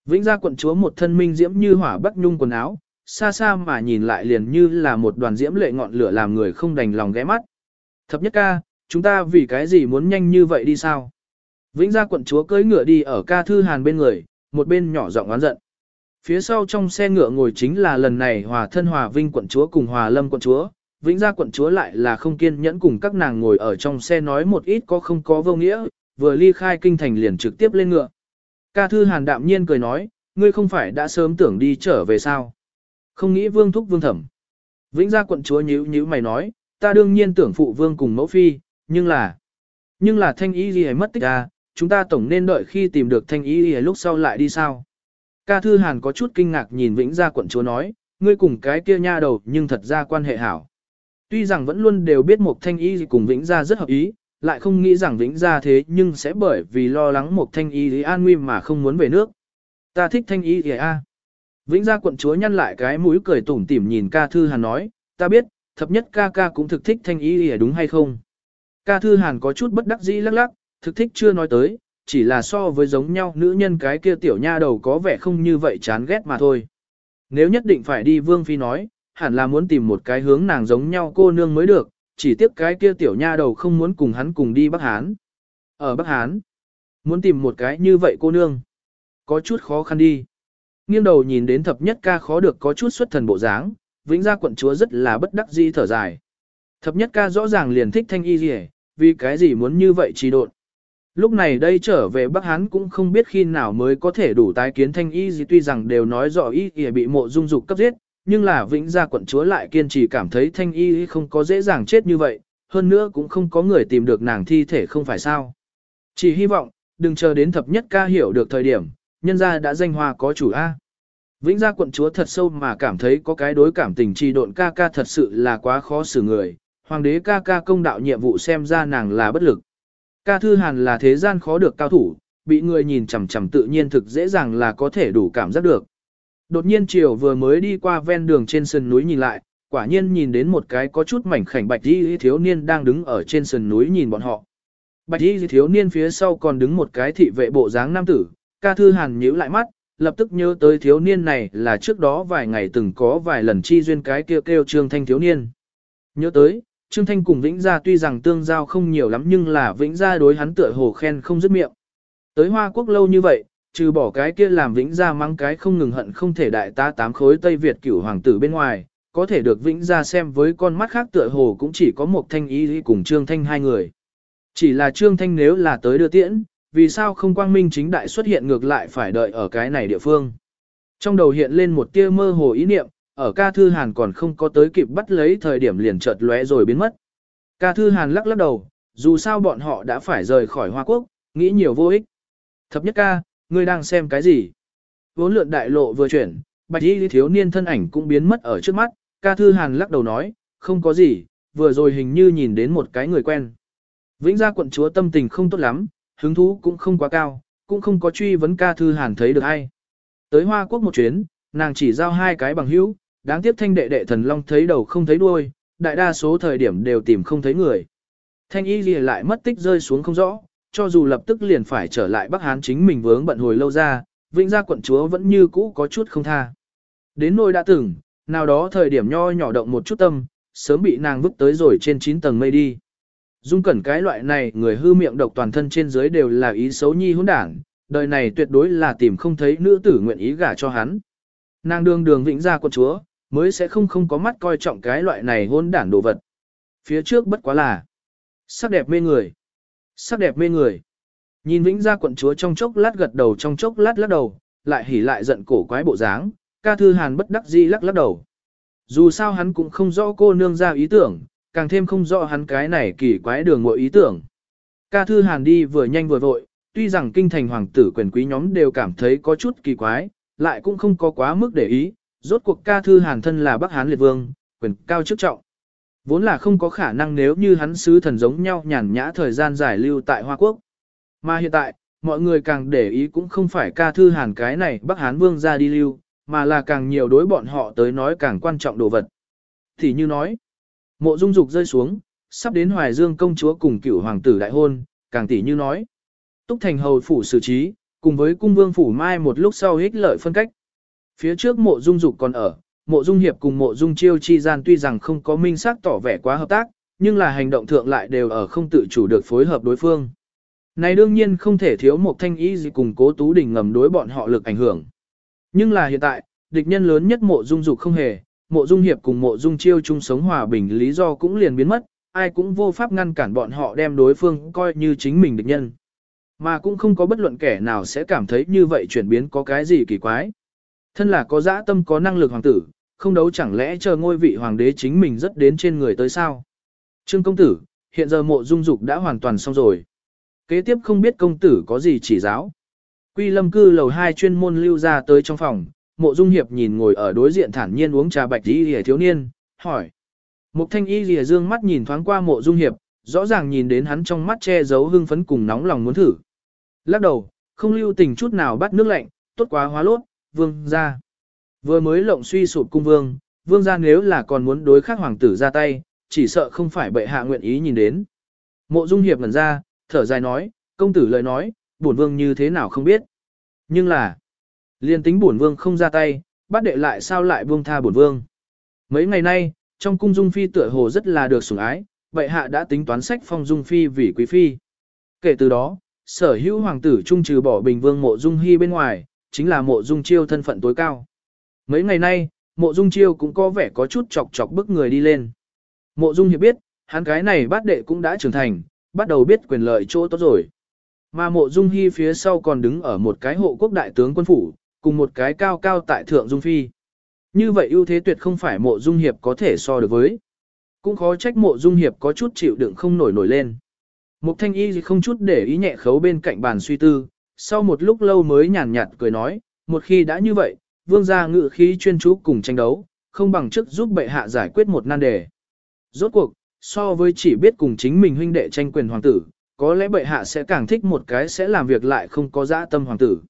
Vĩnh Gia quận chúa một thân minh diễm như hỏa bắc nhung quần áo, xa xa mà nhìn lại liền như là một đoàn diễm lệ ngọn lửa làm người không đành lòng ghé mắt. Thập nhất ca, chúng ta vì cái gì muốn nhanh như vậy đi sao? Vĩnh Gia quận chúa cưỡi ngựa đi ở ca thư hàn bên người, một bên nhỏ giọng oán giận. Phía sau trong xe ngựa ngồi chính là lần này hòa thân hòa vinh quận chúa cùng hòa lâm quận chúa, vĩnh gia quận chúa lại là không kiên nhẫn cùng các nàng ngồi ở trong xe nói một ít có không có vô nghĩa, vừa ly khai kinh thành liền trực tiếp lên ngựa. Ca thư hàn đạm nhiên cười nói, ngươi không phải đã sớm tưởng đi trở về sao? Không nghĩ vương thúc vương thẩm. Vĩnh gia quận chúa nhíu nhíu mày nói, ta đương nhiên tưởng phụ vương cùng mẫu phi, nhưng là, nhưng là thanh ý gì mất tích à, chúng ta tổng nên đợi khi tìm được thanh ý gì lúc sau lại đi sao? Ca Thư Hàn có chút kinh ngạc nhìn Vĩnh Gia quận chúa nói, ngươi cùng cái kia nha đầu nhưng thật ra quan hệ hảo. Tuy rằng vẫn luôn đều biết một thanh y cùng Vĩnh Gia rất hợp ý, lại không nghĩ rằng Vĩnh Gia thế nhưng sẽ bởi vì lo lắng một thanh y lý an nguy mà không muốn về nước. Ta thích thanh y thì a. Vĩnh Gia quận chúa nhăn lại cái mũi cười tủm tỉm nhìn ca thư hàn nói, ta biết, thập nhất ca ca cũng thực thích thanh y thì đúng hay không. Ca thư hàn có chút bất đắc dĩ lắc lắc, thực thích chưa nói tới, chỉ là so với giống nhau nữ nhân cái kia tiểu nha đầu có vẻ không như vậy chán ghét mà thôi. Nếu nhất định phải đi Vương Phi nói, hẳn là muốn tìm một cái hướng nàng giống nhau cô nương mới được, chỉ tiếc cái kia tiểu nha đầu không muốn cùng hắn cùng đi Bắc Hán. Ở Bắc Hán, muốn tìm một cái như vậy cô nương, có chút khó khăn đi. Nghiêng đầu nhìn đến thập nhất ca khó được có chút xuất thần bộ dáng, vĩnh gia quận chúa rất là bất đắc dĩ thở dài. Thập nhất ca rõ ràng liền thích thanh y gì vì cái gì muốn như vậy trì độn. Lúc này đây trở về Bắc Hán cũng không biết khi nào mới có thể đủ tái kiến thanh y gì tuy rằng đều nói rõ y gì bị mộ dung dục cấp giết, nhưng là vĩnh gia quận chúa lại kiên trì cảm thấy thanh y không có dễ dàng chết như vậy, hơn nữa cũng không có người tìm được nàng thi thể không phải sao. Chỉ hy vọng, đừng chờ đến thập nhất ca hiểu được thời điểm, nhân gia đã danh hoa có chủ A. Vĩnh gia quận chúa thật sâu mà cảm thấy có cái đối cảm tình trì độn ca ca thật sự là quá khó xử người, hoàng đế ca ca công đạo nhiệm vụ xem ra nàng là bất lực. Ca Thư Hàn là thế gian khó được cao thủ, bị người nhìn chằm chằm tự nhiên thực dễ dàng là có thể đủ cảm giác được. Đột nhiên chiều vừa mới đi qua ven đường trên sườn núi nhìn lại, quả nhiên nhìn đến một cái có chút mảnh khảnh bạch y thiếu niên đang đứng ở trên sườn núi nhìn bọn họ. Bạch y thiếu niên phía sau còn đứng một cái thị vệ bộ dáng nam tử, ca thư hàn nhíu lại mắt, lập tức nhớ tới thiếu niên này là trước đó vài ngày từng có vài lần chi duyên cái kêu kêu trương thanh thiếu niên. Nhớ tới, Trương Thanh cùng Vĩnh Gia tuy rằng tương giao không nhiều lắm nhưng là Vĩnh Gia đối hắn tựa hồ khen không dứt miệng. Tới Hoa Quốc lâu như vậy, trừ bỏ cái kia làm Vĩnh Gia mang cái không ngừng hận không thể đại ta tám khối Tây Việt cửu hoàng tử bên ngoài, có thể được Vĩnh Gia xem với con mắt khác tựa hồ cũng chỉ có một thanh ý cùng Trương Thanh hai người. Chỉ là Trương Thanh nếu là tới đưa tiễn, vì sao không quang minh chính đại xuất hiện ngược lại phải đợi ở cái này địa phương. Trong đầu hiện lên một tia mơ hồ ý niệm, ở ca thư hàn còn không có tới kịp bắt lấy thời điểm liền chợt lóe rồi biến mất. Ca thư hàn lắc lắc đầu, dù sao bọn họ đã phải rời khỏi Hoa Quốc, nghĩ nhiều vô ích. Thập nhất ca, ngươi đang xem cái gì? Vốn lượn đại lộ vừa chuyển, bạch y thiếu niên thân ảnh cũng biến mất ở trước mắt, ca thư hàn lắc đầu nói, không có gì, vừa rồi hình như nhìn đến một cái người quen. Vĩnh gia quận chúa tâm tình không tốt lắm, hứng thú cũng không quá cao, cũng không có truy vấn ca thư hàn thấy được ai. Tới Hoa Quốc một chuyến, nàng chỉ giao hai cái bằng hữu, đáng tiếc thanh đệ đệ thần long thấy đầu không thấy đuôi, đại đa số thời điểm đều tìm không thấy người. Thanh y gì lại mất tích rơi xuống không rõ, cho dù lập tức liền phải trở lại Bắc Hán chính mình vướng bận hồi lâu ra, vĩnh gia quận chúa vẫn như cũ có chút không tha. Đến nỗi đã từng, nào đó thời điểm nho nhỏ động một chút tâm, sớm bị nàng vứt tới rồi trên 9 tầng mây đi. Dung cẩn cái loại này người hư miệng độc toàn thân trên dưới đều là ý xấu nhi hỗn đảng, đời này tuyệt đối là tìm không thấy nữ tử nguyện ý gả cho hắn. Nàng đường đường vĩnh gia quận chúa, mới sẽ không không có mắt coi trọng cái loại này hôn đảng đồ vật. Phía trước bất quá là sắc đẹp mê người. Sắc đẹp mê người. Nhìn Vĩnh Gia quận chúa trong chốc lát gật đầu trong chốc lát lắc đầu, lại hỉ lại giận cổ quái bộ dáng, ca thư hàn bất đắc dĩ lắc lắc đầu. Dù sao hắn cũng không rõ cô nương ra ý tưởng, càng thêm không rõ hắn cái này kỳ quái đường ngội ý tưởng. Ca thư hàn đi vừa nhanh vừa vội, tuy rằng kinh thành hoàng tử quyền quý nhóm đều cảm thấy có chút kỳ quái, lại cũng không có quá mức để ý, rốt cuộc ca thư hàn thân là Bắc Hán liệt vương, quyền cao chức trọng. Vốn là không có khả năng nếu như hắn sứ thần giống nhau nhàn nhã thời gian giải lưu tại Hoa Quốc. Mà hiện tại, mọi người càng để ý cũng không phải ca thư hàn cái này Bắc Hán vương ra đi lưu, mà là càng nhiều đối bọn họ tới nói càng quan trọng đồ vật. Thì như nói, mộ dung dục rơi xuống, sắp đến Hoài Dương công chúa cùng cửu hoàng tử đại hôn, càng tỷ như nói. Túc Thành hầu phủ xử trí, cùng với cung vương phủ mai một lúc sau hích lợi phân cách. Phía trước mộ dung dục còn ở, mộ dung hiệp cùng mộ dung chiêu chi gian tuy rằng không có minh xác tỏ vẻ quá hợp tác, nhưng là hành động thượng lại đều ở không tự chủ được phối hợp đối phương. Này đương nhiên không thể thiếu một thanh ý gì cùng cố tú đỉnh ngầm đối bọn họ lực ảnh hưởng. Nhưng là hiện tại, địch nhân lớn nhất mộ dung dục không hề, mộ dung hiệp cùng mộ dung chiêu chung sống hòa bình lý do cũng liền biến mất, ai cũng vô pháp ngăn cản bọn họ đem đối phương coi như chính mình địch nhân. Mà cũng không có bất luận kẻ nào sẽ cảm thấy như vậy chuyển biến có cái gì kỳ quái. Thân là có dã tâm có năng lực hoàng tử, không đấu chẳng lẽ chờ ngôi vị hoàng đế chính mình rất đến trên người tới sao. Trương công tử, hiện giờ mộ dung dục đã hoàn toàn xong rồi. Kế tiếp không biết công tử có gì chỉ giáo. Quy lâm cư lầu 2 chuyên môn lưu ra tới trong phòng, mộ dung hiệp nhìn ngồi ở đối diện thản nhiên uống trà bạch y lìa thiếu niên, hỏi. Mục thanh y lìa dương mắt nhìn thoáng qua mộ dung hiệp, rõ ràng nhìn đến hắn trong mắt che giấu hưng phấn cùng nóng lòng muốn thử. Lắc đầu, không lưu tình chút nào bắt nước lạnh, tốt quá hóa lốt, vương ra. Vừa mới lộng suy sụp cung vương, vương gia nếu là còn muốn đối khắc hoàng tử ra tay, chỉ sợ không phải bệ hạ nguyện ý nhìn đến. Mộ dung hiệp ngẩn ra, thở dài nói, công tử lời nói, bổn vương như thế nào không biết. Nhưng là, liên tính bổn vương không ra tay, bắt đệ lại sao lại buông tha bổn vương. Mấy ngày nay, trong cung dung phi tựa hồ rất là được sủng ái, bệ hạ đã tính toán sách phong dung phi vì quý phi. Kể từ đó, sở hữu hoàng tử trung trừ bỏ bình vương mộ dung hy bên ngoài, chính là mộ dung chiêu thân phận tối cao. Mấy ngày nay, mộ dung chiêu cũng có vẻ có chút chọc chọc bức người đi lên. Mộ dung hiệp biết, hắn cái này bát đệ cũng đã trưởng thành, bắt đầu biết quyền lợi chỗ tốt rồi. Mà mộ dung hy phía sau còn đứng ở một cái hộ quốc đại tướng quân phủ, cùng một cái cao cao tại thượng dung phi. Như vậy ưu thế tuyệt không phải mộ dung hiệp có thể so được với. Cũng khó trách mộ dung hiệp có chút chịu đựng không nổi nổi lên. Mục thanh y không chút để ý nhẹ khấu bên cạnh bàn suy tư, sau một lúc lâu mới nhàn nhạt cười nói, một khi đã như vậy, vương gia ngự khí chuyên chú cùng tranh đấu, không bằng chức giúp bệ hạ giải quyết một nan đề. Rốt cuộc, so với chỉ biết cùng chính mình huynh đệ tranh quyền hoàng tử, có lẽ bệ hạ sẽ càng thích một cái sẽ làm việc lại không có dã tâm hoàng tử.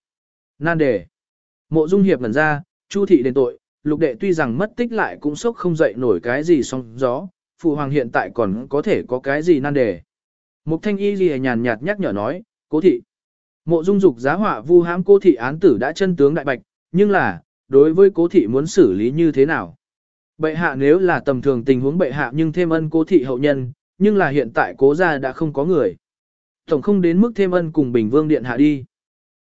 Nan đề. Mộ Dung Hiệp lần ra, Chu thị đền tội, lục đệ tuy rằng mất tích lại cũng sốc không dậy nổi cái gì song gió, phụ hoàng hiện tại còn có thể có cái gì nan đề. Mục thanh y gì nhàn nhạt nhắc nhở nói, cố thị. Mộ dung dục giá họa vu hãm cố thị án tử đã chân tướng đại bạch, nhưng là, đối với cố thị muốn xử lý như thế nào? Bệ hạ nếu là tầm thường tình huống bệ hạ nhưng thêm ân cố thị hậu nhân, nhưng là hiện tại cố gia đã không có người. Tổng không đến mức thêm ân cùng Bình Vương Điện Hạ đi.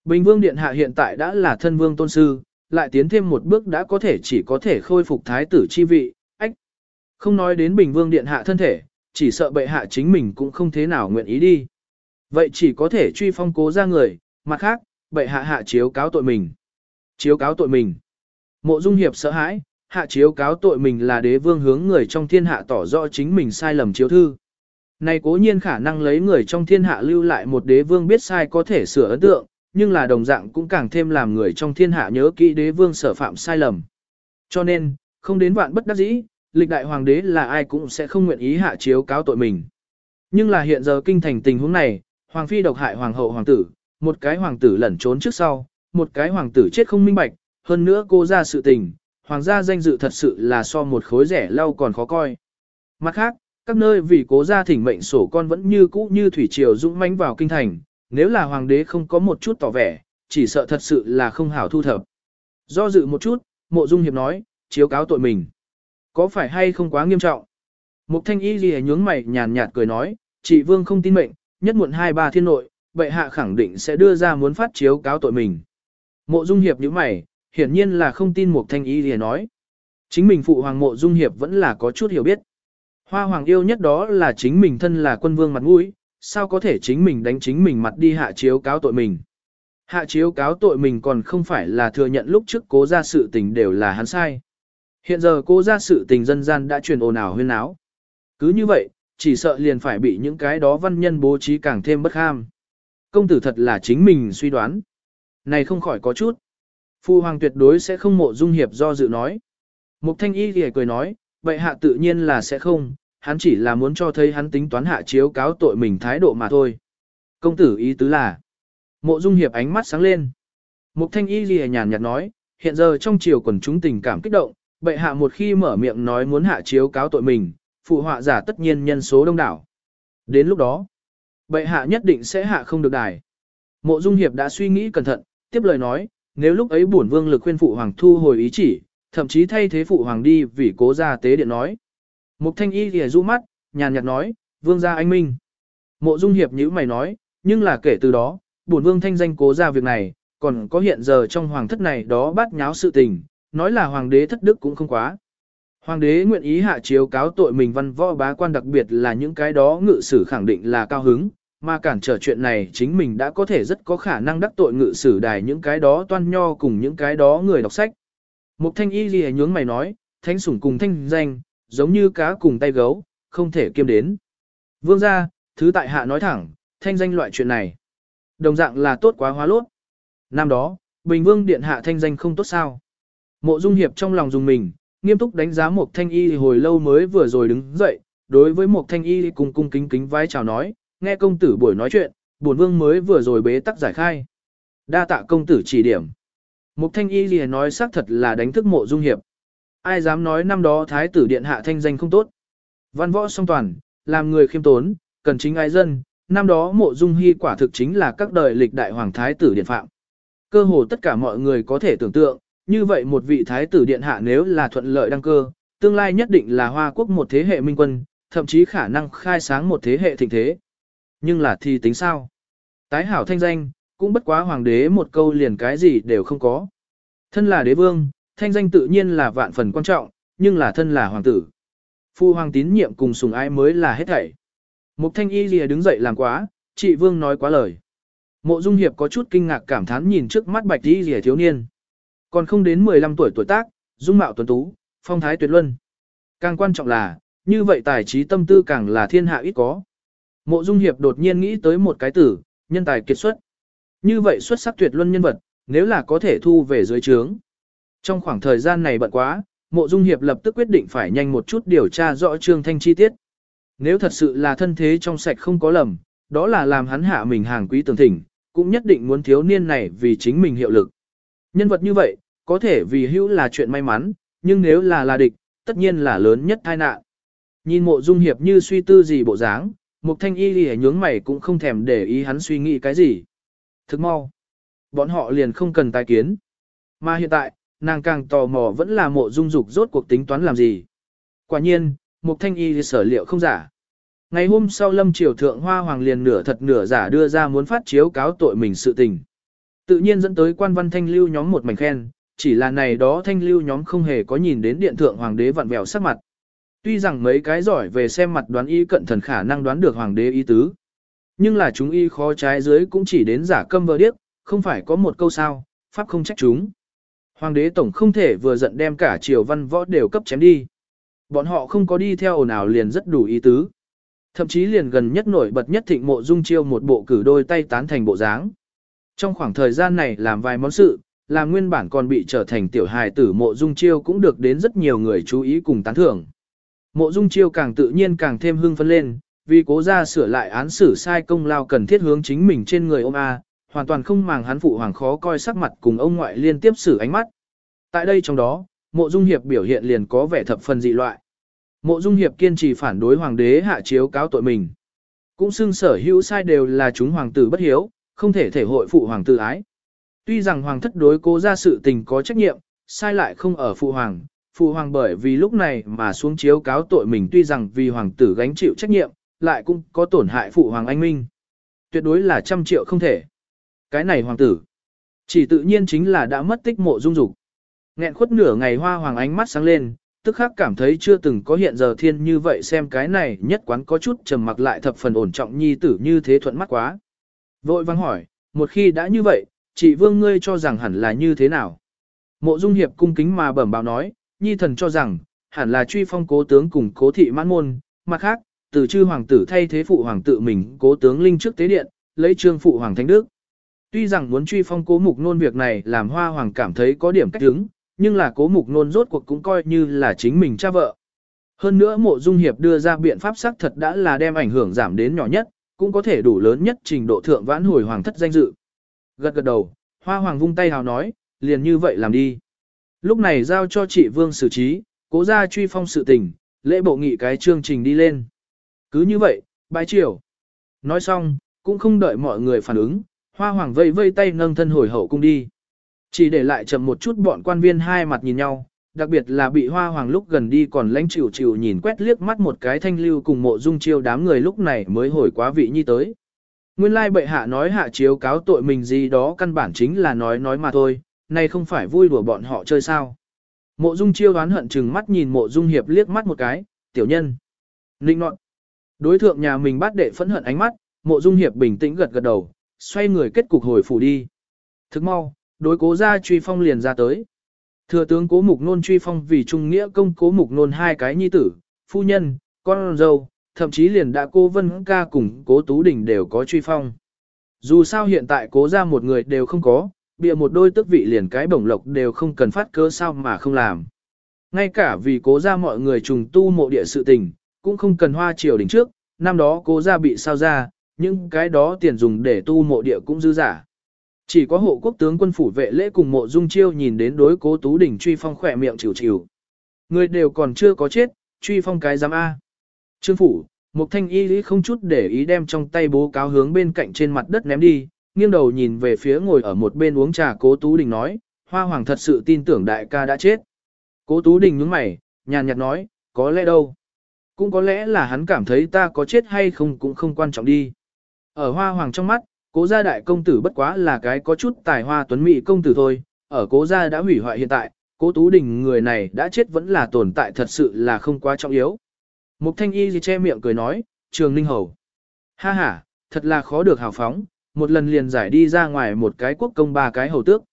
Bình Vương Điện Hạ hiện tại đã là thân vương tôn sư, lại tiến thêm một bước đã có thể chỉ có thể khôi phục thái tử chi vị, ách. Không nói đến Bình Vương Điện Hạ thân thể, chỉ sợ bệ hạ chính mình cũng không thế nào nguyện ý đi. Vậy chỉ có thể truy phong cố ra người, mặt khác, bệ hạ hạ chiếu cáo tội mình. Chiếu cáo tội mình. Mộ Dung Hiệp sợ hãi, hạ chiếu cáo tội mình là đế vương hướng người trong thiên hạ tỏ rõ chính mình sai lầm chiếu thư. Này cố nhiên khả năng lấy người trong thiên hạ lưu lại một đế vương biết sai có thể sửa ấn tượng, nhưng là đồng dạng cũng càng thêm làm người trong thiên hạ nhớ kỹ đế vương sở phạm sai lầm. Cho nên, không đến vạn bất đắc dĩ, lịch đại hoàng đế là ai cũng sẽ không nguyện ý hạ chiếu cáo tội mình. Nhưng là hiện giờ kinh thành tình huống này, hoàng phi độc hại hoàng hậu hoàng tử, một cái hoàng tử lẩn trốn trước sau, một cái hoàng tử chết không minh bạch, hơn nữa cô ra sự tình, hoàng gia danh dự thật sự là so một khối rẻ lau còn khó coi. Mặt khác, các nơi vì cố gia thỉnh mệnh sổ con vẫn như cũ như thủy triều dũng mãnh vào kinh thành, nếu là hoàng đế không có một chút tỏ vẻ, chỉ sợ thật sự là không hảo thu thập. Do dự một chút, mộ dung hiệp nói, chiếu cáo tội mình. Có phải hay không quá nghiêm trọng? Mục thanh y ghi nhướng mày nhàn nhạt cười nói, chị vương không tin mệnh, nhất muộn hai ba thiên nội, bệ hạ khẳng định sẽ đưa ra muốn phát chiếu cáo tội mình. Mộ dung hiệp nhíu mày, hiển nhiên là không tin mục thanh y để nói. Chính mình phụ hoàng mộ dung hiệp vẫn là có chút hiểu biết. Hoa hoàng yêu nhất đó là chính mình thân là quân vương mặt mũi, sao có thể chính mình đánh chính mình mặt đi hạ chiếu cáo tội mình. Hạ chiếu cáo tội mình còn không phải là thừa nhận lúc trước cố ra sự tình đều là hắn sai. Hiện giờ cố ra sự tình dân gian đã truyền ồn ào huyên áo. Cứ như vậy, chỉ sợ liền phải bị những cái đó văn nhân bố trí càng thêm bất ham. Công tử thật là chính mình suy đoán. Này không khỏi có chút. Phu hoàng tuyệt đối sẽ không mộ dung hiệp do dự nói. Mục thanh y thì cười nói, vậy hạ tự nhiên là sẽ không, hắn chỉ là muốn cho thấy hắn tính toán hạ chiếu cáo tội mình thái độ mà thôi. Công tử ý tứ là, mộ dung hiệp ánh mắt sáng lên. Mục thanh y ghi nhàn nhạt nói, hiện giờ trong triều quần chúng tình cảm kích động, bệ hạ một khi mở miệng nói muốn hạ chiếu cáo tội mình, phụ họa giả tất nhiên nhân số đông đảo. Đến lúc đó, bệ hạ nhất định sẽ hạ không được đài. Mộ Dung Hiệp đã suy nghĩ cẩn thận, tiếp lời nói, nếu lúc ấy bổn vương lực khuyên phụ hoàng thu hồi ý chỉ, thậm chí thay thế phụ hoàng đi vì cố gia tế điện nói. Mục Thanh Y thì rũ mắt, nhàn nhạt nói, vương gia anh minh. Mộ Dung Hiệp như mày nói, nhưng là kể từ đó, bổn vương thanh danh cố gia việc này, còn có hiện giờ trong hoàng thất này đó bắt nháo sự tình, nói là hoàng đế thất đức cũng không quá. Hoàng đế nguyện ý hạ chiếu cáo tội mình văn võ bá quan đặc biệt là những cái đó ngự sử khẳng định là cao hứng, mà cản trở chuyện này chính mình đã có thể rất có khả năng đắc tội ngự sử đài những cái đó toan nho cùng những cái đó người đọc sách. Mục thanh y gì nhướng mày nói, thanh sủng cùng thanh danh, giống như cá cùng tay gấu, không thể kiêm đến. Vương gia, thứ tại hạ nói thẳng, thanh danh loại chuyện này. Đồng dạng là tốt quá hóa lốt. Năm đó, Bình Vương Điện hạ thanh danh không tốt sao. Mộ Dung Hiệp trong lòng dùng mình, nghiêm túc đánh giá một thanh y hồi lâu mới vừa rồi đứng dậy, đối với một thanh y cùng cung kính kính vái chào nói, nghe công tử buổi nói chuyện, bổn vương mới vừa rồi bế tắc giải khai. Đa tạ công tử chỉ điểm. Mục thanh y gì nói xác thật là đánh thức mộ dung hiệp. Ai dám nói năm đó thái tử điện hạ thanh danh không tốt. Văn võ song toàn, làm người khiêm tốn, cần chính ai dân, năm đó mộ dung hy quả thực chính là các đời lịch đại hoàng thái tử điện phạm. Cơ hồ tất cả mọi người có thể tưởng tượng, như vậy một vị thái tử điện hạ nếu là thuận lợi đăng cơ, tương lai nhất định là hoa quốc một thế hệ minh quân, thậm chí khả năng khai sáng một thế hệ thịnh thế. Nhưng là thì tính sao? Tái hảo thanh danh, cũng bất quá hoàng đế một câu liền cái gì đều không có. Thân là đế vương, thanh danh tự nhiên là vạn phần quan trọng, nhưng là thân là hoàng tử. Phu hoàng tín nhiệm cùng sùng ái mới là hết thảy. Mục thanh y lìa đứng dậy làm quá, chị vương nói quá lời. Mộ dung hiệp có chút kinh ngạc cảm thán nhìn trước mắt bạch y lìa thiếu niên. Còn không đến 15 tuổi tuổi tác, dung mạo tuấn tú, phong thái tuyệt luân. Càng quan trọng là, như vậy tài trí tâm tư càng là thiên hạ ít có. Mộ Dung Hiệp đột nhiên nghĩ tới một cái tử, nhân tài kiệt xuất. Như vậy xuất sắc tuyệt luân nhân vật, nếu là có thể thu về dưới trướng. Trong khoảng thời gian này bận quá, Mộ Dung Hiệp lập tức quyết định phải nhanh một chút điều tra rõ Trương Thanh chi tiết. Nếu thật sự là thân thế trong sạch không có lầm, đó là làm hắn hạ mình hàng quý tường thỉnh, cũng nhất định muốn thiếu niên này vì chính mình hiệu lực. Nhân vật như vậy, có thể vì hữu là chuyện may mắn, nhưng nếu là là địch, tất nhiên là lớn nhất tai nạn. Nhìn mộ dung hiệp như suy tư gì bộ dáng, Mục thanh y lìa nhướng mày cũng không thèm để ý hắn suy nghĩ cái gì. Thức mau. Bọn họ liền không cần tài kiến. Mà hiện tại, nàng càng tò mò vẫn là mộ dung dục rốt cuộc tính toán làm gì. Quả nhiên, mục thanh y sở liệu không giả. Ngày hôm sau lâm triều thượng hoa hoàng liền nửa thật nửa giả đưa ra muốn phát chiếu cáo tội mình sự tình. Tự nhiên dẫn tới quan văn thanh lưu nhóm một mảnh khen, chỉ là này đó thanh lưu nhóm không hề có nhìn đến điện thượng hoàng đế vặn vẹo sắc mặt. Tuy rằng mấy cái giỏi về xem mặt đoán y cận thần khả năng đoán được hoàng đế ý tứ. Nhưng là chúng y khó trái dưới cũng chỉ đến giả câm vờ điếc, không phải có một câu sao, pháp không trách chúng. Hoàng đế tổng không thể vừa giận đem cả triều văn võ đều cấp chém đi. Bọn họ không có đi theo ồn ào liền rất đủ ý tứ. Thậm chí liền gần nhất nổi bật nhất thịnh mộ dung chiêu một bộ cử đôi tay tán thành bộ dáng. Trong khoảng thời gian này làm vài món sự, làm nguyên bản còn bị trở thành tiểu hài tử mộ dung chiêu cũng được đến rất nhiều người chú ý cùng tán thưởng. Mộ Dung Chiêu càng tự nhiên càng thêm hưng phấn lên, vì cố ra sửa lại án xử sai công lao cần thiết hướng chính mình trên người ông A, hoàn toàn không màng hắn phụ hoàng khó coi sắc mặt cùng ông ngoại liên tiếp xử ánh mắt. Tại đây trong đó, Mộ Dung Hiệp biểu hiện liền có vẻ thập phần dị loại. Mộ Dung Hiệp kiên trì phản đối hoàng đế hạ chiếu cáo tội mình. Cũng xưng sở hữu sai đều là chúng hoàng tử bất hiếu, không thể thể hội phụ hoàng tử ái. Tuy rằng hoàng thất đối cố ra sự tình có trách nhiệm, sai lại không ở phụ hoàng, phụ hoàng bởi vì lúc này mà xuống chiếu cáo tội mình tuy rằng vì hoàng tử gánh chịu trách nhiệm, lại cũng có tổn hại phụ hoàng anh minh. Tuyệt đối là trăm triệu không thể. Cái này hoàng tử, chỉ tự nhiên chính là đã mất tích mộ dung dục. Nghẹn khuất nửa ngày hoa hoàng ánh mắt sáng lên, tức khắc cảm thấy chưa từng có hiện giờ thiên như vậy xem cái này nhất quán có chút trầm mặc lại thập phần ổn trọng nhi tử như thế thuận mắt quá. Vội vang hỏi, một khi đã như vậy, chị vương ngươi cho rằng hẳn là như thế nào? Mộ dung hiệp cung kính mà bẩm báo nói, nhi thần cho rằng, hẳn là truy phong cố tướng cùng cố thị mãn môn, mặt khác, từ chư hoàng tử thay thế phụ hoàng tự mình cố tướng linh trước tế điện, lấy trương phụ hoàng thánh đức. Tuy rằng muốn truy phong cố mục nôn việc này làm hoa hoàng cảm thấy có điểm cách đứng, nhưng là cố mục nôn rốt cuộc cũng coi như là chính mình cha vợ. Hơn nữa mộ dung hiệp đưa ra biện pháp xác thật đã là đem ảnh hưởng giảm đến nhỏ nhất, cũng có thể đủ lớn nhất trình độ thượng vãn hồi hoàng thất danh dự. Gật gật đầu, hoa hoàng vung tay hào nói, liền như vậy làm đi. Lúc này giao cho chị Vương xử trí, cố ra truy phong sự tình, Lễ bộ nghị cái chương trình đi lên. Cứ như vậy, bái chiều. Nói xong, cũng không đợi mọi người phản ứng, hoa hoàng vây vây tay nâng thân hồi hậu cung đi. Chỉ để lại chậm một chút bọn quan viên hai mặt nhìn nhau, đặc biệt là bị hoa hoàng lúc gần đi còn lãnh chịu chịu nhìn quét liếc mắt một cái thanh lưu cùng mộ dung chiêu đám người lúc này mới hồi quá vị nhi tới. Nguyên lai bệ hạ nói hạ chiếu cáo tội mình gì đó căn bản chính là nói nói mà thôi, này không phải vui đùa bọn họ chơi sao. Mộ dung chiêu đoán hận chừng mắt nhìn mộ dung hiệp liếc mắt một cái, tiểu nhân. Ninh nọt. Đối thượng nhà mình bắt đệ phẫn hận ánh mắt, mộ dung hiệp bình tĩnh gật gật đầu, xoay người kết cục hồi phủ đi. Thức mau, đối cố gia truy phong liền ra tới. Thừa tướng cố mục nôn truy phong vì trung nghĩa công cố mục nôn hai cái nhi tử, phu nhân, con dâu, thậm chí liền đã cô Vân ca cùng cố Tú Đình đều có truy phong. Dù sao hiện tại cố ra một người đều không có, bịa một đôi tước vị liền cái bổng lộc đều không cần phát cơ sao mà không làm. Ngay cả vì cố ra mọi người trùng tu mộ địa sự tình, cũng không cần hoa triều đỉnh trước, năm đó cố ra bị sao ra, những cái đó tiền dùng để tu mộ địa cũng dư giả. Chỉ có hộ quốc tướng quân phủ vệ lễ cùng mộ dung chiêu nhìn đến đối cố tú đỉnh truy phong khỏe miệng chịu chịu. Người đều còn chưa có chết, truy phong cái giám A. Trương phủ, một thanh y lý không chút để ý đem trong tay bố cáo hướng bên cạnh trên mặt đất ném đi, nghiêng đầu nhìn về phía ngồi ở một bên uống trà cố tú đình nói, hoa hoàng thật sự tin tưởng đại ca đã chết. Cố tú đình nhướng mày, nhàn nhạt nói, có lẽ đâu. Cũng có lẽ là hắn cảm thấy ta có chết hay không cũng không quan trọng đi. Ở hoa hoàng trong mắt, cố gia đại công tử bất quá là cái có chút tài hoa tuấn mỹ công tử thôi, ở cố gia đã hủy hoại hiện tại, cố tú đình người này đã chết vẫn là tồn tại thật sự là không quá trọng yếu. Mục thanh y che miệng cười nói, trường ninh hầu. Ha ha, thật là khó được hào phóng, một lần liền giải đi ra ngoài một cái quốc công ba cái hầu tước.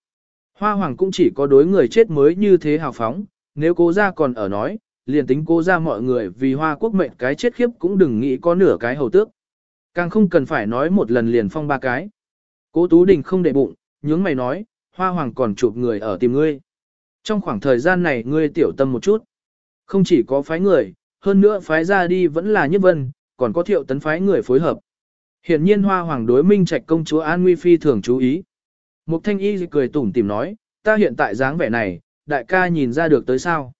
Hoa hoàng cũng chỉ có đối người chết mới như thế hào phóng, nếu cố gia còn ở nói, liền tính cố gia mọi người vì hoa quốc mệnh cái chết khiếp cũng đừng nghĩ có nửa cái hầu tước. Càng không cần phải nói một lần liền phong ba cái. Cố Tú Đình không để bụng, nhướng mày nói, hoa hoàng còn chụp người ở tìm ngươi. Trong khoảng thời gian này ngươi tiểu tâm một chút. Không chỉ có phái người, hơn nữa phái ra đi vẫn là nhất vân, còn có thiệu tấn phái người phối hợp. Hiển nhiên hoa hoàng đối minh trạch công chúa An Nguy Phi thường chú ý. Mục thanh y cười tủm tìm nói, ta hiện tại dáng vẻ này, đại ca nhìn ra được tới sao.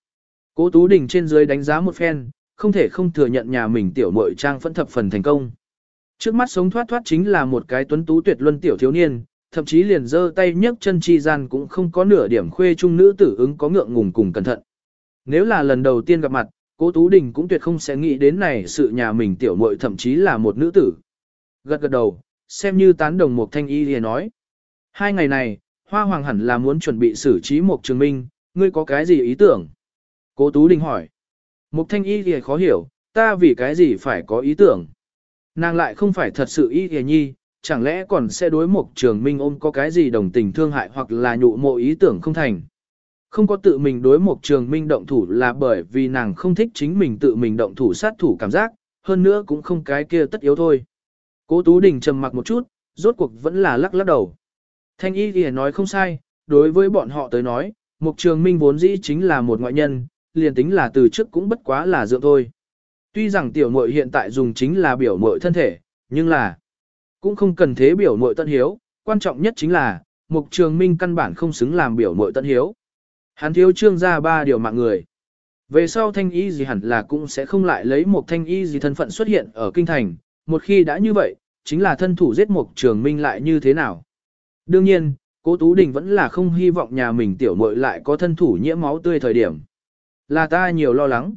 Cố Tú Đình trên dưới đánh giá một phen, không thể không thừa nhận nhà mình tiểu muội trang phẫn thập phần thành công. Trước mắt sống thoát thoát chính là một cái tuấn tú tuyệt luân tiểu thiếu niên, thậm chí liền giơ tay nhấc chân chi gian cũng không có nửa điểm khuê trung nữ tử ứng có ngượng ngùng cùng cẩn thận. Nếu là lần đầu tiên gặp mặt, Cố Tú Đình cũng tuyệt không sẽ nghĩ đến này sự nhà mình tiểu muội thậm chí là một nữ tử. Gật gật đầu, xem như tán đồng một thanh y thì nói. Hai ngày này, Hoa Hoàng hẳn là muốn chuẩn bị xử trí một trường minh, ngươi có cái gì ý tưởng? Cố Tú Đình hỏi. Mục thanh y thì khó hiểu, ta vì cái gì phải có ý tưởng? Nàng lại không phải thật sự y thì nhi, chẳng lẽ còn sẽ đối một trường minh ôm có cái gì đồng tình thương hại hoặc là nhụ mộ ý tưởng không thành? Không có tự mình đối một trường minh động thủ là bởi vì nàng không thích chính mình tự mình động thủ sát thủ cảm giác, hơn nữa cũng không cái kia tất yếu thôi. Cố Tú Đình trầm mặc một chút, rốt cuộc vẫn là lắc lắc đầu. Thanh y thì nói không sai, đối với bọn họ tới nói, Mục Trường Minh vốn dĩ chính là một ngoại nhân, liền tính là từ trước cũng bất quá là dựa thôi. Tuy rằng tiểu muội hiện tại dùng chính là biểu muội thân thể, nhưng là cũng không cần thế biểu muội tân hiếu, quan trọng nhất chính là Mục Trường Minh căn bản không xứng làm biểu muội tân hiếu. Hắn thiếu trương ra ba điều mạng người. Về sau thanh y gì hẳn là cũng sẽ không lại lấy một thanh y gì thân phận xuất hiện ở kinh thành, một khi đã như vậy, chính là thân thủ giết một trường minh lại như thế nào. Đương nhiên, cố Tú Đình vẫn là không hy vọng nhà mình tiểu muội lại có thân thủ nhiễm máu tươi thời điểm. Là ta nhiều lo lắng.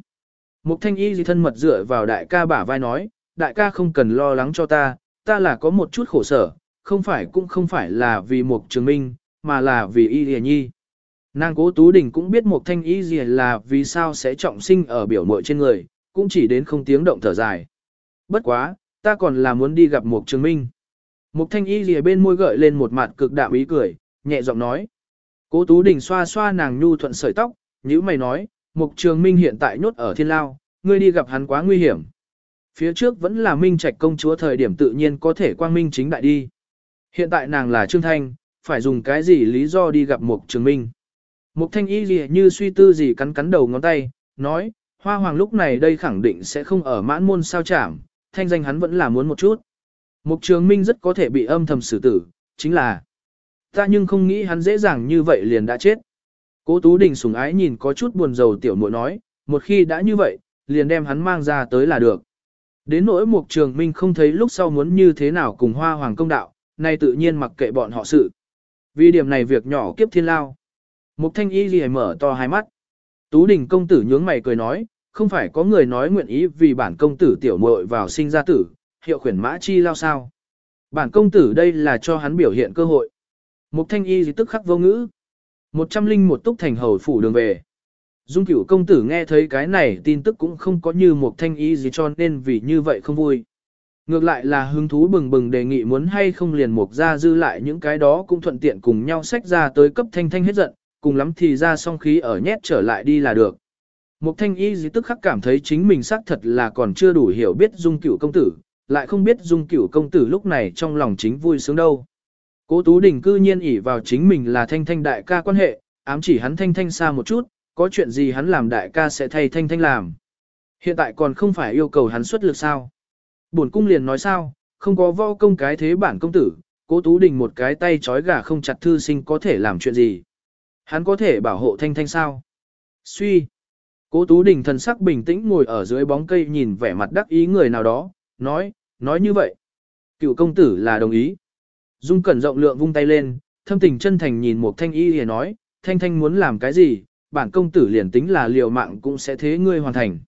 Mục thanh y gì thân mật dựa vào đại ca bả vai nói, đại ca không cần lo lắng cho ta, ta là có một chút khổ sở, không phải cũng không phải là vì một trường minh, mà là vì y hề nhi. Nàng cố Tú Đình cũng biết một thanh y gì là vì sao sẽ trọng sinh ở biểu mội trên người, cũng chỉ đến không tiếng động thở dài. Bất quá, ta còn là muốn đi gặp một trường minh. mục thanh y lìa bên môi gợi lên một mặt cực đạm ý cười, nhẹ giọng nói. Cố Tú Đình xoa xoa nàng nhu thuận sợi tóc, như mày nói, Mục Trường Minh hiện tại nhốt ở thiên lao, ngươi đi gặp hắn quá nguy hiểm. Phía trước vẫn là Minh Trạch công chúa thời điểm tự nhiên có thể quang minh chính đại đi. Hiện tại nàng là Trương Thanh, phải dùng cái gì lý do đi gặp Mục Trường Minh. Mục thanh y gì như suy tư gì cắn cắn đầu ngón tay, nói, hoa hoàng lúc này đây khẳng định sẽ không ở mãn môn sao chảm, thanh danh hắn vẫn là muốn một chút. Mục trường minh rất có thể bị âm thầm xử tử, chính là, ta nhưng không nghĩ hắn dễ dàng như vậy liền đã chết. Cố Tú Đình sùng ái nhìn có chút buồn rầu tiểu muội nói, một khi đã như vậy, liền đem hắn mang ra tới là được. Đến nỗi Mục Trường Minh không thấy lúc sau muốn như thế nào cùng Hoa Hoàng công đạo, nay tự nhiên mặc kệ bọn họ sự. Vì điểm này việc nhỏ kiếp thiên lao. Mục Thanh Y liền mở to hai mắt. Tú Đình công tử nhướng mày cười nói, không phải có người nói nguyện ý vì bản công tử tiểu muội vào sinh ra tử, hiệu khuyển mã chi lao sao. Bản công tử đây là cho hắn biểu hiện cơ hội. Mục Thanh Y gì tức khắc vô ngữ. Một trăm linh một túc thành hầu phủ đường về. Dung cửu công tử nghe thấy cái này tin tức cũng không có như một thanh y gì cho nên vì như vậy không vui. Ngược lại là hứng thú bừng bừng đề nghị muốn hay không liền mục ra dư lại những cái đó cũng thuận tiện cùng nhau xách ra tới cấp thanh thanh hết giận, cùng lắm thì ra song khí ở nhét trở lại đi là được. Mục thanh y dĩ tức khắc cảm thấy chính mình xác thật là còn chưa đủ hiểu biết dung cửu công tử, lại không biết dung cửu công tử lúc này trong lòng chính vui sướng đâu. Cố Tú Đình cư nhiên ỷ vào chính mình là thanh thanh đại ca quan hệ, ám chỉ hắn thanh thanh xa một chút, có chuyện gì hắn làm đại ca sẽ thay thanh thanh làm. Hiện tại còn không phải yêu cầu hắn xuất lực sao. Bổn cung liền nói sao, không có võ công cái thế bản công tử, cố Tú Đình một cái tay trói gà không chặt thư sinh có thể làm chuyện gì. Hắn có thể bảo hộ thanh thanh sao. Suy. Cố Tú Đình thần sắc bình tĩnh ngồi ở dưới bóng cây nhìn vẻ mặt đắc ý người nào đó, nói, nói như vậy. Cựu công tử là đồng ý. Dung Cẩn rộng lượng vung tay lên, thâm tình chân thành nhìn một thanh y thì nói, thanh thanh muốn làm cái gì, bản công tử liền tính là liều mạng cũng sẽ thế ngươi hoàn thành.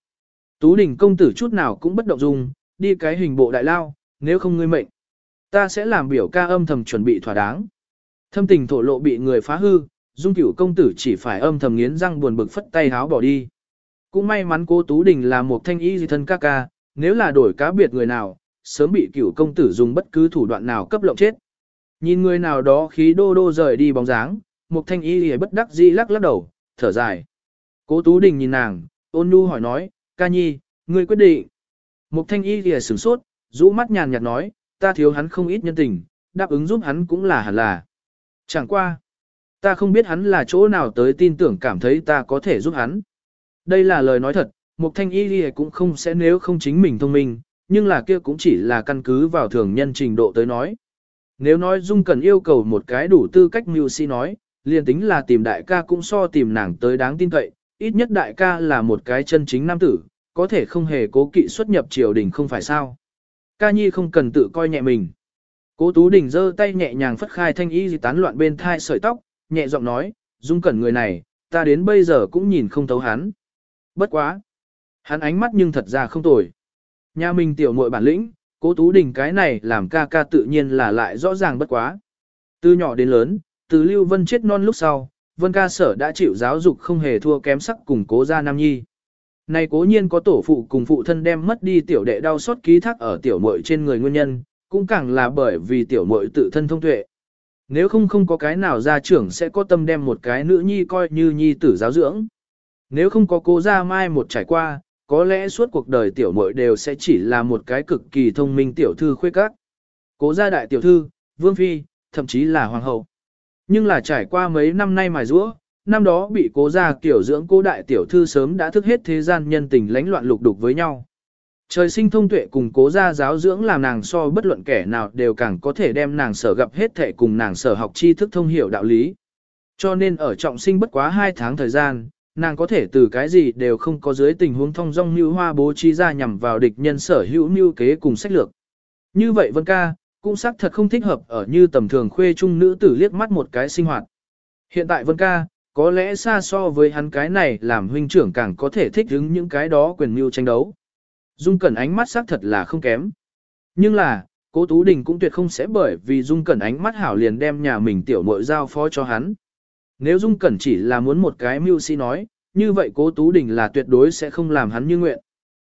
Tú đỉnh công tử chút nào cũng bất động dung, đi cái hình bộ đại lao, nếu không ngươi mệnh. Ta sẽ làm biểu ca âm thầm chuẩn bị thỏa đáng. Thâm tình thổ lộ bị người phá hư, dung cửu công tử chỉ phải âm thầm nghiến răng buồn bực phất tay háo bỏ đi. Cũng may mắn cô Tú Đình là một thanh y di thân ca ca, nếu là đổi cá biệt người nào, sớm bị cửu công tử dùng bất cứ thủ đoạn nào cấp lộng chết. Nhìn người nào đó khí đô đô rời đi bóng dáng, một thanh y lìa bất đắc dĩ lắc lắc đầu, thở dài. Cố Tú Đình nhìn nàng, ôn nhu hỏi nói, ca nhi, ngươi quyết định. Một thanh y lìa sửng sốt, rũ mắt nhàn nhạt nói, ta thiếu hắn không ít nhân tình, đáp ứng giúp hắn cũng là hẳn là. Chẳng qua. Ta không biết hắn là chỗ nào tới tin tưởng cảm thấy ta có thể giúp hắn. Đây là lời nói thật, Mục thanh y lìa cũng không sẽ nếu không chính mình thông minh, nhưng là kia cũng chỉ là căn cứ vào thường nhân trình độ tới nói. Nếu nói Dung cần yêu cầu một cái đủ tư cách mưu si nói, liền tính là tìm đại ca cũng so tìm nàng tới đáng tin cậy, ít nhất đại ca là một cái chân chính nam tử, có thể không hề cố kỵ xuất nhập triều đình không phải sao. Ca nhi không cần tự coi nhẹ mình. Cố Tú Đình giơ tay nhẹ nhàng phất khai thanh y tán loạn bên thai sợi tóc, nhẹ giọng nói, Dung cẩn người này, ta đến bây giờ cũng nhìn không thấu hắn. Bất quá. Hắn ánh mắt nhưng thật ra không tồi. Nhà mình tiểu muội bản lĩnh, cố Tú Đình cái này làm ca ca tự nhiên là lại rõ ràng bất quá. Từ nhỏ đến lớn, từ Lưu Vân chết non lúc sau, Vân ca sở đã chịu giáo dục không hề thua kém sắc cùng cố gia Nam Nhi. Này cố nhiên có tổ phụ cùng phụ thân đem mất đi tiểu đệ đau xót ký thác ở tiểu muội trên người nguyên nhân, cũng càng là bởi vì tiểu muội tự thân thông tuệ. Nếu không không có cái nào gia trưởng sẽ có tâm đem một cái nữ nhi coi như nhi tử giáo dưỡng. Nếu không có cố gia mai một trải qua, có lẽ suốt cuộc đời tiểu muội đều sẽ chỉ là một cái cực kỳ thông minh tiểu thư khuê các. Cố gia đại tiểu thư, vương phi, thậm chí là hoàng hậu. Nhưng là trải qua mấy năm nay mài rũa, năm đó bị cố gia tiểu dưỡng cố đại tiểu thư sớm đã thức hết thế gian nhân tình lánh loạn lục đục với nhau. Trời sinh thông tuệ cùng cố gia giáo dưỡng làm nàng so bất luận kẻ nào đều càng có thể đem nàng sở gặp hết thể cùng nàng sở học tri thức thông hiểu đạo lý. Cho nên ở trọng sinh bất quá 2 tháng thời gian, nàng có thể từ cái gì đều không có dưới tình huống thông dong như hoa bố trí ra nhằm vào địch nhân sở hữu mưu kế cùng sách lược. Như vậy Vân ca, cũng xác thật không thích hợp ở như tầm thường khuê trung nữ tử liếc mắt một cái sinh hoạt. Hiện tại Vân ca, có lẽ xa so với hắn cái này làm huynh trưởng càng có thể thích ứng những cái đó quyền mưu tranh đấu. Dung Cẩn ánh mắt xác thật là không kém. Nhưng là, cố Tú Đình cũng tuyệt không sẽ bởi vì Dung Cẩn ánh mắt hảo liền đem nhà mình tiểu muội giao phó cho hắn. Nếu Dung Cẩn chỉ là muốn một cái mưu sĩ nói, như vậy cố Tú Đình là tuyệt đối sẽ không làm hắn như nguyện.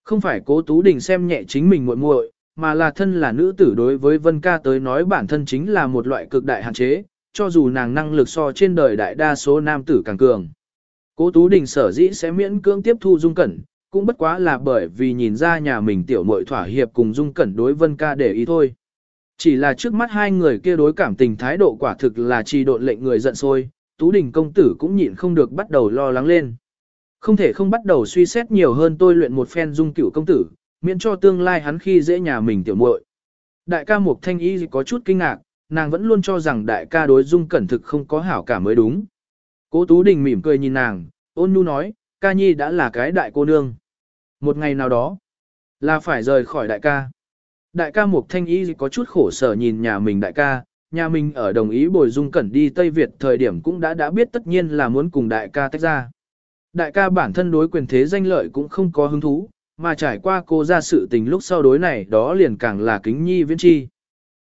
Không phải cố Tú Đình xem nhẹ chính mình muội muội, mà là thân là nữ tử đối với Vân Ca tới nói bản thân chính là một loại cực đại hạn chế, cho dù nàng năng lực so trên đời đại đa số nam tử càng cường. Cố Tú Đình sở dĩ sẽ miễn cưỡng tiếp thu Dung Cẩn, cũng bất quá là bởi vì nhìn ra nhà mình tiểu muội thỏa hiệp cùng Dung Cẩn đối Vân Ca để ý thôi. Chỉ là trước mắt hai người kia đối cảm tình thái độ quả thực là trì độn lệnh người giận sôi, Tú Đình công tử cũng nhịn không được bắt đầu lo lắng lên. Không thể không bắt đầu suy xét nhiều hơn tôi luyện một phen dung cửu công tử, miễn cho tương lai hắn khi dễ nhà mình tiểu muội. Đại ca Mục Thanh Y có chút kinh ngạc, nàng vẫn luôn cho rằng đại ca đối dung cẩn thực không có hảo cả mới đúng. Cố Tú Đình mỉm cười nhìn nàng, ôn nhu nói, ca nhi đã là cái đại cô nương. Một ngày nào đó, là phải rời khỏi đại ca. Đại ca Mục Thanh Y có chút khổ sở nhìn nhà mình đại ca, nhà mình ở đồng ý bồi dung cẩn đi Tây Việt thời điểm cũng đã đã biết tất nhiên là muốn cùng đại ca tách ra. Đại ca bản thân đối quyền thế danh lợi cũng không có hứng thú, mà trải qua cô ra sự tình lúc sau đối này đó liền càng là kính nhi viễn chi.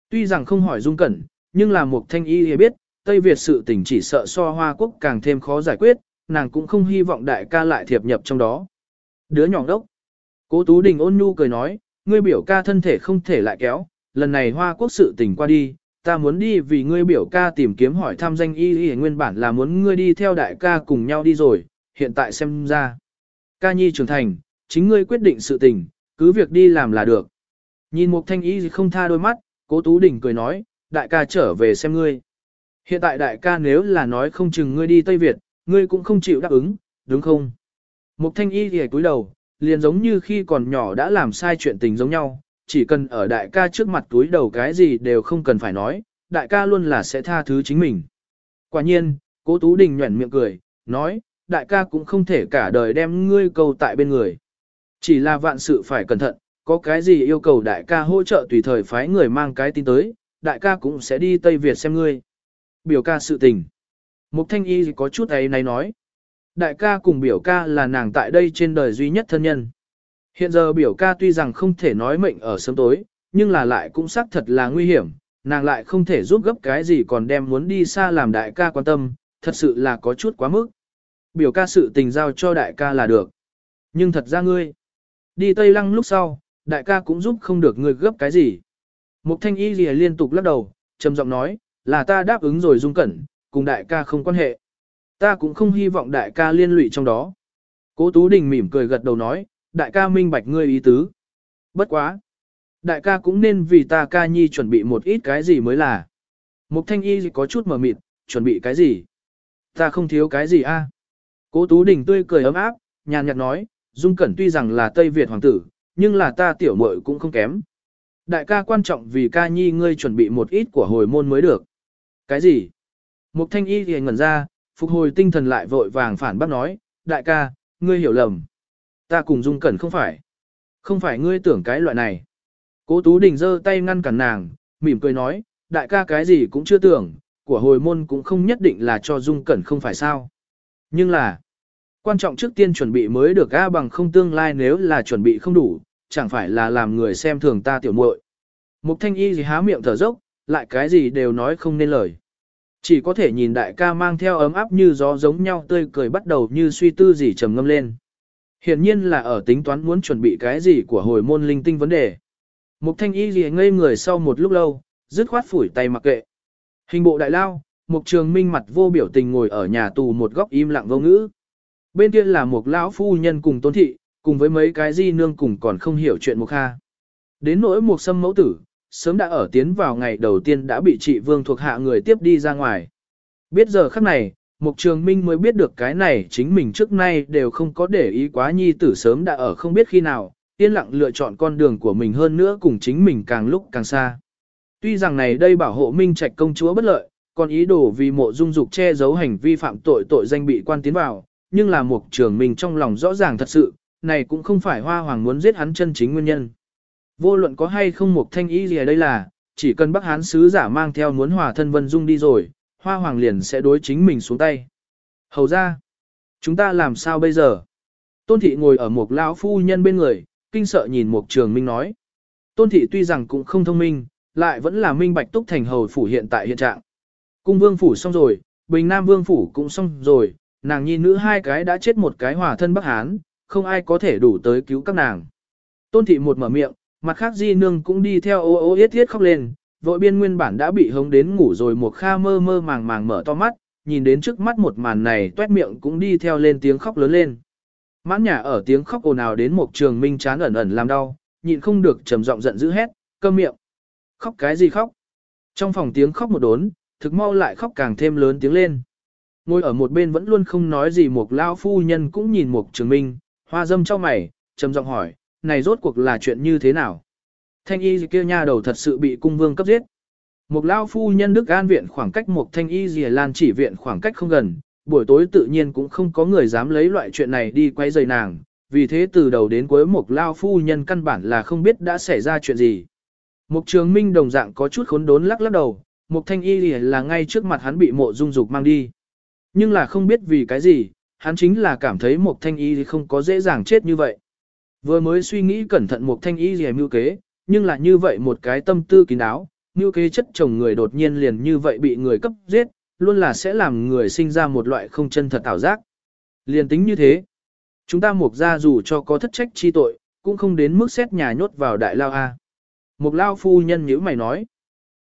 Tuy rằng không hỏi dung cẩn, nhưng là một Thanh Y biết, Tây Việt sự tình chỉ sợ so Hoa Quốc càng thêm khó giải quyết, nàng cũng không hy vọng đại ca lại thiệp nhập trong đó. Đứa nhỏ đốc. Cố Tú Đình ôn nhu cười nói, ngươi biểu ca thân thể không thể lại kéo, lần này Hoa Quốc sự tình qua đi, ta muốn đi vì ngươi biểu ca tìm kiếm hỏi thăm danh y y nguyên bản là muốn ngươi đi theo đại ca cùng nhau đi rồi, hiện tại xem ra. Ca nhi trưởng thành, chính ngươi quyết định sự tình, cứ việc đi làm là được. Nhìn một thanh y không tha đôi mắt, cố Tú Đình cười nói, đại ca trở về xem ngươi. Hiện tại đại ca nếu là nói không chừng ngươi đi Tây Việt, ngươi cũng không chịu đáp ứng, đúng không? Mục thanh y thì cúi đầu, liền giống như khi còn nhỏ đã làm sai chuyện tình giống nhau, chỉ cần ở đại ca trước mặt túi đầu cái gì đều không cần phải nói, đại ca luôn là sẽ tha thứ chính mình. Quả nhiên, cố Tú Đình nhuẩn miệng cười, nói, đại ca cũng không thể cả đời đem ngươi cầu tại bên người. Chỉ là vạn sự phải cẩn thận, có cái gì yêu cầu đại ca hỗ trợ tùy thời phái người mang cái tin tới, đại ca cũng sẽ đi Tây Việt xem ngươi. Biểu ca sự tình. Mục thanh y có chút ấy này nói. Đại ca cùng biểu ca là nàng tại đây trên đời duy nhất thân nhân. Hiện giờ biểu ca tuy rằng không thể nói mệnh ở sớm tối, nhưng là lại cũng xác thật là nguy hiểm, nàng lại không thể giúp gấp cái gì còn đem muốn đi xa làm đại ca quan tâm, thật sự là có chút quá mức. Biểu ca sự tình giao cho đại ca là được. Nhưng thật ra ngươi, đi Tây Lăng lúc sau, đại ca cũng giúp không được ngươi gấp cái gì. Mục thanh y gì liên tục lắc đầu, trầm giọng nói, là ta đáp ứng rồi dung cẩn, cùng đại ca không quan hệ. Ta cũng không hy vọng đại ca liên lụy trong đó. Cố Tú Đình mỉm cười gật đầu nói, đại ca minh bạch ngươi ý tứ. Bất quá. Đại ca cũng nên vì ta ca nhi chuẩn bị một ít cái gì mới là. Mục thanh y có chút mờ mịt, chuẩn bị cái gì? Ta không thiếu cái gì a? Cố Tú Đình tươi cười ấm áp, nhàn nhạt nói, Dung Cẩn tuy rằng là Tây Việt hoàng tử, nhưng là ta tiểu muội cũng không kém. Đại ca quan trọng vì ca nhi ngươi chuẩn bị một ít của hồi môn mới được. Cái gì? Mục thanh y thì ngẩn ra, phục hồi tinh thần lại vội vàng phản bác nói, đại ca, ngươi hiểu lầm. Ta cùng dung cẩn không phải. Không phải ngươi tưởng cái loại này. Cố Tú Đình giơ tay ngăn cản nàng, mỉm cười nói, đại ca cái gì cũng chưa tưởng, của hồi môn cũng không nhất định là cho dung cẩn không phải sao. Nhưng là, quan trọng trước tiên chuẩn bị mới được A bằng không tương lai nếu là chuẩn bị không đủ, chẳng phải là làm người xem thường ta tiểu muội. Mục thanh y gì há miệng thở dốc, lại cái gì đều nói không nên lời. Chỉ có thể nhìn đại ca mang theo ấm áp như gió giống nhau tươi cười bắt đầu như suy tư gì trầm ngâm lên. Hiển nhiên là ở tính toán muốn chuẩn bị cái gì của hồi môn linh tinh vấn đề. Mục thanh y gì ngây người sau một lúc lâu, dứt khoát phủi tay mặc kệ. Hình bộ đại lao, mục trường minh mặt vô biểu tình ngồi ở nhà tù một góc im lặng vô ngữ. Bên kia là một lão phu nhân cùng tôn thị, cùng với mấy cái di nương cùng còn không hiểu chuyện mục kha. Đến nỗi mục sâm mẫu tử, sớm đã ở tiến vào ngày đầu tiên đã bị trị Vương thuộc hạ người tiếp đi ra ngoài. Biết giờ khắc này, Mục Trường Minh mới biết được cái này chính mình trước nay đều không có để ý quá nhi tử sớm đã ở không biết khi nào, yên lặng lựa chọn con đường của mình hơn nữa cùng chính mình càng lúc càng xa. Tuy rằng này đây bảo hộ Minh Trạch công chúa bất lợi, còn ý đồ vì mộ dung dục che giấu hành vi phạm tội tội danh bị quan tiến vào, nhưng là Mục Trường Minh trong lòng rõ ràng thật sự, này cũng không phải hoa hoàng muốn giết hắn chân chính nguyên nhân. Vô luận có hay không Mục thanh ý gì ở đây là, chỉ cần Bắc Hán sứ giả mang theo muốn hòa thân Vân Dung đi rồi, Hoa Hoàng liền sẽ đối chính mình xuống tay. Hầu ra, chúng ta làm sao bây giờ? Tôn thị ngồi ở một lão phu nhân bên người, kinh sợ nhìn một trường minh nói. Tôn thị tuy rằng cũng không thông minh, lại vẫn là minh bạch túc thành hầu phủ hiện tại hiện trạng. Cung vương phủ xong rồi, bình nam vương phủ cũng xong rồi, nàng nhi nữ hai cái đã chết một cái hòa thân Bắc Hán, không ai có thể đủ tới cứu các nàng. Tôn thị một mở miệng, mặt khác di nương cũng đi theo ô ô yết thiết khóc lên, vội biên nguyên bản đã bị hống đến ngủ rồi một kha mơ mơ màng màng mở to mắt, nhìn đến trước mắt một màn này tuét miệng cũng đi theo lên tiếng khóc lớn lên. Mãn nhà ở tiếng khóc ồn ào đến một trường minh chán ẩn ẩn làm đau, nhịn không được trầm giọng giận dữ hét, câm miệng. Khóc cái gì khóc? Trong phòng tiếng khóc một đốn, thực mau lại khóc càng thêm lớn tiếng lên. Ngồi ở một bên vẫn luôn không nói gì một lao phu nhân cũng nhìn một trường minh, hoa dâm cho mày, trầm giọng hỏi, này rốt cuộc là chuyện như thế nào? Thanh y kia nha đầu thật sự bị cung vương cấp giết. Một lao phu nhân Đức An viện khoảng cách một thanh y dì lan chỉ viện khoảng cách không gần, buổi tối tự nhiên cũng không có người dám lấy loại chuyện này đi quay rời nàng, vì thế từ đầu đến cuối một lao phu nhân căn bản là không biết đã xảy ra chuyện gì. Mục trường minh đồng dạng có chút khốn đốn lắc lắc đầu, mục thanh y là ngay trước mặt hắn bị mộ dung dục mang đi. Nhưng là không biết vì cái gì, hắn chính là cảm thấy mục thanh y không có dễ dàng chết như vậy. Vừa mới suy nghĩ cẩn thận mục thanh y gì mưu kế, nhưng là như vậy một cái tâm tư kín đáo, như kế chất chồng người đột nhiên liền như vậy bị người cấp giết, luôn là sẽ làm người sinh ra một loại không chân thật ảo giác. Liền tính như thế, chúng ta mục ra dù cho có thất trách chi tội, cũng không đến mức xét nhà nhốt vào đại lao A. Mục lao phu nhân nhữ mày nói,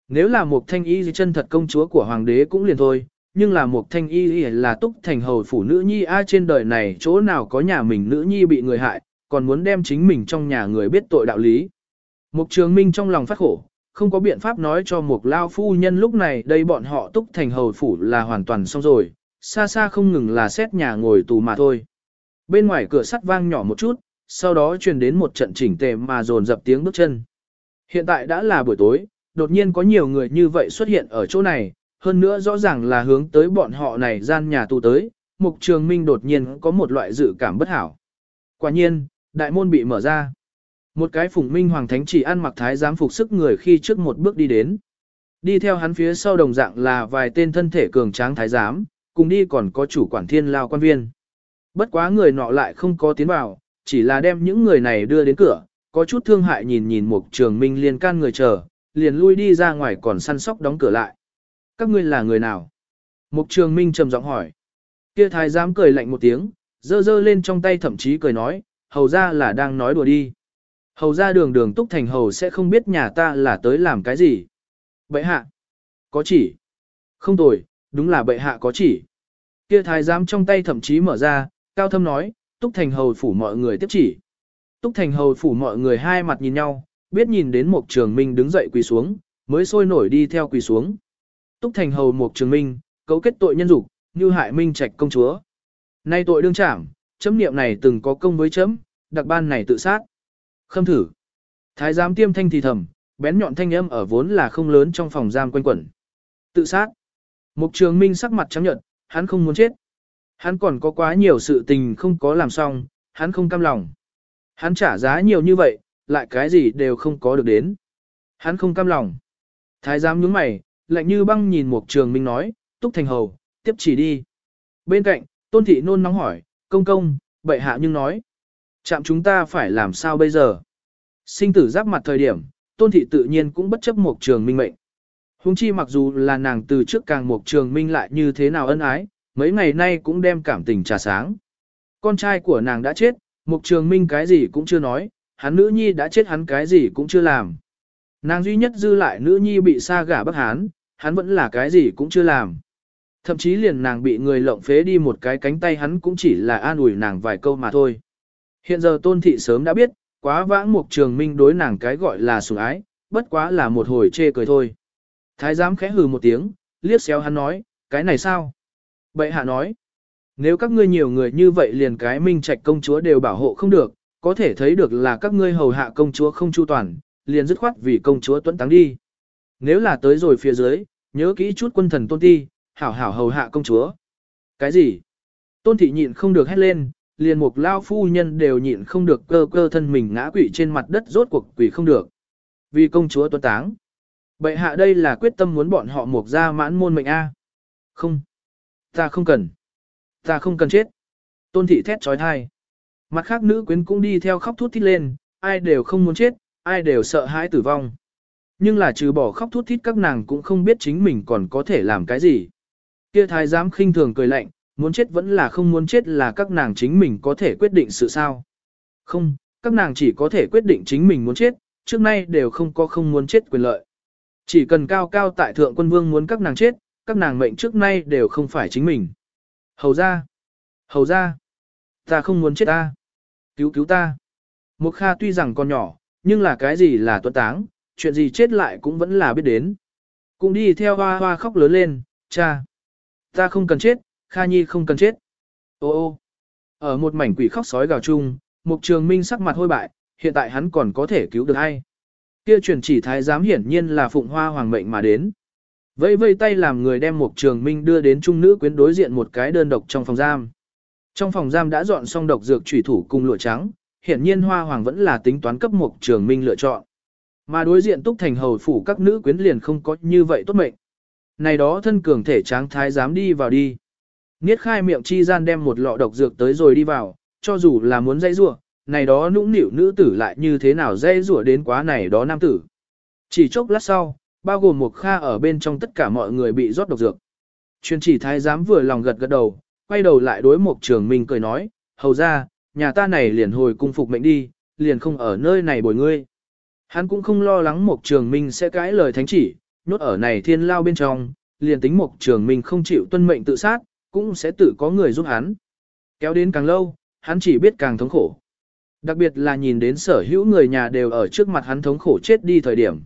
nếu là mục thanh y chân thật công chúa của hoàng đế cũng liền thôi, nhưng là mục thanh y là túc thành hầu phủ nữ nhi A trên đời này chỗ nào có nhà mình nữ nhi bị người hại, còn muốn đem chính mình trong nhà người biết tội đạo lý. Mục trường minh trong lòng phát khổ, không có biện pháp nói cho mục lao phu nhân lúc này đây bọn họ túc thành hầu phủ là hoàn toàn xong rồi, xa xa không ngừng là xét nhà ngồi tù mà thôi. Bên ngoài cửa sắt vang nhỏ một chút, sau đó truyền đến một trận chỉnh tề mà dồn dập tiếng bước chân. Hiện tại đã là buổi tối, đột nhiên có nhiều người như vậy xuất hiện ở chỗ này, hơn nữa rõ ràng là hướng tới bọn họ này gian nhà tù tới, mục trường minh đột nhiên có một loại dự cảm bất hảo. Quả nhiên, đại môn bị mở ra. Một cái phùng minh hoàng thánh chỉ ăn mặc thái giám phục sức người khi trước một bước đi đến. Đi theo hắn phía sau đồng dạng là vài tên thân thể cường tráng thái giám, cùng đi còn có chủ quản thiên lao quan viên. Bất quá người nọ lại không có tiến vào, chỉ là đem những người này đưa đến cửa, có chút thương hại nhìn nhìn một trường minh liền can người chờ, liền lui đi ra ngoài còn săn sóc đóng cửa lại. Các ngươi là người nào? Mục trường minh trầm giọng hỏi. Kia thái giám cười lạnh một tiếng, dơ dơ lên trong tay thậm chí cười nói, hầu ra là đang nói đùa đi. Hầu ra đường đường túc thành hầu sẽ không biết nhà ta là tới làm cái gì. Bệ hạ. Có chỉ. Không tồi, đúng là bệ hạ có chỉ. Kia thái giám trong tay thậm chí mở ra, cao thâm nói, túc thành hầu phủ mọi người tiếp chỉ. Túc thành hầu phủ mọi người hai mặt nhìn nhau, biết nhìn đến một trường minh đứng dậy quỳ xuống, mới sôi nổi đi theo quỳ xuống. Túc thành hầu một trường minh, cấu kết tội nhân dục, như hại minh trạch công chúa. Nay tội đương trảm, chấm niệm này từng có công với chấm, đặc ban này tự sát. Khâm thử. Thái giám tiêm thanh thì thầm, bén nhọn thanh âm ở vốn là không lớn trong phòng giam quanh quẩn. Tự sát. Mục trường minh sắc mặt trắng nhợt, hắn không muốn chết. Hắn còn có quá nhiều sự tình không có làm xong, hắn không cam lòng. Hắn trả giá nhiều như vậy, lại cái gì đều không có được đến. Hắn không cam lòng. Thái giám nhướng mày, lạnh như băng nhìn Mục Trường Minh nói, Túc Thành Hầu, tiếp chỉ đi. Bên cạnh, Tôn Thị nôn nóng hỏi, công công, bệ hạ nhưng nói. Chạm chúng ta phải làm sao bây giờ? Sinh tử giáp mặt thời điểm, Tôn Thị tự nhiên cũng bất chấp Mục Trường Minh mệnh. Hùng chi mặc dù là nàng từ trước càng Mục Trường Minh lại như thế nào ân ái, mấy ngày nay cũng đem cảm tình trà sáng. Con trai của nàng đã chết, Mục Trường Minh cái gì cũng chưa nói, hắn nữ nhi đã chết hắn cái gì cũng chưa làm. Nàng duy nhất dư lại nữ nhi bị xa gả Bắc Hán, hắn vẫn là cái gì cũng chưa làm. Thậm chí liền nàng bị người lộng phế đi một cái cánh tay hắn cũng chỉ là an ủi nàng vài câu mà thôi. Hiện giờ tôn thị sớm đã biết, quá vãng mục trường minh đối nàng cái gọi là sủng ái, bất quá là một hồi chê cười thôi. Thái giám khẽ hừ một tiếng, liếc xéo hắn nói, cái này sao? Bệ hạ nói, nếu các ngươi nhiều người như vậy liền cái minh trạch công chúa đều bảo hộ không được, có thể thấy được là các ngươi hầu hạ công chúa không chu toàn, liền dứt khoát vì công chúa tuấn táng đi. Nếu là tới rồi phía dưới, nhớ kỹ chút quân thần tôn ti, hảo hảo hầu hạ công chúa. Cái gì? Tôn thị nhịn không được hét lên, liền một lao phu nhân đều nhịn không được cơ cơ thân mình ngã quỵ trên mặt đất rốt cuộc quỷ không được. Vì công chúa tuấn táng. Bệ hạ đây là quyết tâm muốn bọn họ mục ra mãn môn mệnh A. Không. Ta không cần. Ta không cần chết. Tôn thị thét trói thai. Mặt khác nữ quyến cũng đi theo khóc thút thít lên, ai đều không muốn chết, ai đều sợ hãi tử vong. Nhưng là trừ bỏ khóc thút thít các nàng cũng không biết chính mình còn có thể làm cái gì. Kia thái giám khinh thường cười lạnh, muốn chết vẫn là không muốn chết là các nàng chính mình có thể quyết định sự sao. Không, các nàng chỉ có thể quyết định chính mình muốn chết, trước nay đều không có không muốn chết quyền lợi. Chỉ cần cao cao tại thượng quân vương muốn các nàng chết, các nàng mệnh trước nay đều không phải chính mình. Hầu ra, hầu ra, ta không muốn chết ta, cứu cứu ta. Mục kha tuy rằng còn nhỏ, nhưng là cái gì là tuấn táng, chuyện gì chết lại cũng vẫn là biết đến. Cũng đi theo hoa hoa khóc lớn lên, cha. Ta không cần chết, Kha Nhi không cần chết. Ô ô. Ở một mảnh quỷ khóc sói gào chung, Mục Trường Minh sắc mặt hôi bại, hiện tại hắn còn có thể cứu được ai. Kia truyền chỉ thái giám hiển nhiên là phụng hoa hoàng mệnh mà đến. Vây vây tay làm người đem Mục Trường Minh đưa đến trung nữ quyến đối diện một cái đơn độc trong phòng giam. Trong phòng giam đã dọn xong độc dược chủy thủ cùng lụa trắng, hiển nhiên Hoa Hoàng vẫn là tính toán cấp Mục Trường Minh lựa chọn. Mà đối diện Túc Thành hầu phủ các nữ quyến liền không có như vậy tốt mệnh. Này đó thân cường thể tráng thái dám đi vào đi. Niết khai miệng chi gian đem một lọ độc dược tới rồi đi vào, cho dù là muốn dây rủa, này đó nũng nịu nữ tử lại như thế nào dây rủa đến quá này đó nam tử. Chỉ chốc lát sau, bao gồm một kha ở bên trong tất cả mọi người bị rót độc dược. Chuyên chỉ thái giám vừa lòng gật gật đầu, quay đầu lại đối một trường minh cười nói, hầu ra, nhà ta này liền hồi cung phục mệnh đi, liền không ở nơi này bồi ngươi. Hắn cũng không lo lắng một trường minh sẽ cãi lời thánh chỉ, nhốt ở này thiên lao bên trong, liền tính một trường minh không chịu tuân mệnh tự sát, cũng sẽ tự có người giúp hắn. Kéo đến càng lâu, hắn chỉ biết càng thống khổ. Đặc biệt là nhìn đến sở hữu người nhà đều ở trước mặt hắn thống khổ chết đi thời điểm.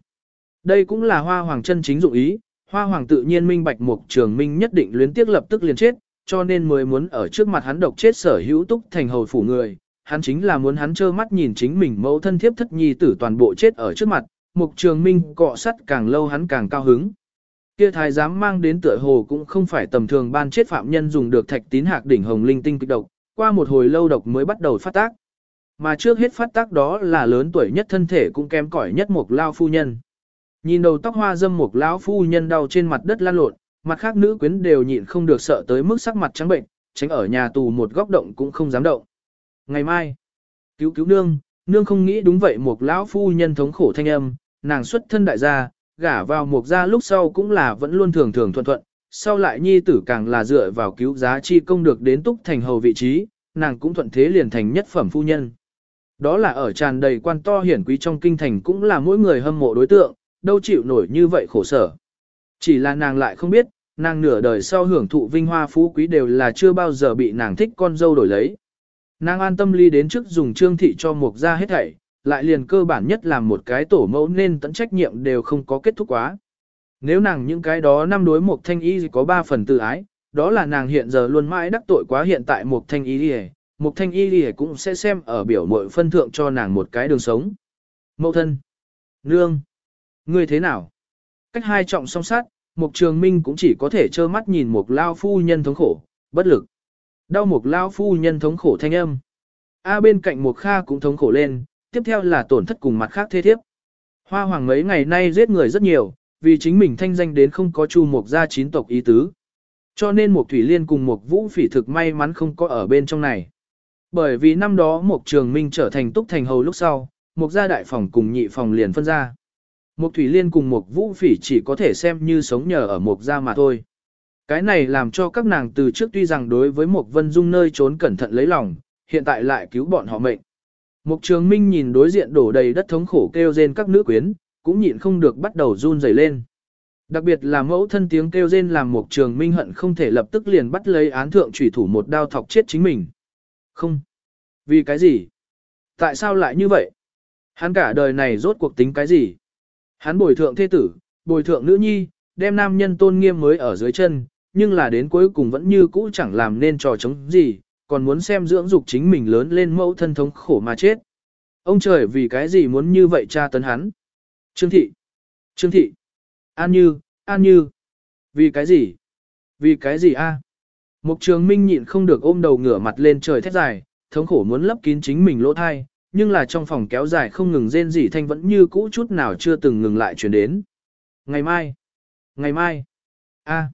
Đây cũng là hoa hoàng chân chính dụng ý, hoa hoàng tự nhiên minh bạch mục trường minh nhất định luyến tiếc lập tức liền chết, cho nên mới muốn ở trước mặt hắn độc chết sở hữu túc thành hầu phủ người. Hắn chính là muốn hắn trơ mắt nhìn chính mình mẫu thân thiếp thất nhi tử toàn bộ chết ở trước mặt, mục trường minh cọ sắt càng lâu hắn càng cao hứng. Kia thái giám mang đến tựa hồ cũng không phải tầm thường ban chết phạm nhân dùng được thạch tín hạc đỉnh hồng linh tinh kịch độc, qua một hồi lâu độc mới bắt đầu phát tác. Mà trước hết phát tác đó là lớn tuổi nhất thân thể cũng kém cỏi nhất một lao phu nhân. Nhìn đầu tóc hoa dâm một lão phu nhân đau trên mặt đất lan lộn, mặt khác nữ quyến đều nhịn không được sợ tới mức sắc mặt trắng bệnh, tránh ở nhà tù một góc động cũng không dám động. Ngày mai, cứu cứu nương, nương không nghĩ đúng vậy một lão phu nhân thống khổ thanh âm, nàng xuất thân đại gia, gả vào mục gia lúc sau cũng là vẫn luôn thường thường thuận thuận, sau lại nhi tử càng là dựa vào cứu giá chi công được đến túc thành hầu vị trí, nàng cũng thuận thế liền thành nhất phẩm phu nhân. Đó là ở tràn đầy quan to hiển quý trong kinh thành cũng là mỗi người hâm mộ đối tượng, đâu chịu nổi như vậy khổ sở. Chỉ là nàng lại không biết, nàng nửa đời sau hưởng thụ vinh hoa phú quý đều là chưa bao giờ bị nàng thích con dâu đổi lấy. Nàng an tâm ly đến trước dùng trương thị cho mục ra hết thảy, lại liền cơ bản nhất làm một cái tổ mẫu nên tận trách nhiệm đều không có kết thúc quá. Nếu nàng những cái đó năm đối một thanh y có ba phần tự ái, đó là nàng hiện giờ luôn mãi đắc tội quá hiện tại một thanh y đi một thanh y đi cũng sẽ xem ở biểu mội phân thượng cho nàng một cái đường sống. Mẫu thân. Nương. Ngươi thế nào? Cách hai trọng song sát, một trường minh cũng chỉ có thể trơ mắt nhìn một lao phu nhân thống khổ, bất lực. Đau một lao phu nhân thống khổ thanh âm. A bên cạnh một kha cũng thống khổ lên, tiếp theo là tổn thất cùng mặt khác thế thiếp. Hoa hoàng mấy ngày nay giết người rất nhiều, vì chính mình thanh danh đến không có chu mục gia chín tộc ý tứ. Cho nên một thủy liên cùng một vũ phỉ thực may mắn không có ở bên trong này. Bởi vì năm đó một trường minh trở thành túc thành hầu lúc sau, một gia đại phòng cùng nhị phòng liền phân ra. Một thủy liên cùng một vũ phỉ chỉ có thể xem như sống nhờ ở một gia mà thôi. Cái này làm cho các nàng từ trước tuy rằng đối với một vân dung nơi trốn cẩn thận lấy lòng, hiện tại lại cứu bọn họ mệnh. Mục trường minh nhìn đối diện đổ đầy đất thống khổ kêu rên các nữ quyến, cũng nhịn không được bắt đầu run rẩy lên. Đặc biệt là mẫu thân tiếng kêu rên làm mục trường minh hận không thể lập tức liền bắt lấy án thượng trùy thủ một đao thọc chết chính mình. Không. Vì cái gì? Tại sao lại như vậy? Hắn cả đời này rốt cuộc tính cái gì? Hắn bồi thượng thế tử, bồi thượng nữ nhi, đem nam nhân tôn nghiêm mới ở dưới chân, nhưng là đến cuối cùng vẫn như cũ chẳng làm nên trò chống gì, còn muốn xem dưỡng dục chính mình lớn lên mẫu thân thống khổ mà chết. Ông trời vì cái gì muốn như vậy tra tấn hắn? Trương thị, Trương thị, An Như, An Như, vì cái gì? Vì cái gì a? Mục trường minh nhịn không được ôm đầu ngửa mặt lên trời thét dài, thống khổ muốn lấp kín chính mình lỗ thai, nhưng là trong phòng kéo dài không ngừng rên rỉ thanh vẫn như cũ chút nào chưa từng ngừng lại chuyển đến. Ngày mai, ngày mai, a.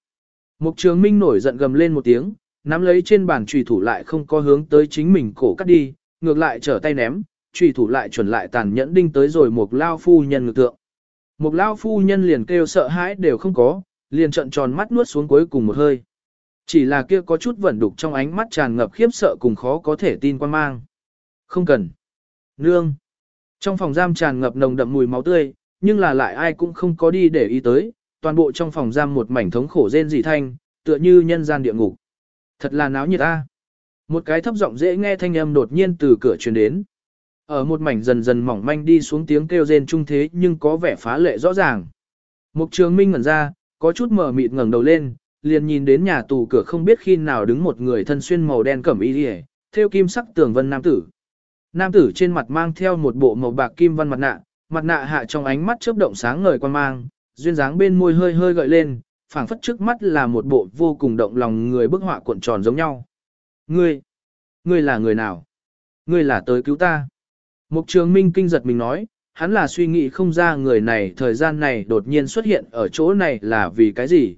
Mục trường minh nổi giận gầm lên một tiếng, nắm lấy trên bàn trùy thủ lại không có hướng tới chính mình cổ cắt đi, ngược lại trở tay ném, trùy thủ lại chuẩn lại tàn nhẫn đinh tới rồi một lao phu nhân ngược tượng. Một lao phu nhân liền kêu sợ hãi đều không có, liền trận tròn mắt nuốt xuống cuối cùng một hơi. Chỉ là kia có chút vẩn đục trong ánh mắt tràn ngập khiếp sợ cùng khó có thể tin quan mang. Không cần. Nương. Trong phòng giam tràn ngập nồng đậm mùi máu tươi, nhưng là lại ai cũng không có đi để ý tới, toàn bộ trong phòng giam một mảnh thống khổ rên dị thanh, tựa như nhân gian địa ngục. Thật là náo nhiệt ta. Một cái thấp giọng dễ nghe thanh âm đột nhiên từ cửa truyền đến. Ở một mảnh dần dần mỏng manh đi xuống tiếng kêu rên trung thế nhưng có vẻ phá lệ rõ ràng. Mục trường minh ngẩn ra, có chút mở mịt ngẩng đầu lên, liền nhìn đến nhà tù cửa không biết khi nào đứng một người thân xuyên màu đen cẩm y liễu, theo kim sắc tường vân nam tử. Nam tử trên mặt mang theo một bộ màu bạc kim văn mặt nạ, mặt nạ hạ trong ánh mắt chớp động sáng ngời quan mang, duyên dáng bên môi hơi hơi gợi lên, phảng phất trước mắt là một bộ vô cùng động lòng người bức họa cuộn tròn giống nhau. Ngươi, ngươi là người nào? Ngươi là tới cứu ta. Mục trường minh kinh giật mình nói, hắn là suy nghĩ không ra người này thời gian này đột nhiên xuất hiện ở chỗ này là vì cái gì.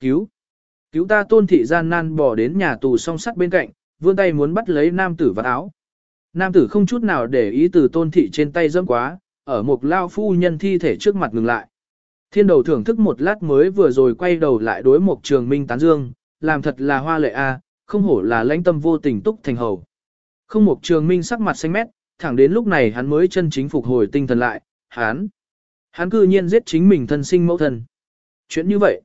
Cứu. Cứu ta tôn thị gian nan bỏ đến nhà tù song sắt bên cạnh, vươn tay muốn bắt lấy nam tử vào áo. Nam tử không chút nào để ý từ tôn thị trên tay dâm quá, ở một lao phu nhân thi thể trước mặt ngừng lại. Thiên đầu thưởng thức một lát mới vừa rồi quay đầu lại đối một trường minh tán dương, làm thật là hoa lệ a, không hổ là lãnh tâm vô tình túc thành hầu. Không một trường minh sắc mặt xanh mét, thẳng đến lúc này hắn mới chân chính phục hồi tinh thần lại, hắn. Hắn cư nhiên giết chính mình thân sinh mẫu thân. Chuyện như vậy,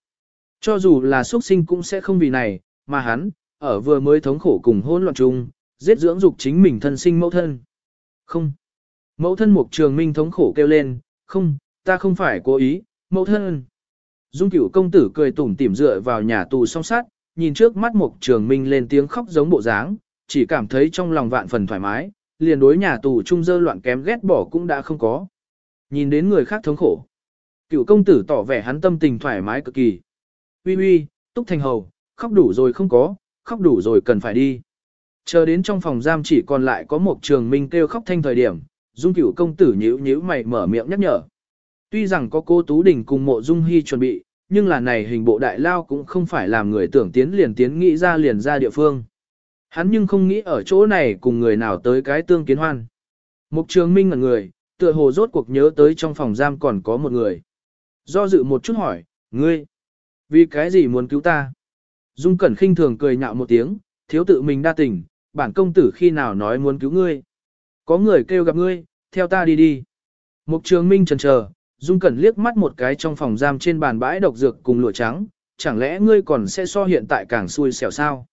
cho dù là xuất sinh cũng sẽ không vì này, mà hắn, ở vừa mới thống khổ cùng hôn loạn chung, giết dưỡng dục chính mình thân sinh mẫu thân. Không. Mẫu thân mục trường minh thống khổ kêu lên, không, ta không phải cố ý, mẫu thân. Dung cửu công tử cười tủm tỉm dựa vào nhà tù song sát, nhìn trước mắt mục trường minh lên tiếng khóc giống bộ dáng, chỉ cảm thấy trong lòng vạn phần thoải mái, liền đối nhà tù trung dơ loạn kém ghét bỏ cũng đã không có. Nhìn đến người khác thống khổ. Cựu công tử tỏ vẻ hắn tâm tình thoải mái cực kỳ. Uy uy, túc thành hầu, khóc đủ rồi không có, khóc đủ rồi cần phải đi. Chờ đến trong phòng giam chỉ còn lại có một trường minh kêu khóc thanh thời điểm, dung cửu công tử nhíu nhíu mày mở miệng nhắc nhở. Tuy rằng có cô Tú Đình cùng mộ dung hy chuẩn bị, nhưng là này hình bộ đại lao cũng không phải làm người tưởng tiến liền tiến nghĩ ra liền ra địa phương. Hắn nhưng không nghĩ ở chỗ này cùng người nào tới cái tương kiến hoan. Mục trường minh ngẩn người, tựa hồ rốt cuộc nhớ tới trong phòng giam còn có một người. Do dự một chút hỏi, ngươi, vì cái gì muốn cứu ta? Dung Cẩn khinh thường cười nhạo một tiếng, thiếu tự mình đa tình, bản công tử khi nào nói muốn cứu ngươi. Có người kêu gặp ngươi, theo ta đi đi. Mục trường minh trần chờ, Dung Cẩn liếc mắt một cái trong phòng giam trên bàn bãi độc dược cùng lụa trắng, chẳng lẽ ngươi còn sẽ so hiện tại càng xui xẻo sao?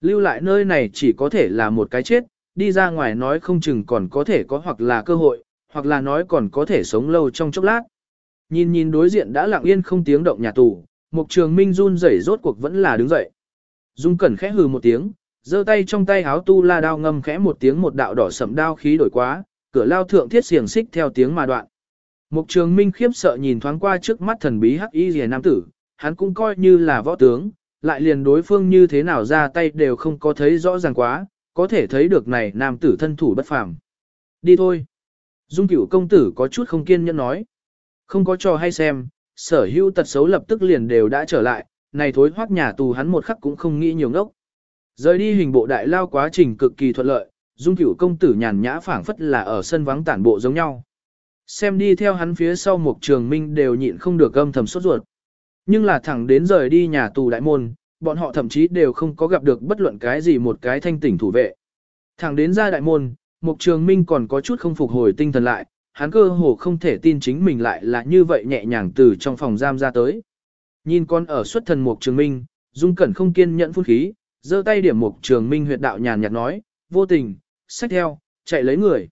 Lưu lại nơi này chỉ có thể là một cái chết, đi ra ngoài nói không chừng còn có thể có hoặc là cơ hội, hoặc là nói còn có thể sống lâu trong chốc lát. Nhìn nhìn đối diện đã lặng yên không tiếng động nhà tù, Mục Trường Minh run rẩy rốt cuộc vẫn là đứng dậy. Dung Cẩn khẽ hừ một tiếng, giơ tay trong tay háo tu la đao ngâm khẽ một tiếng một đạo đỏ sẫm đao khí đổi quá, cửa lao thượng thiết xiềng xích theo tiếng mà đoạn. Mục Trường Minh khiếp sợ nhìn thoáng qua trước mắt thần bí hắc y rìa nam tử, hắn cũng coi như là võ tướng, lại liền đối phương như thế nào ra tay đều không có thấy rõ ràng quá, có thể thấy được này nam tử thân thủ bất phàm. Đi thôi. Dung cửu công tử có chút không kiên nhẫn nói. Không có trò hay xem, sở hữu tật xấu lập tức liền đều đã trở lại, này thối hoác nhà tù hắn một khắc cũng không nghĩ nhiều ngốc. Rời đi hình bộ đại lao quá trình cực kỳ thuận lợi, dung cửu công tử nhàn nhã phảng phất là ở sân vắng tản bộ giống nhau. Xem đi theo hắn phía sau một trường minh đều nhịn không được âm thầm sốt ruột. Nhưng là thẳng đến rời đi nhà tù đại môn, bọn họ thậm chí đều không có gặp được bất luận cái gì một cái thanh tỉnh thủ vệ. Thẳng đến ra đại môn, Mục Trường Minh còn có chút không phục hồi tinh thần lại, hắn cơ hồ không thể tin chính mình lại là như vậy nhẹ nhàng từ trong phòng giam ra tới. Nhìn con ở xuất thần Mục Trường Minh, Dung Cẩn không kiên nhẫn phun khí, giơ tay điểm Mục Trường Minh huyệt đạo nhàn nhạt nói, vô tình, sách theo, chạy lấy người.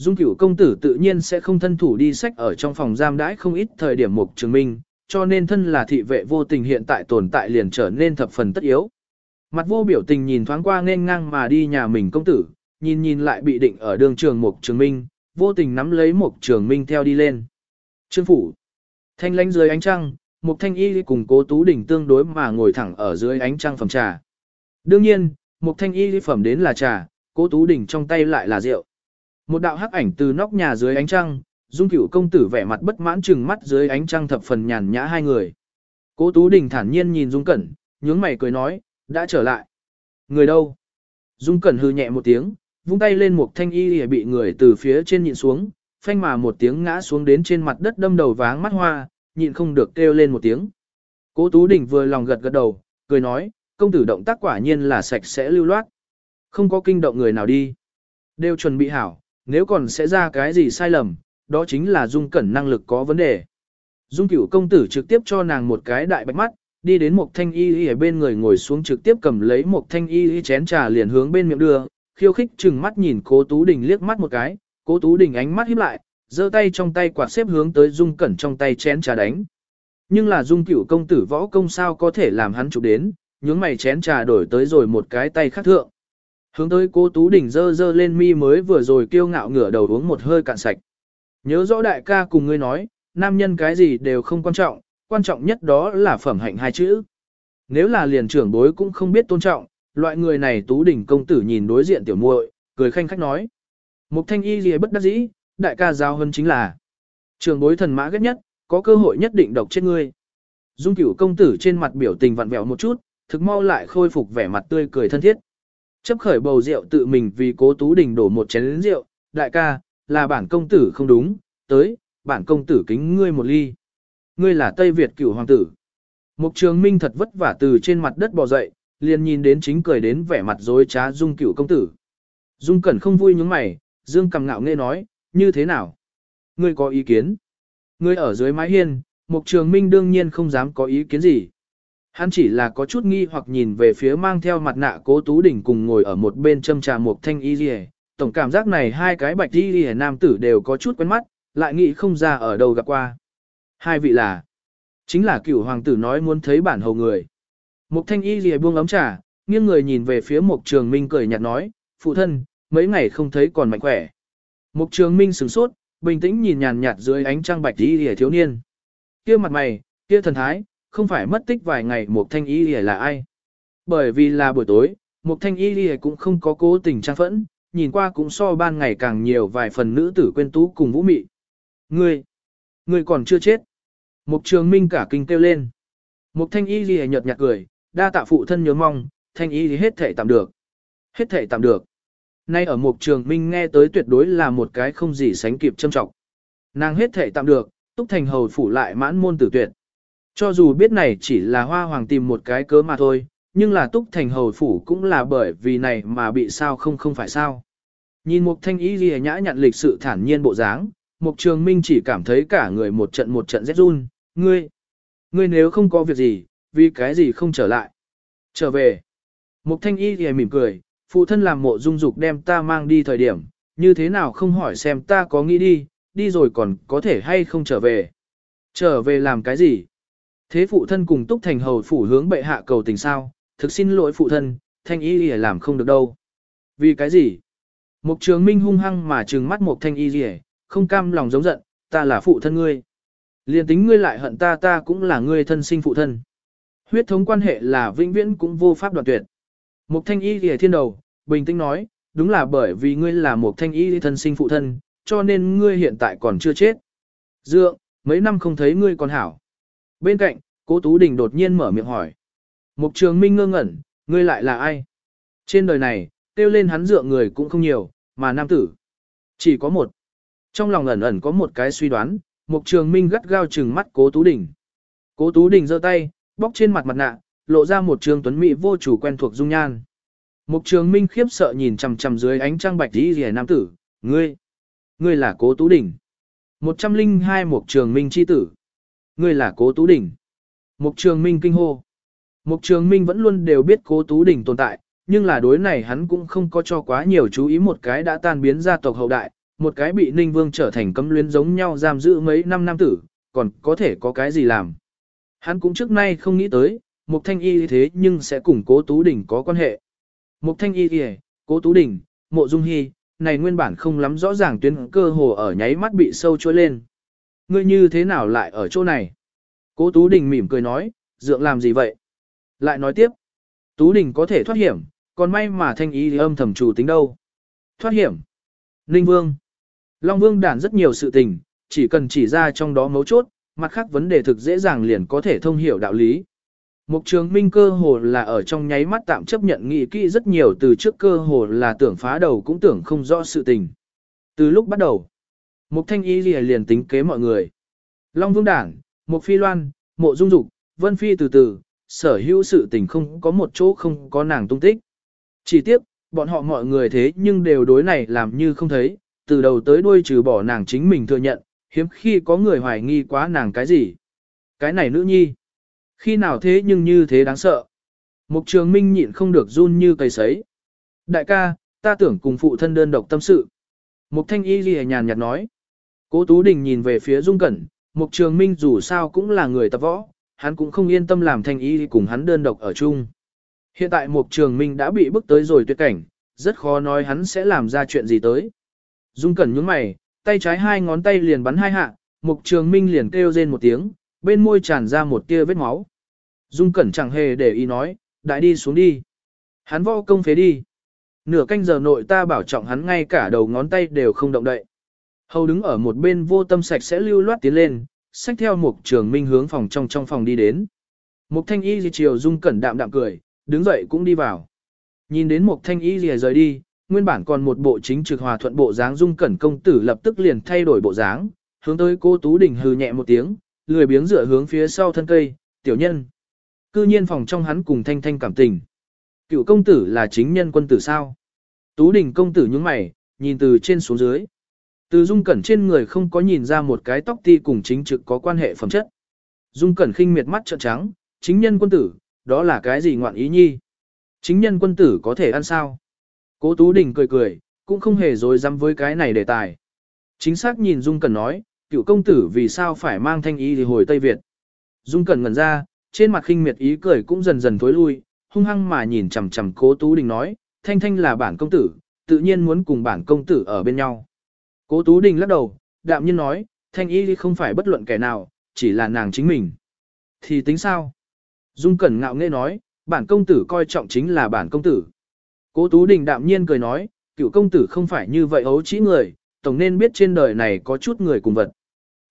Dung cửu công tử tự nhiên sẽ không thân thủ đi sách ở trong phòng giam đãi không ít thời điểm Mục Trường Minh, cho nên thân là thị vệ vô tình hiện tại tồn tại liền trở nên thập phần tất yếu. Mặt vô biểu tình nhìn thoáng qua nên ngang mà đi nhà mình công tử, nhìn nhìn lại bị định ở đường trường Mục Trường Minh, vô tình nắm lấy Mục Trường Minh theo đi lên. Trương phủ. Thanh lánh dưới ánh trăng, Mục Thanh Y cùng Cố Tú Đỉnh tương đối mà ngồi thẳng ở dưới ánh trăng phẩm trà. Đương nhiên, Mục Thanh Y phẩm đến là trà, Cố Tú Đỉnh trong tay lại là rượu. Một đạo hắc ảnh từ nóc nhà dưới ánh trăng, Dung cửu công tử vẻ mặt bất mãn chừng mắt dưới ánh trăng thập phần nhàn nhã hai người. Cố Tú Đình thản nhiên nhìn Dung Cẩn, nhướng mày cười nói, đã trở lại. Người đâu? Dung Cẩn hư nhẹ một tiếng, vung tay lên một thanh y bị người từ phía trên nhịn xuống, phanh mà một tiếng ngã xuống đến trên mặt đất đâm đầu váng mắt hoa, nhịn không được kêu lên một tiếng. Cố Tú Đình vừa lòng gật gật đầu, cười nói, công tử động tác quả nhiên là sạch sẽ lưu loát. Không có kinh động người nào đi. Đều chuẩn bị hảo, nếu còn sẽ ra cái gì sai lầm, đó chính là Dung Cẩn năng lực có vấn đề. Dung cửu công tử trực tiếp cho nàng một cái đại bạch mắt, đi đến một thanh y y ở bên người ngồi xuống trực tiếp cầm lấy một thanh y y chén trà liền hướng bên miệng đưa, khiêu khích chừng mắt nhìn cố Tú Đình liếc mắt một cái, cố Tú Đình ánh mắt híp lại, giơ tay trong tay quạt xếp hướng tới Dung Cẩn trong tay chén trà đánh. Nhưng là Dung cửu công tử võ công sao có thể làm hắn chụp đến, nhướng mày chén trà đổi tới rồi một cái tay khác thượng. Hướng tới cô Tú Đình dơ dơ lên mi mới vừa rồi kiêu ngạo ngửa đầu uống một hơi cạn sạch. Nhớ rõ đại ca cùng ngươi nói, nam nhân cái gì đều không quan trọng, quan trọng nhất đó là phẩm hạnh hai chữ. Nếu là liền trưởng bối cũng không biết tôn trọng, loại người này tú đỉnh công tử nhìn đối diện tiểu muội, cười khanh khách nói. Mục thanh y gì bất đắc dĩ, đại ca giao hơn chính là trưởng bối thần mã ghét nhất, có cơ hội nhất định độc chết ngươi. Dung cửu công tử trên mặt biểu tình vặn vẹo một chút, thực mau lại khôi phục vẻ mặt tươi cười thân thiết. Chấp khởi bầu rượu tự mình vì cố tú đình đổ một chén rượu, đại ca, là bản công tử không đúng, tới, bản công tử kính ngươi một ly. Ngươi là Tây Việt cửu hoàng tử. Mục trường minh thật vất vả từ trên mặt đất bò dậy, liền nhìn đến chính cười đến vẻ mặt dối trá dung cửu công tử. Dung cẩn không vui nhướng mày, dương cầm ngạo nghe nói, như thế nào? Ngươi có ý kiến? Ngươi ở dưới mái hiên, mục trường minh đương nhiên không dám có ý kiến gì. Hắn chỉ là có chút nghi hoặc nhìn về phía mang theo mặt nạ cố tú đỉnh cùng ngồi ở một bên châm trà một thanh y rìa. Tổng cảm giác này hai cái bạch y rìa nam tử đều có chút quen mắt, lại nghĩ không ra ở đâu gặp qua. Hai vị là, chính là cửu hoàng tử nói muốn thấy bản hầu người. Một thanh y rìa buông ấm trà, nghiêng người nhìn về phía một trường minh cười nhạt nói, phụ thân, mấy ngày không thấy còn mạnh khỏe. Một trường minh sửng sốt, bình tĩnh nhìn nhàn nhạt dưới ánh trăng bạch y rìa thiếu niên. kia mặt mày, kia thần thái, không phải mất tích vài ngày một thanh y lìa là ai. Bởi vì là buổi tối, một thanh y lìa cũng không có cố tình trang phẫn, nhìn qua cũng so ban ngày càng nhiều vài phần nữ tử quên tú cùng vũ mị. Ngươi, ngươi còn chưa chết. Mục trường minh cả kinh kêu lên. Mục thanh y lìa nhợt nhạt cười, đa tạ phụ thân nhớ mong, thanh y thì hết thể tạm được. Hết thể tạm được. Nay ở mục trường minh nghe tới tuyệt đối là một cái không gì sánh kịp châm trọng. Nàng hết thể tạm được, túc thành hầu phủ lại mãn môn tử tuyệt. Cho dù biết này chỉ là hoa hoàng tìm một cái cớ mà thôi, nhưng là túc thành hầu phủ cũng là bởi vì này mà bị sao không không phải sao. Nhìn một thanh ý ghi nhã nhặn lịch sự thản nhiên bộ dáng, Mục Trường Minh chỉ cảm thấy cả người một trận một trận rét run, ngươi, ngươi nếu không có việc gì, vì cái gì không trở lại. Trở về. Mục Thanh Y ghi mỉm cười, phụ thân làm mộ dung dục đem ta mang đi thời điểm, như thế nào không hỏi xem ta có nghĩ đi, đi rồi còn có thể hay không trở về. Trở về làm cái gì? Thế phụ thân cùng túc thành hầu phủ hướng bệ hạ cầu tình sao, thực xin lỗi phụ thân, thanh y lìa làm không được đâu. Vì cái gì? Mục trường minh hung hăng mà trừng mắt một thanh y lìa, không cam lòng giống giận, ta là phụ thân ngươi. Liên tính ngươi lại hận ta ta cũng là ngươi thân sinh phụ thân. Huyết thống quan hệ là vĩnh viễn cũng vô pháp đoạn tuyệt. Mục thanh y lìa thiên đầu, bình tĩnh nói, đúng là bởi vì ngươi là một thanh y thân sinh phụ thân, cho nên ngươi hiện tại còn chưa chết. Dượng, mấy năm không thấy ngươi còn hảo. Bên cạnh, cố Tú Đình đột nhiên mở miệng hỏi. Mục trường minh ngơ ngẩn, ngươi lại là ai? Trên đời này, tiêu lên hắn dựa người cũng không nhiều, mà nam tử. Chỉ có một. Trong lòng ẩn ẩn có một cái suy đoán, mục trường minh gắt gao trừng mắt cố Tú Đình. Cố Tú Đình giơ tay, bóc trên mặt mặt nạ, lộ ra một trường tuấn mỹ vô chủ quen thuộc dung nhan. Mục trường minh khiếp sợ nhìn chằm chằm dưới ánh trăng bạch đi rìa nam tử, ngươi, ngươi là cố Tú Đình. 102 Mục trường minh chi tử. Ngươi là cố Tú Đình. Mục trường minh kinh hô. Mục trường minh vẫn luôn đều biết cố Tú Đình tồn tại, nhưng là đối này hắn cũng không có cho quá nhiều chú ý một cái đã tan biến gia tộc hậu đại, một cái bị Ninh Vương trở thành cấm luyến giống nhau giam giữ mấy năm năm tử, còn có thể có cái gì làm. Hắn cũng trước nay không nghĩ tới, Mục Thanh Y thế nhưng sẽ cùng Cố Tú Đình có quan hệ. Mục Thanh Y kìa, Cố Tú Đình, Mộ Dung Hy, này nguyên bản không lắm rõ ràng tuyến cơ hồ ở nháy mắt bị sâu trôi lên ngươi như thế nào lại ở chỗ này? Cố Tú Đình mỉm cười nói, dượng làm gì vậy? Lại nói tiếp, Tú Đình có thể thoát hiểm, còn may mà thanh ý thì âm thầm chủ tính đâu. Thoát hiểm. Ninh Vương. Long Vương đản rất nhiều sự tình, chỉ cần chỉ ra trong đó mấu chốt, mặt khác vấn đề thực dễ dàng liền có thể thông hiểu đạo lý. Mục trường minh cơ hồ là ở trong nháy mắt tạm chấp nhận nghị kỹ rất nhiều từ trước cơ hồ là tưởng phá đầu cũng tưởng không rõ sự tình. Từ lúc bắt đầu, Mục thanh y gì liền tính kế mọi người. Long vương đảng, mục phi loan, mộ dung dục, vân phi từ từ, sở hữu sự tình không có một chỗ không có nàng tung tích. Chỉ tiếp, bọn họ mọi người thế nhưng đều đối này làm như không thấy, từ đầu tới đuôi trừ bỏ nàng chính mình thừa nhận, hiếm khi có người hoài nghi quá nàng cái gì. Cái này nữ nhi. Khi nào thế nhưng như thế đáng sợ. Mục trường minh nhịn không được run như cây sấy. Đại ca, ta tưởng cùng phụ thân đơn độc tâm sự. Mục thanh y ghi nhàn nhạt nói. Cố Tú Đình nhìn về phía Dung Cẩn, Mục Trường Minh dù sao cũng là người tập võ, hắn cũng không yên tâm làm thanh ý cùng hắn đơn độc ở chung. Hiện tại Mục Trường Minh đã bị bức tới rồi tuyệt cảnh, rất khó nói hắn sẽ làm ra chuyện gì tới. Dung Cẩn nhướng mày, tay trái hai ngón tay liền bắn hai hạ, Mục Trường Minh liền kêu rên một tiếng, bên môi tràn ra một tia vết máu. Dung Cẩn chẳng hề để ý nói, đại đi xuống đi. Hắn võ công phế đi. Nửa canh giờ nội ta bảo trọng hắn ngay cả đầu ngón tay đều không động đậy. Hầu đứng ở một bên vô tâm sạch sẽ lưu loát tiến lên, xách theo một trường minh hướng phòng trong trong phòng đi đến. Mục thanh y gì chiều dung cẩn đạm đạm cười, đứng dậy cũng đi vào. Nhìn đến mục thanh y gì rời đi, nguyên bản còn một bộ chính trực hòa thuận bộ dáng dung cẩn công tử lập tức liền thay đổi bộ dáng, hướng tới cô Tú Đình hừ nhẹ một tiếng, lười biếng dựa hướng phía sau thân cây, tiểu nhân. Cư nhiên phòng trong hắn cùng thanh thanh cảm tình. Cựu công tử là chính nhân quân tử sao? Tú Đình công tử nhướng mày, nhìn từ trên xuống dưới. Từ dung cẩn trên người không có nhìn ra một cái tóc ti cùng chính trực có quan hệ phẩm chất. Dung cẩn khinh miệt mắt trợn trắng, chính nhân quân tử, đó là cái gì ngoạn ý nhi? Chính nhân quân tử có thể ăn sao? Cố Tú Đình cười cười, cũng không hề dối dám với cái này đề tài. Chính xác nhìn Dung Cẩn nói, cựu công tử vì sao phải mang thanh ý thì hồi Tây Việt. Dung Cẩn ngẩn ra, trên mặt khinh miệt ý cười cũng dần dần tối lui, hung hăng mà nhìn chằm chằm Cố Tú Đình nói, thanh thanh là bản công tử, tự nhiên muốn cùng bản công tử ở bên nhau. Cố Tú Đình lắc đầu, đạm nhiên nói, thanh y không phải bất luận kẻ nào, chỉ là nàng chính mình. Thì tính sao? Dung Cẩn ngạo nghễ nói, bản công tử coi trọng chính là bản công tử. Cố Tú Đình đạm nhiên cười nói, cựu công tử không phải như vậy ấu trĩ người, tổng nên biết trên đời này có chút người cùng vật.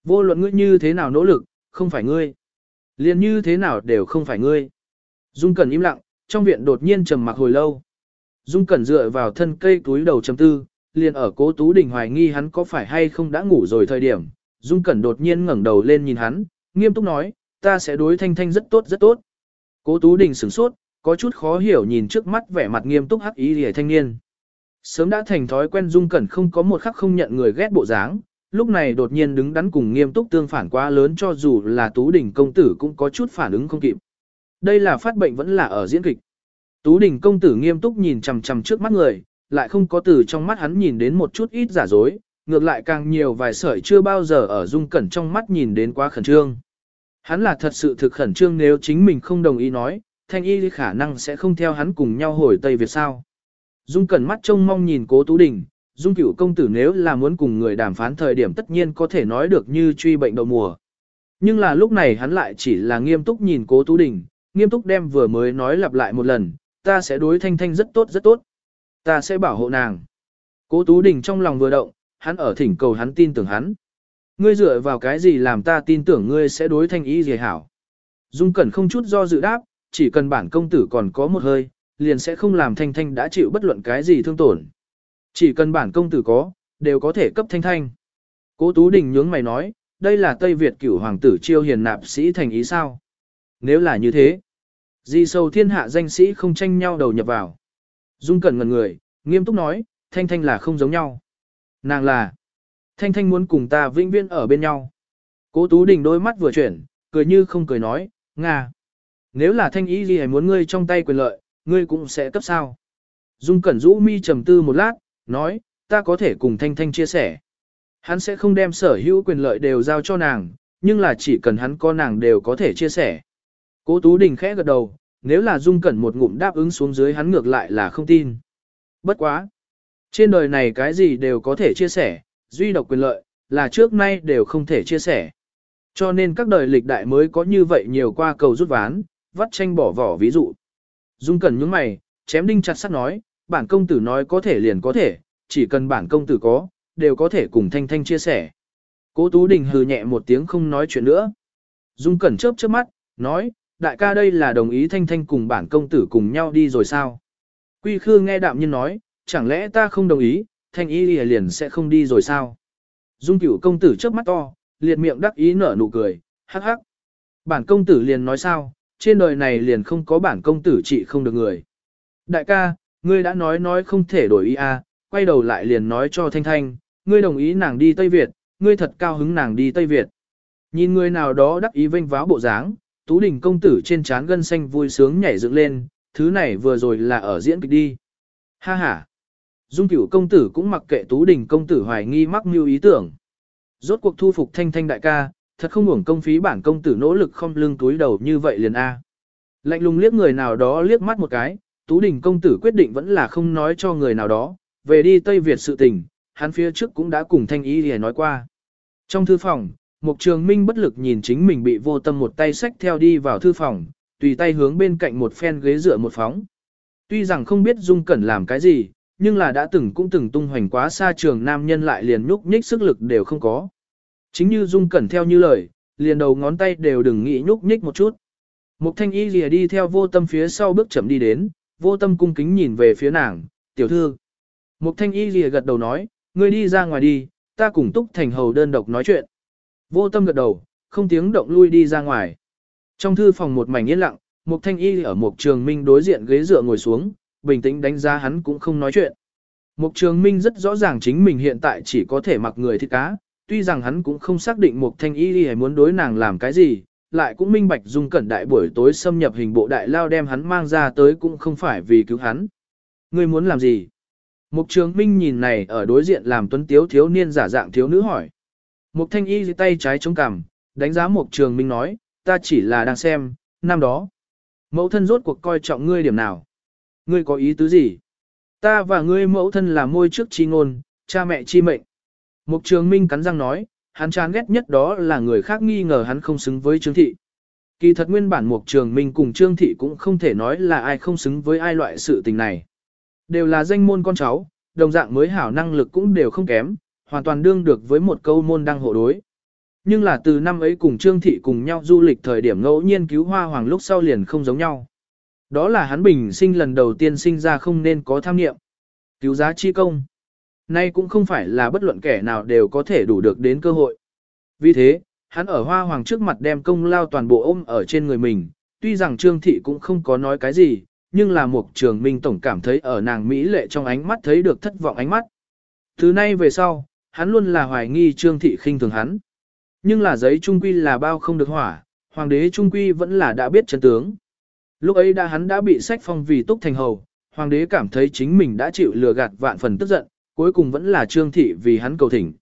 Vô luận ngươi như thế nào nỗ lực, không phải ngươi. liền như thế nào đều không phải ngươi. Dung Cẩn im lặng, trong viện đột nhiên trầm mặc hồi lâu. Dung Cẩn dựa vào thân cây túi đầu chấm tư, liền ở cố Tú Đình hoài nghi hắn có phải hay không đã ngủ rồi thời điểm. Dung Cẩn đột nhiên ngẩng đầu lên nhìn hắn, nghiêm túc nói, ta sẽ đối thanh thanh rất tốt rất tốt. Cố Tú Đình sửng sốt, có chút khó hiểu nhìn trước mắt vẻ mặt nghiêm túc hắc ý rìa thanh niên. Sớm đã thành thói quen Dung Cẩn không có một khắc không nhận người ghét bộ dáng, lúc này đột nhiên đứng đắn cùng nghiêm túc tương phản quá lớn cho dù là Tú Đình công tử cũng có chút phản ứng không kịp. Đây là phát bệnh vẫn là ở diễn kịch. Tú Đình công tử nghiêm túc nhìn chằm chằm trước mắt người, lại không có từ trong mắt hắn nhìn đến một chút ít giả dối, ngược lại càng nhiều vài sợi chưa bao giờ ở Dung Cẩn trong mắt nhìn đến quá khẩn trương. Hắn là thật sự thực khẩn trương nếu chính mình không đồng ý nói, thanh y khả năng sẽ không theo hắn cùng nhau hồi Tây Việt sao. Dung cẩn mắt trông mong nhìn cố Tú Đình, Dung cửu công tử nếu là muốn cùng người đàm phán thời điểm tất nhiên có thể nói được như truy bệnh đầu mùa. Nhưng là lúc này hắn lại chỉ là nghiêm túc nhìn cố Tú Đình, nghiêm túc đem vừa mới nói lặp lại một lần, ta sẽ đối thanh thanh rất tốt rất tốt. Ta sẽ bảo hộ nàng. Cố Tú Đình trong lòng vừa động, hắn ở thỉnh cầu hắn tin tưởng hắn. Ngươi dựa vào cái gì làm ta tin tưởng ngươi sẽ đối thanh ý gì hảo. Dung Cẩn không chút do dự đáp, chỉ cần bản công tử còn có một hơi, liền sẽ không làm thanh thanh đã chịu bất luận cái gì thương tổn. Chỉ cần bản công tử có, đều có thể cấp thanh thanh. Cố Tú Đình nhướng mày nói, đây là Tây Việt cửu hoàng tử chiêu hiền nạp sĩ thành ý sao? Nếu là như thế, di sâu thiên hạ danh sĩ không tranh nhau đầu nhập vào. Dung Cẩn ngẩn người, nghiêm túc nói, thanh thanh là không giống nhau. Nàng là, thanh thanh muốn cùng ta vĩnh viễn ở bên nhau. Cố Tú Đình đôi mắt vừa chuyển, cười như không cười nói, Nga. Nếu là thanh ý gì muốn ngươi trong tay quyền lợi, ngươi cũng sẽ cấp sao. Dung Cẩn rũ mi trầm tư một lát, nói, ta có thể cùng Thanh Thanh chia sẻ. Hắn sẽ không đem sở hữu quyền lợi đều giao cho nàng, nhưng là chỉ cần hắn có nàng đều có thể chia sẻ. Cố Tú Đình khẽ gật đầu, nếu là Dung Cẩn một ngụm đáp ứng xuống dưới hắn ngược lại là không tin. Bất quá. Trên đời này cái gì đều có thể chia sẻ, duy độc quyền lợi, là trước nay đều không thể chia sẻ. Cho nên các đời lịch đại mới có như vậy nhiều qua cầu rút ván, vắt tranh bỏ vỏ ví dụ. Dung Cẩn những mày, chém đinh chặt sắt nói, bản công tử nói có thể liền có thể, chỉ cần bản công tử có, đều có thể cùng Thanh Thanh chia sẻ. Cố Tú Đình hừ nhẹ một tiếng không nói chuyện nữa. Dung Cẩn chớp chớp mắt, nói, đại ca đây là đồng ý Thanh Thanh cùng bản công tử cùng nhau đi rồi sao? Quy Khư nghe đạm nhiên nói, chẳng lẽ ta không đồng ý, Thanh ý liền sẽ không đi rồi sao? Dung cửu công tử chớp mắt to, liệt miệng đắc ý nở nụ cười, hắc hắc. Bản công tử liền nói sao, trên đời này liền không có bản công tử trị không được người. Đại ca, ngươi đã nói nói không thể đổi ý à? quay đầu lại liền nói cho Thanh Thanh, ngươi đồng ý nàng đi Tây Việt, ngươi thật cao hứng nàng đi Tây Việt. Nhìn người nào đó đắc ý vênh váo bộ dáng, Tú Đình công tử trên trán gân xanh vui sướng nhảy dựng lên, thứ này vừa rồi là ở diễn kịch đi. Ha ha. Dung cửu công tử cũng mặc kệ Tú Đình công tử hoài nghi mắc mưu ý tưởng. Rốt cuộc thu phục Thanh Thanh đại ca, thật không uổng công phí bản công tử nỗ lực không lưng túi đầu như vậy liền A. Lạnh lùng liếc người nào đó liếc mắt một cái, Tú Đình công tử quyết định vẫn là không nói cho người nào đó, về đi Tây Việt sự tình, hắn phía trước cũng đã cùng thanh ý để nói qua. Trong thư phòng, Mục Trường Minh bất lực nhìn chính mình bị vô tâm một tay xách theo đi vào thư phòng, tùy tay hướng bên cạnh một phen ghế dựa một phóng. Tuy rằng không biết Dung Cẩn làm cái gì, nhưng là đã từng cũng từng tung hoành quá xa trường nam nhân lại liền nhúc nhích sức lực đều không có. Chính như Dung Cẩn theo như lời, liền đầu ngón tay đều đừng nghĩ nhúc nhích một chút. Mục thanh y lìa đi theo vô tâm phía sau bước chậm đi đến, vô tâm cung kính nhìn về phía nàng, tiểu thư. Mục thanh y lìa gật đầu nói, ngươi đi ra ngoài đi, ta cùng túc thành hầu đơn độc nói chuyện. Vô tâm gật đầu, không tiếng động lui đi ra ngoài. Trong thư phòng một mảnh yên lặng, mục thanh y ở mục trường minh đối diện ghế dựa ngồi xuống, bình tĩnh đánh giá hắn cũng không nói chuyện. Mục trường minh rất rõ ràng chính mình hiện tại chỉ có thể mặc người thịt cá, tuy rằng hắn cũng không xác định mục thanh y hay muốn đối nàng làm cái gì, lại cũng minh bạch dung cẩn đại buổi tối xâm nhập hình bộ đại lao đem hắn mang ra tới cũng không phải vì cứu hắn. Ngươi muốn làm gì? Mục trường minh nhìn này ở đối diện làm tuấn tiếu thiếu niên giả dạng thiếu nữ hỏi. Mục thanh y tay trái chống cằm, đánh giá mục trường minh nói, ta chỉ là đang xem, năm đó. Mẫu thân rốt cuộc coi trọng ngươi điểm nào? Ngươi có ý tứ gì? Ta và ngươi mẫu thân là môi trước chi ngôn, cha mẹ chi mệnh. Mục trường minh cắn răng nói, hắn chán ghét nhất đó là người khác nghi ngờ hắn không xứng với Trương Thị. Kỳ thật nguyên bản Mục Trường Minh cùng Trương Thị cũng không thể nói là ai không xứng với ai loại sự tình này. Đều là danh môn con cháu, đồng dạng mới hảo năng lực cũng đều không kém, hoàn toàn đương được với một câu môn đăng hộ đối. Nhưng là từ năm ấy cùng Trương Thị cùng nhau du lịch thời điểm ngẫu nhiên cứu hoa hoàng lúc sau liền không giống nhau. Đó là hắn bình sinh lần đầu tiên sinh ra không nên có tham nghiệm. Cứu giá chi công. Nay cũng không phải là bất luận kẻ nào đều có thể đủ được đến cơ hội. Vì thế, hắn ở hoa hoàng trước mặt đem công lao toàn bộ ôm ở trên người mình, tuy rằng Trương Thị cũng không có nói cái gì, nhưng là một trường minh tổng cảm thấy ở nàng Mỹ lệ trong ánh mắt thấy được thất vọng ánh mắt. Từ nay về sau, hắn luôn là hoài nghi Trương Thị khinh thường hắn. Nhưng là giấy trung quy là bao không được hỏa, hoàng đế trung quy vẫn là đã biết chân tướng. Lúc ấy đã hắn đã bị sách phong vì túc thành hầu, hoàng đế cảm thấy chính mình đã chịu lừa gạt vạn phần tức giận, cuối cùng vẫn là Trương Thị vì hắn cầu thỉnh.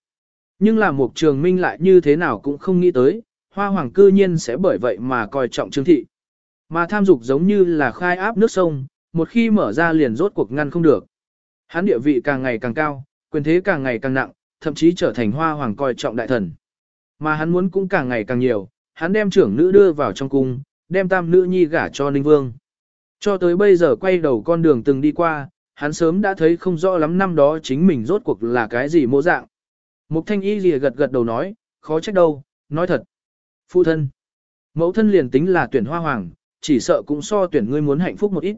Nhưng là một trường minh lại như thế nào cũng không nghĩ tới, hoa hoàng cư nhiên sẽ bởi vậy mà coi trọng Trương Thị. Mà tham dục giống như là khai áp nước sông, một khi mở ra liền rốt cuộc ngăn không được. Hắn địa vị càng ngày càng cao, quyền thế càng ngày càng nặng, thậm chí trở thành hoa hoàng coi trọng đại thần. Mà hắn muốn cũng càng ngày càng nhiều, hắn đem trưởng nữ đưa vào trong cung, đem tam nữ nhi gả cho Ninh Vương. Cho tới bây giờ quay đầu con đường từng đi qua, hắn sớm đã thấy không rõ lắm năm đó chính mình rốt cuộc là cái gì mô dạng. Mục thanh y lìa gật gật đầu nói, khó trách đâu, nói thật. Phụ thân. Mẫu thân liền tính là tuyển hoa hoàng, chỉ sợ cũng so tuyển ngươi muốn hạnh phúc một ít.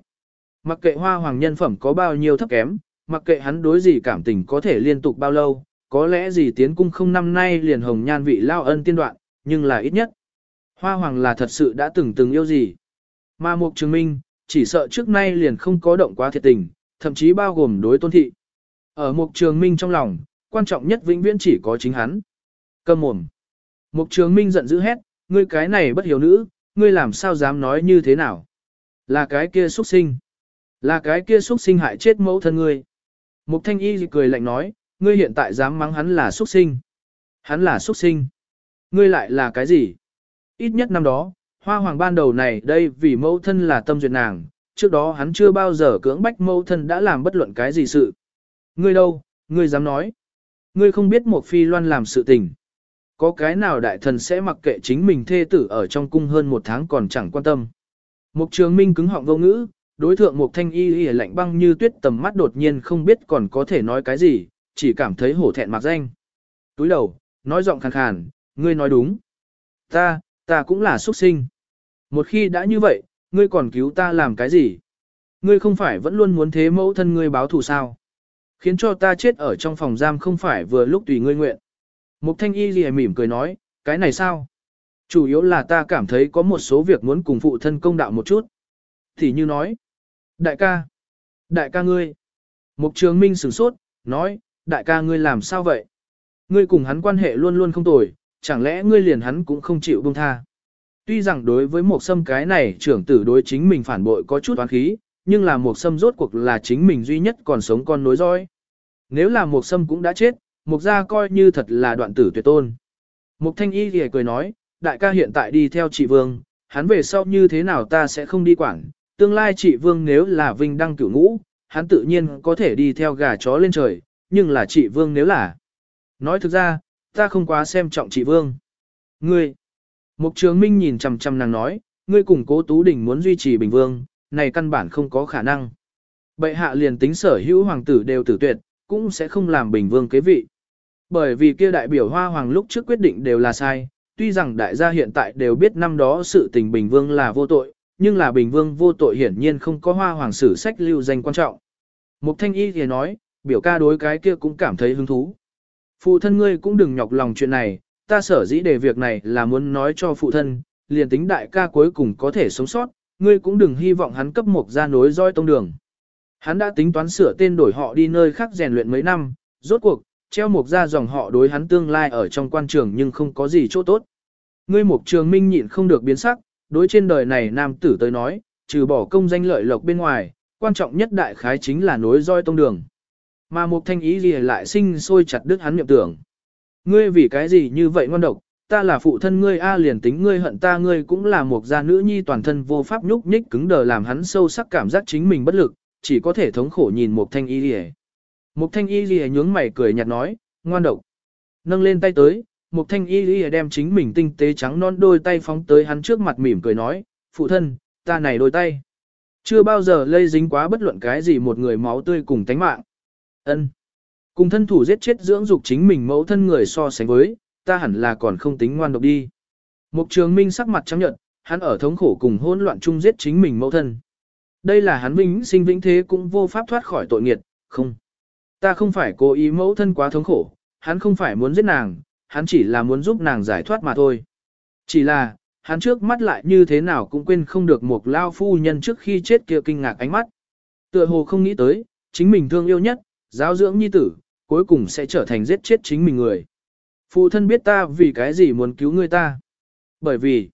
Mặc kệ hoa hoàng nhân phẩm có bao nhiêu thấp kém, mặc kệ hắn đối gì cảm tình có thể liên tục bao lâu, có lẽ gì tiến cung không năm nay liền hồng nhan vị lao ân tiên đoạn, nhưng là ít nhất. Hoa hoàng là thật sự đã từng từng yêu gì. Mà mục chứng minh, chỉ sợ trước nay liền không có động quá thiệt tình, thậm chí bao gồm đối tôn thị. Ở mục trường minh trong lòng, quan trọng nhất vĩnh viễn chỉ có chính hắn. Cầm mồm. Mục trường minh giận dữ hét, ngươi cái này bất hiểu nữ, ngươi làm sao dám nói như thế nào? Là cái kia xuất sinh. Là cái kia xuất sinh hại chết mẫu thân ngươi. Mục thanh y cười lạnh nói, ngươi hiện tại dám mắng hắn là xuất sinh. Hắn là xuất sinh. Ngươi lại là cái gì? Ít nhất năm đó, hoa hoàng ban đầu này đây vì mẫu thân là tâm duyệt nàng, trước đó hắn chưa bao giờ cưỡng bách mẫu thân đã làm bất luận cái gì sự. Ngươi đâu, ngươi dám nói. Ngươi không biết một phi loan làm sự tình. Có cái nào đại thần sẽ mặc kệ chính mình thê tử ở trong cung hơn một tháng còn chẳng quan tâm. Mục trường minh cứng họng vô ngữ, đối thượng một thanh y y lạnh băng như tuyết tầm mắt đột nhiên không biết còn có thể nói cái gì, chỉ cảm thấy hổ thẹn mặc danh. Túi đầu, nói giọng khàn khàn, ngươi nói đúng. Ta, ta cũng là xuất sinh. Một khi đã như vậy, ngươi còn cứu ta làm cái gì? Ngươi không phải vẫn luôn muốn thế mẫu thân ngươi báo thù sao? Khiến cho ta chết ở trong phòng giam không phải vừa lúc tùy ngươi nguyện. Mục thanh y gì mỉm cười nói, cái này sao? Chủ yếu là ta cảm thấy có một số việc muốn cùng phụ thân công đạo một chút. Thì như nói, đại ca, đại ca ngươi. Mục trường minh sửng sốt, nói, đại ca ngươi làm sao vậy? Ngươi cùng hắn quan hệ luôn luôn không tồi, chẳng lẽ ngươi liền hắn cũng không chịu buông tha? Tuy rằng đối với một sâm cái này trưởng tử đối chính mình phản bội có chút oán khí, nhưng là một sâm rốt cuộc là chính mình duy nhất còn sống con nối dõi. Nếu là một sâm cũng đã chết, một gia coi như thật là đoạn tử tuyệt tôn. Mục thanh y thì cười nói, đại ca hiện tại đi theo chị Vương, hắn về sau như thế nào ta sẽ không đi quản, tương lai chị Vương nếu là vinh đăng cửu ngũ, hắn tự nhiên có thể đi theo gà chó lên trời, nhưng là chị Vương nếu là. Nói thực ra, ta không quá xem trọng chị Vương. Ngươi, Mục Trường Minh nhìn chằm chằm nàng nói, ngươi cùng cố Tú Đình muốn duy trì Bình Vương, này căn bản không có khả năng. Bệ hạ liền tính sở hữu hoàng tử đều tử tuyệt, cũng sẽ không làm bình vương kế vị. Bởi vì kia đại biểu hoa hoàng lúc trước quyết định đều là sai, tuy rằng đại gia hiện tại đều biết năm đó sự tình bình vương là vô tội, nhưng là bình vương vô tội hiển nhiên không có hoa hoàng sử sách lưu danh quan trọng. Mục thanh y thì nói, biểu ca đối cái kia cũng cảm thấy hứng thú. Phụ thân ngươi cũng đừng nhọc lòng chuyện này, ta sở dĩ để việc này là muốn nói cho phụ thân, liền tính đại ca cuối cùng có thể sống sót, ngươi cũng đừng hy vọng hắn cấp một ra nối roi tông đường. Hắn đã tính toán sửa tên đổi họ đi nơi khác rèn luyện mấy năm, rốt cuộc, treo một ra dòng họ đối hắn tương lai ở trong quan trường nhưng không có gì chỗ tốt. Ngươi mục trường minh nhịn không được biến sắc, đối trên đời này nam tử tới nói, trừ bỏ công danh lợi lộc bên ngoài, quan trọng nhất đại khái chính là nối roi tông đường. Mà một thanh ý gì lại sinh sôi chặt đứt hắn niệm tưởng. Ngươi vì cái gì như vậy ngon độc, ta là phụ thân ngươi a liền tính ngươi hận ta ngươi cũng là một gia nữ nhi toàn thân vô pháp nhúc nhích cứng đờ làm hắn sâu sắc cảm giác chính mình bất lực, chỉ có thể thống khổ nhìn một thanh y gì Một thanh y gì nhướng mày cười nhạt nói, ngoan độc. Nâng lên tay tới, một thanh y gì đem chính mình tinh tế trắng non đôi tay phóng tới hắn trước mặt mỉm cười nói, phụ thân, ta này đôi tay. Chưa bao giờ lây dính quá bất luận cái gì một người máu tươi cùng tánh mạng ân Cùng thân thủ giết chết dưỡng dục chính mình mẫu thân người so sánh với, ta hẳn là còn không tính ngoan độc đi. Mục trường minh sắc mặt trắng nhận, hắn ở thống khổ cùng hỗn loạn chung giết chính mình mẫu thân. Đây là hắn vĩnh sinh vĩnh thế cũng vô pháp thoát khỏi tội nghiệt, không. Ta không phải cố ý mẫu thân quá thống khổ, hắn không phải muốn giết nàng, hắn chỉ là muốn giúp nàng giải thoát mà thôi. Chỉ là, hắn trước mắt lại như thế nào cũng quên không được một lao phu nhân trước khi chết kia kinh ngạc ánh mắt. Tựa hồ không nghĩ tới, chính mình thương yêu nhất, giáo dưỡng nhi tử, cuối cùng sẽ trở thành giết chết chính mình người. Phụ thân biết ta vì cái gì muốn cứu ngươi ta. Bởi vì,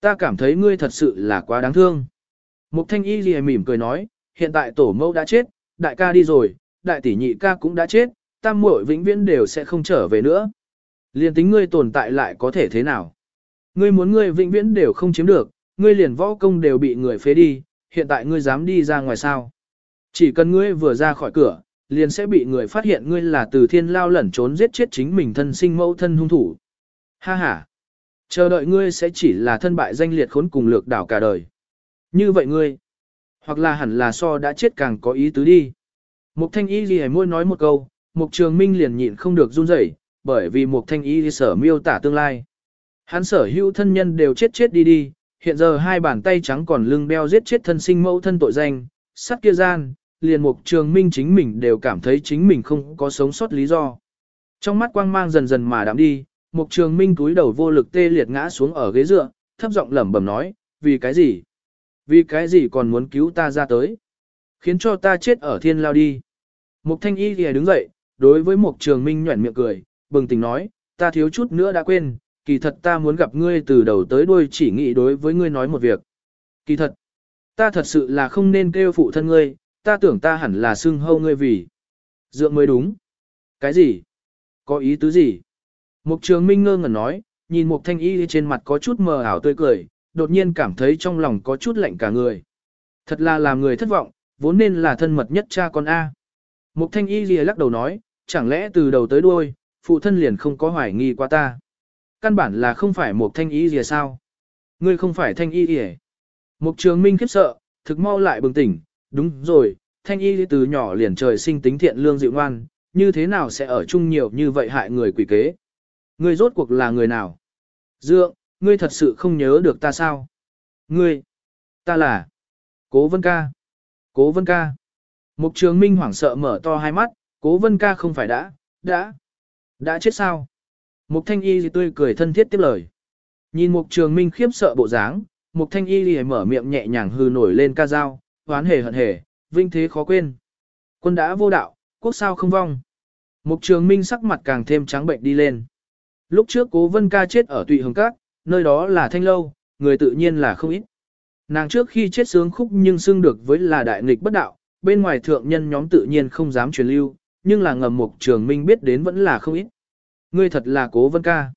ta cảm thấy ngươi thật sự là quá đáng thương. Mục thanh y gì mỉm cười nói, hiện tại tổ mẫu đã chết, đại ca đi rồi, đại tỷ nhị ca cũng đã chết, tam muội vĩnh viễn đều sẽ không trở về nữa. Liên tính ngươi tồn tại lại có thể thế nào? Ngươi muốn ngươi vĩnh viễn đều không chiếm được, ngươi liền võ công đều bị người phế đi, hiện tại ngươi dám đi ra ngoài sao? Chỉ cần ngươi vừa ra khỏi cửa, liền sẽ bị người phát hiện ngươi là từ thiên lao lẩn trốn giết chết chính mình thân sinh mẫu thân hung thủ. Ha ha! Chờ đợi ngươi sẽ chỉ là thân bại danh liệt khốn cùng lược đảo cả đời. Như vậy ngươi, hoặc là hẳn là so đã chết càng có ý tứ đi. Mục thanh y gì môi nói một câu, mục trường minh liền nhịn không được run rẩy, bởi vì mục thanh y sở miêu tả tương lai. Hắn sở hữu thân nhân đều chết chết đi đi, hiện giờ hai bàn tay trắng còn lưng beo giết chết thân sinh mẫu thân tội danh, sát kia gian, liền mục trường minh chính mình đều cảm thấy chính mình không có sống sót lý do. Trong mắt quang mang dần dần mà đạm đi, mục trường minh túi đầu vô lực tê liệt ngã xuống ở ghế dựa, thấp giọng lẩm bẩm nói, vì cái gì? Vì cái gì còn muốn cứu ta ra tới? Khiến cho ta chết ở thiên lao đi. Mục thanh y thì đứng dậy, đối với mục trường minh nhuẩn miệng cười, bừng tỉnh nói, ta thiếu chút nữa đã quên, kỳ thật ta muốn gặp ngươi từ đầu tới đuôi chỉ nghĩ đối với ngươi nói một việc. Kỳ thật, ta thật sự là không nên kêu phụ thân ngươi, ta tưởng ta hẳn là xưng hâu ngươi vì. Dượng mới đúng. Cái gì? Có ý tứ gì? Mục trường minh ngơ ngẩn nói, nhìn mục thanh y trên mặt có chút mờ ảo tươi cười, đột nhiên cảm thấy trong lòng có chút lạnh cả người. Thật là làm người thất vọng, vốn nên là thân mật nhất cha con A. Mục thanh y lìa lắc đầu nói, chẳng lẽ từ đầu tới đuôi, phụ thân liền không có hoài nghi qua ta. Căn bản là không phải Mục thanh y lìa sao. Ngươi không phải thanh y lìa. Mục trường minh khiếp sợ, thực mau lại bừng tỉnh, đúng rồi, thanh y từ nhỏ liền trời sinh tính thiện lương dịu ngoan, như thế nào sẽ ở chung nhiều như vậy hại người quỷ kế. Ngươi rốt cuộc là người nào? Dượng, ngươi thật sự không nhớ được ta sao? Ngươi, ta là Cố Vân Ca. Cố Vân Ca. Mục trường minh hoảng sợ mở to hai mắt, Cố Vân Ca không phải đã, đã, đã chết sao? Mục thanh y tươi cười thân thiết tiếp lời. Nhìn mục trường minh khiếp sợ bộ dáng, mục thanh y thì mở miệng nhẹ nhàng hư nổi lên ca dao, hoán hề hận hề, vinh thế khó quên. Quân đã vô đạo, quốc sao không vong. Mục trường minh sắc mặt càng thêm trắng bệnh đi lên. Lúc trước cố vân ca chết ở tụy hồng các, nơi đó là thanh lâu, người tự nhiên là không ít. Nàng trước khi chết sướng khúc nhưng xưng được với là đại nghịch bất đạo, bên ngoài thượng nhân nhóm tự nhiên không dám truyền lưu, nhưng là ngầm mục trường minh biết đến vẫn là không ít. Ngươi thật là cố vân ca.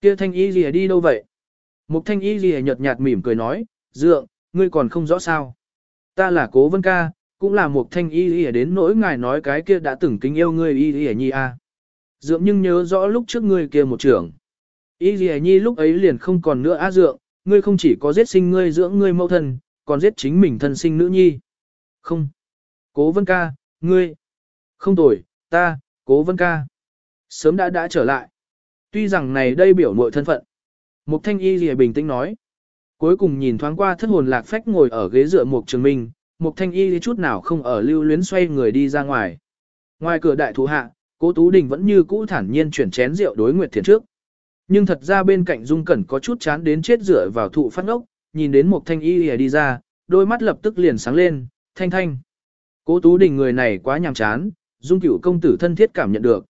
Kia thanh y gì đi đâu vậy? Mục thanh y gì nhợt nhạt mỉm cười nói, dượng, ngươi còn không rõ sao. Ta là cố vân ca, cũng là một thanh y y đến nỗi ngài nói cái kia đã từng kính yêu ngươi y y nhi a. Dượng nhưng nhớ rõ lúc trước ngươi kia một trưởng. Y y nhi lúc ấy liền không còn nữa á dượng, ngươi không chỉ có giết sinh ngươi dưỡng ngươi mẫu thân, còn giết chính mình thân sinh nữ nhi. Không. Cố vân ca, ngươi. Không tuổi, ta, cố vân ca. Sớm đã đã trở lại. Tuy rằng này đây biểu mội thân phận. Mục thanh y gì bình tĩnh nói. Cuối cùng nhìn thoáng qua thất hồn lạc phách ngồi ở ghế dựa mục trường minh, mục thanh y chút nào không ở lưu luyến xoay người đi ra ngoài. Ngoài cửa đại thủ hạ, cố tú đình vẫn như cũ thản nhiên chuyển chén rượu đối nguyệt thiền trước. Nhưng thật ra bên cạnh dung cẩn có chút chán đến chết rửa vào thụ phát ngốc, nhìn đến mục thanh y đi ra, đôi mắt lập tức liền sáng lên, thanh thanh. Cố Tú Đình người này quá nhàm chán, Dung Cửu công tử thân thiết cảm nhận được.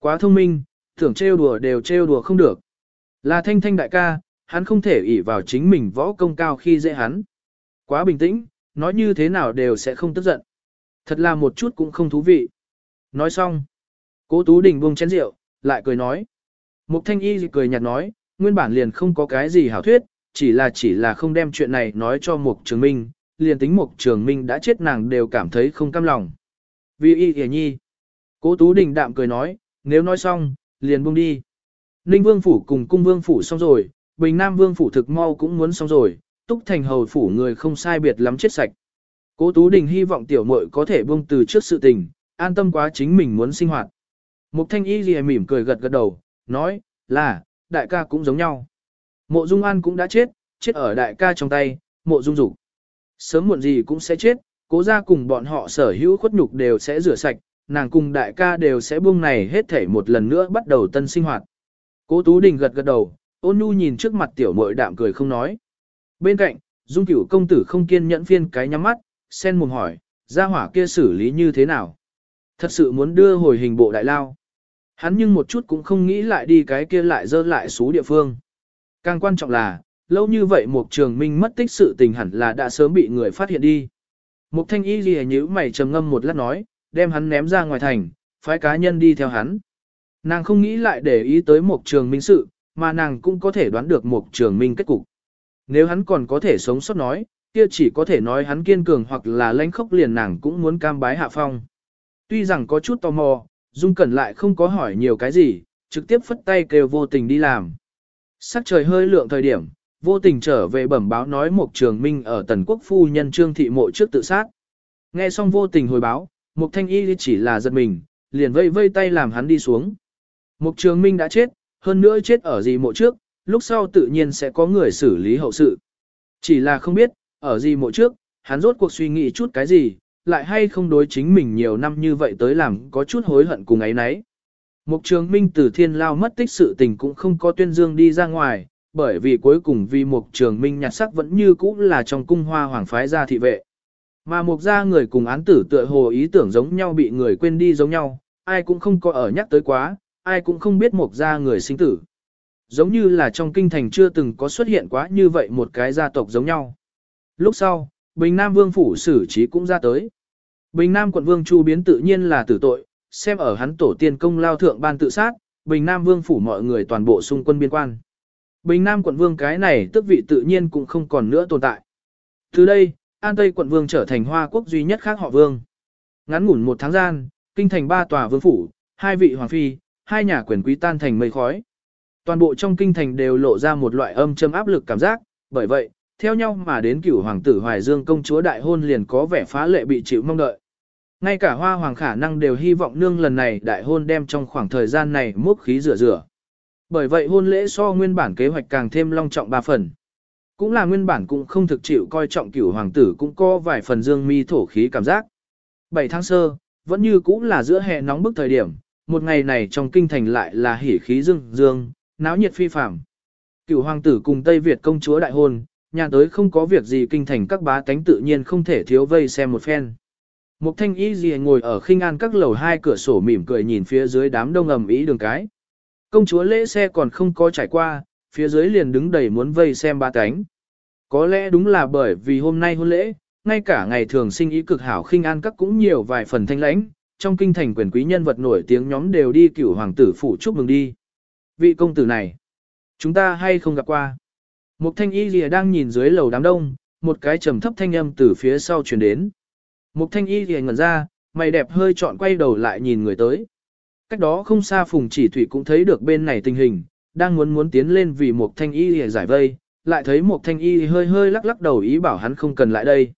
Quá thông minh, tưởng trêu đùa đều trêu đùa không được. Là thanh thanh đại ca, hắn không thể ỷ vào chính mình võ công cao khi dễ hắn. Quá bình tĩnh, nói như thế nào đều sẽ không tức giận. Thật là một chút cũng không thú vị. Nói xong, Cố Tú Đình buông chén rượu, lại cười nói. Mục Thanh Y cười nhạt nói, nguyên bản liền không có cái gì hảo thuyết, chỉ là chỉ là không đem chuyện này nói cho Mục Trường Minh, liền tính Mục Trường Minh đã chết nàng đều cảm thấy không cam lòng. Vì y y nhi. Cố Tú Đình đạm cười nói, nếu nói xong, liền buông đi. Ninh Vương Phủ cùng Cung Vương Phủ xong rồi, Bình Nam Vương Phủ thực mau cũng muốn xong rồi, Túc Thành Hầu Phủ người không sai biệt lắm chết sạch. Cố Tú Đình hy vọng tiểu muội có thể buông từ trước sự tình, an tâm quá chính mình muốn sinh hoạt. Mục Thanh Y lìa mỉm cười gật gật đầu, nói, là, đại ca cũng giống nhau. Mộ Dung An cũng đã chết, chết ở đại ca trong tay, mộ Dung Dục. Sớm muộn gì cũng sẽ chết, cố ra cùng bọn họ sở hữu khuất nhục đều sẽ rửa sạch, nàng cùng đại ca đều sẽ buông này hết thể một lần nữa bắt đầu tân sinh hoạt. Cố Tú Đình gật gật đầu, ôn nhu nhìn trước mặt tiểu muội đạm cười không nói. Bên cạnh, Dung Cửu công tử không kiên nhẫn phiên cái nhắm mắt, sen mồm hỏi, gia hỏa kia xử lý như thế nào? Thật sự muốn đưa hồi hình bộ đại lao. Hắn nhưng một chút cũng không nghĩ lại đi cái kia lại dơ lại xú địa phương. Càng quan trọng là, lâu như vậy một trường minh mất tích sự tình hẳn là đã sớm bị người phát hiện đi. Mục thanh y gì nhíu mày trầm ngâm một lát nói, đem hắn ném ra ngoài thành, phái cá nhân đi theo hắn. Nàng không nghĩ lại để ý tới một trường minh sự, mà nàng cũng có thể đoán được một trường minh kết cục. Nếu hắn còn có thể sống sót nói, kia chỉ có thể nói hắn kiên cường hoặc là lãnh khốc liền nàng cũng muốn cam bái hạ phong. Tuy rằng có chút tò mò, Dung Cẩn lại không có hỏi nhiều cái gì, trực tiếp phất tay kêu vô tình đi làm. Sắc trời hơi lượng thời điểm, vô tình trở về bẩm báo nói một trường minh ở tần quốc phu nhân trương thị mộ trước tự sát. Nghe xong vô tình hồi báo, một thanh y chỉ là giật mình, liền vây vây tay làm hắn đi xuống. Mục trường minh đã chết, hơn nữa chết ở gì mộ trước, lúc sau tự nhiên sẽ có người xử lý hậu sự. Chỉ là không biết, ở gì mộ trước, hắn rốt cuộc suy nghĩ chút cái gì, lại hay không đối chính mình nhiều năm như vậy tới làm có chút hối hận cùng ấy nấy. Mục trường minh từ thiên lao mất tích sự tình cũng không có tuyên dương đi ra ngoài, bởi vì cuối cùng vì mục trường minh nhặt sắc vẫn như cũ là trong cung hoa hoàng phái gia thị vệ. Mà mục gia người cùng án tử tựa hồ ý tưởng giống nhau bị người quên đi giống nhau, ai cũng không có ở nhắc tới quá, ai cũng không biết một gia người sinh tử. Giống như là trong kinh thành chưa từng có xuất hiện quá như vậy một cái gia tộc giống nhau. Lúc sau, Bình Nam Vương Phủ xử trí cũng ra tới. Bình Nam quận Vương Chu Biến tự nhiên là tử tội, xem ở hắn tổ tiên công lao thượng ban tự sát, Bình Nam Vương Phủ mọi người toàn bộ xung quân biên quan. Bình Nam quận Vương cái này tức vị tự nhiên cũng không còn nữa tồn tại. Từ đây, An Tây quận Vương trở thành Hoa quốc duy nhất khác họ Vương. Ngắn ngủn một tháng gian, kinh thành ba tòa vương phủ, hai vị hoàng phi, hai nhà quyền quý tan thành mây khói. Toàn bộ trong kinh thành đều lộ ra một loại âm châm áp lực cảm giác, bởi vậy, theo nhau mà đến cửu hoàng tử Hoài Dương công chúa đại hôn liền có vẻ phá lệ bị chịu mong đợi. Ngay cả hoa hoàng khả năng đều hy vọng nương lần này đại hôn đem trong khoảng thời gian này múc khí rửa rửa. Bởi vậy hôn lễ so nguyên bản kế hoạch càng thêm long trọng ba phần. Cũng là nguyên bản cũng không thực chịu coi trọng cửu hoàng tử cũng có vài phần dương mi thổ khí cảm giác. 7 tháng sơ, vẫn như cũng là giữa hè nóng bức thời điểm, một ngày này trong kinh thành lại là hỉ khí dương dương, náo nhiệt phi phạm. Cựu hoàng tử cùng Tây Việt công chúa đại hôn, nhà tới không có việc gì kinh thành các bá tánh tự nhiên không thể thiếu vây xem một phen. Mục thanh y gì ngồi ở khinh an các lầu hai cửa sổ mỉm cười nhìn phía dưới đám đông ầm ý đường cái. Công chúa lễ xe còn không có trải qua, phía dưới liền đứng đầy muốn vây xem ba cánh. Có lẽ đúng là bởi vì hôm nay hôn lễ, ngay cả ngày thường sinh ý cực hảo khinh an các cũng nhiều vài phần thanh lãnh, trong kinh thành quyền quý nhân vật nổi tiếng nhóm đều đi cửu hoàng tử phủ chúc mừng đi. Vị công tử này, chúng ta hay không gặp qua. Mục thanh y lìa đang nhìn dưới lầu đám đông, một cái trầm thấp thanh âm từ phía sau truyền đến. Mục thanh y lìa ngẩn ra, mày đẹp hơi trọn quay đầu lại nhìn người tới. Cách đó không xa phùng chỉ thủy cũng thấy được bên này tình hình, đang muốn muốn tiến lên vì mục thanh y lìa giải vây, lại thấy mục thanh y hơi hơi lắc lắc đầu ý bảo hắn không cần lại đây.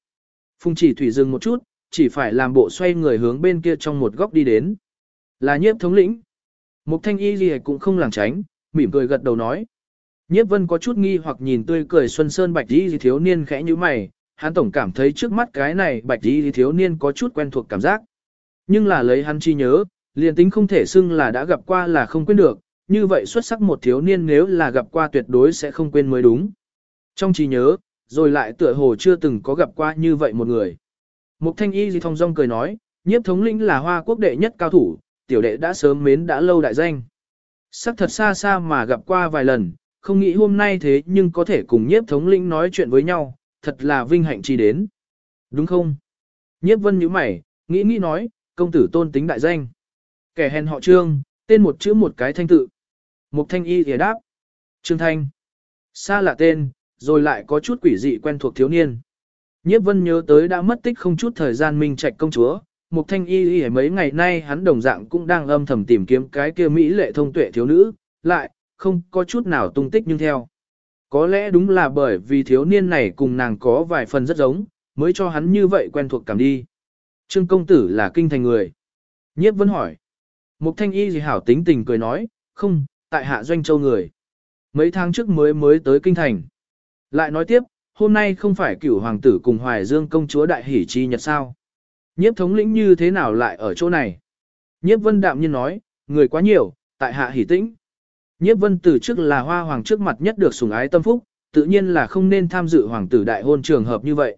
Phùng chỉ thủy dừng một chút, chỉ phải làm bộ xoay người hướng bên kia trong một góc đi đến. Là nhiếp thống lĩnh. Mục thanh y gì cũng không làng tránh, mỉm cười gật đầu nói. Nhiếp vân có chút nghi hoặc nhìn tươi cười xuân sơn bạch y thiếu niên khẽ như mày, hắn tổng cảm thấy trước mắt cái này bạch y thiếu niên có chút quen thuộc cảm giác. Nhưng là lấy hắn chi nhớ, liền tính không thể xưng là đã gặp qua là không quên được, như vậy xuất sắc một thiếu niên nếu là gặp qua tuyệt đối sẽ không quên mới đúng. Trong trí nhớ, rồi lại tựa hồ chưa từng có gặp qua như vậy một người. Mục thanh y gì thong dong cười nói, nhiếp thống lĩnh là hoa quốc đệ nhất cao thủ, tiểu đệ đã sớm mến đã lâu đại danh. Sắc thật xa xa mà gặp qua vài lần, không nghĩ hôm nay thế nhưng có thể cùng nhiếp thống lĩnh nói chuyện với nhau, thật là vinh hạnh chi đến. Đúng không? Nhiếp vân nhíu mày, nghĩ nghĩ nói, công tử tôn tính đại danh. Kẻ hèn họ trương, tên một chữ một cái thanh tự. Mục thanh y thì đáp. Trương thanh. Xa lạ tên, rồi lại có chút quỷ dị quen thuộc thiếu niên. Nhiếp vân nhớ tới đã mất tích không chút thời gian minh trạch công chúa, Mục thanh y y mấy ngày nay hắn đồng dạng cũng đang âm thầm tìm kiếm cái kia Mỹ lệ thông tuệ thiếu nữ, lại, không có chút nào tung tích nhưng theo. Có lẽ đúng là bởi vì thiếu niên này cùng nàng có vài phần rất giống, mới cho hắn như vậy quen thuộc cảm đi. Trương công tử là kinh thành người. Nhiếp vẫn hỏi. Mục thanh y gì hảo tính tình cười nói, không, tại hạ doanh châu người. Mấy tháng trước mới mới tới kinh thành. Lại nói tiếp, hôm nay không phải cửu hoàng tử cùng hoài dương công chúa đại hỷ chi nhật sao. Nhiếp thống lĩnh như thế nào lại ở chỗ này? Nhiếp vân đạm nhiên nói, người quá nhiều, tại hạ hỷ tĩnh. Nhiếp vân từ trước là hoa hoàng trước mặt nhất được sủng ái tâm phúc, tự nhiên là không nên tham dự hoàng tử đại hôn trường hợp như vậy.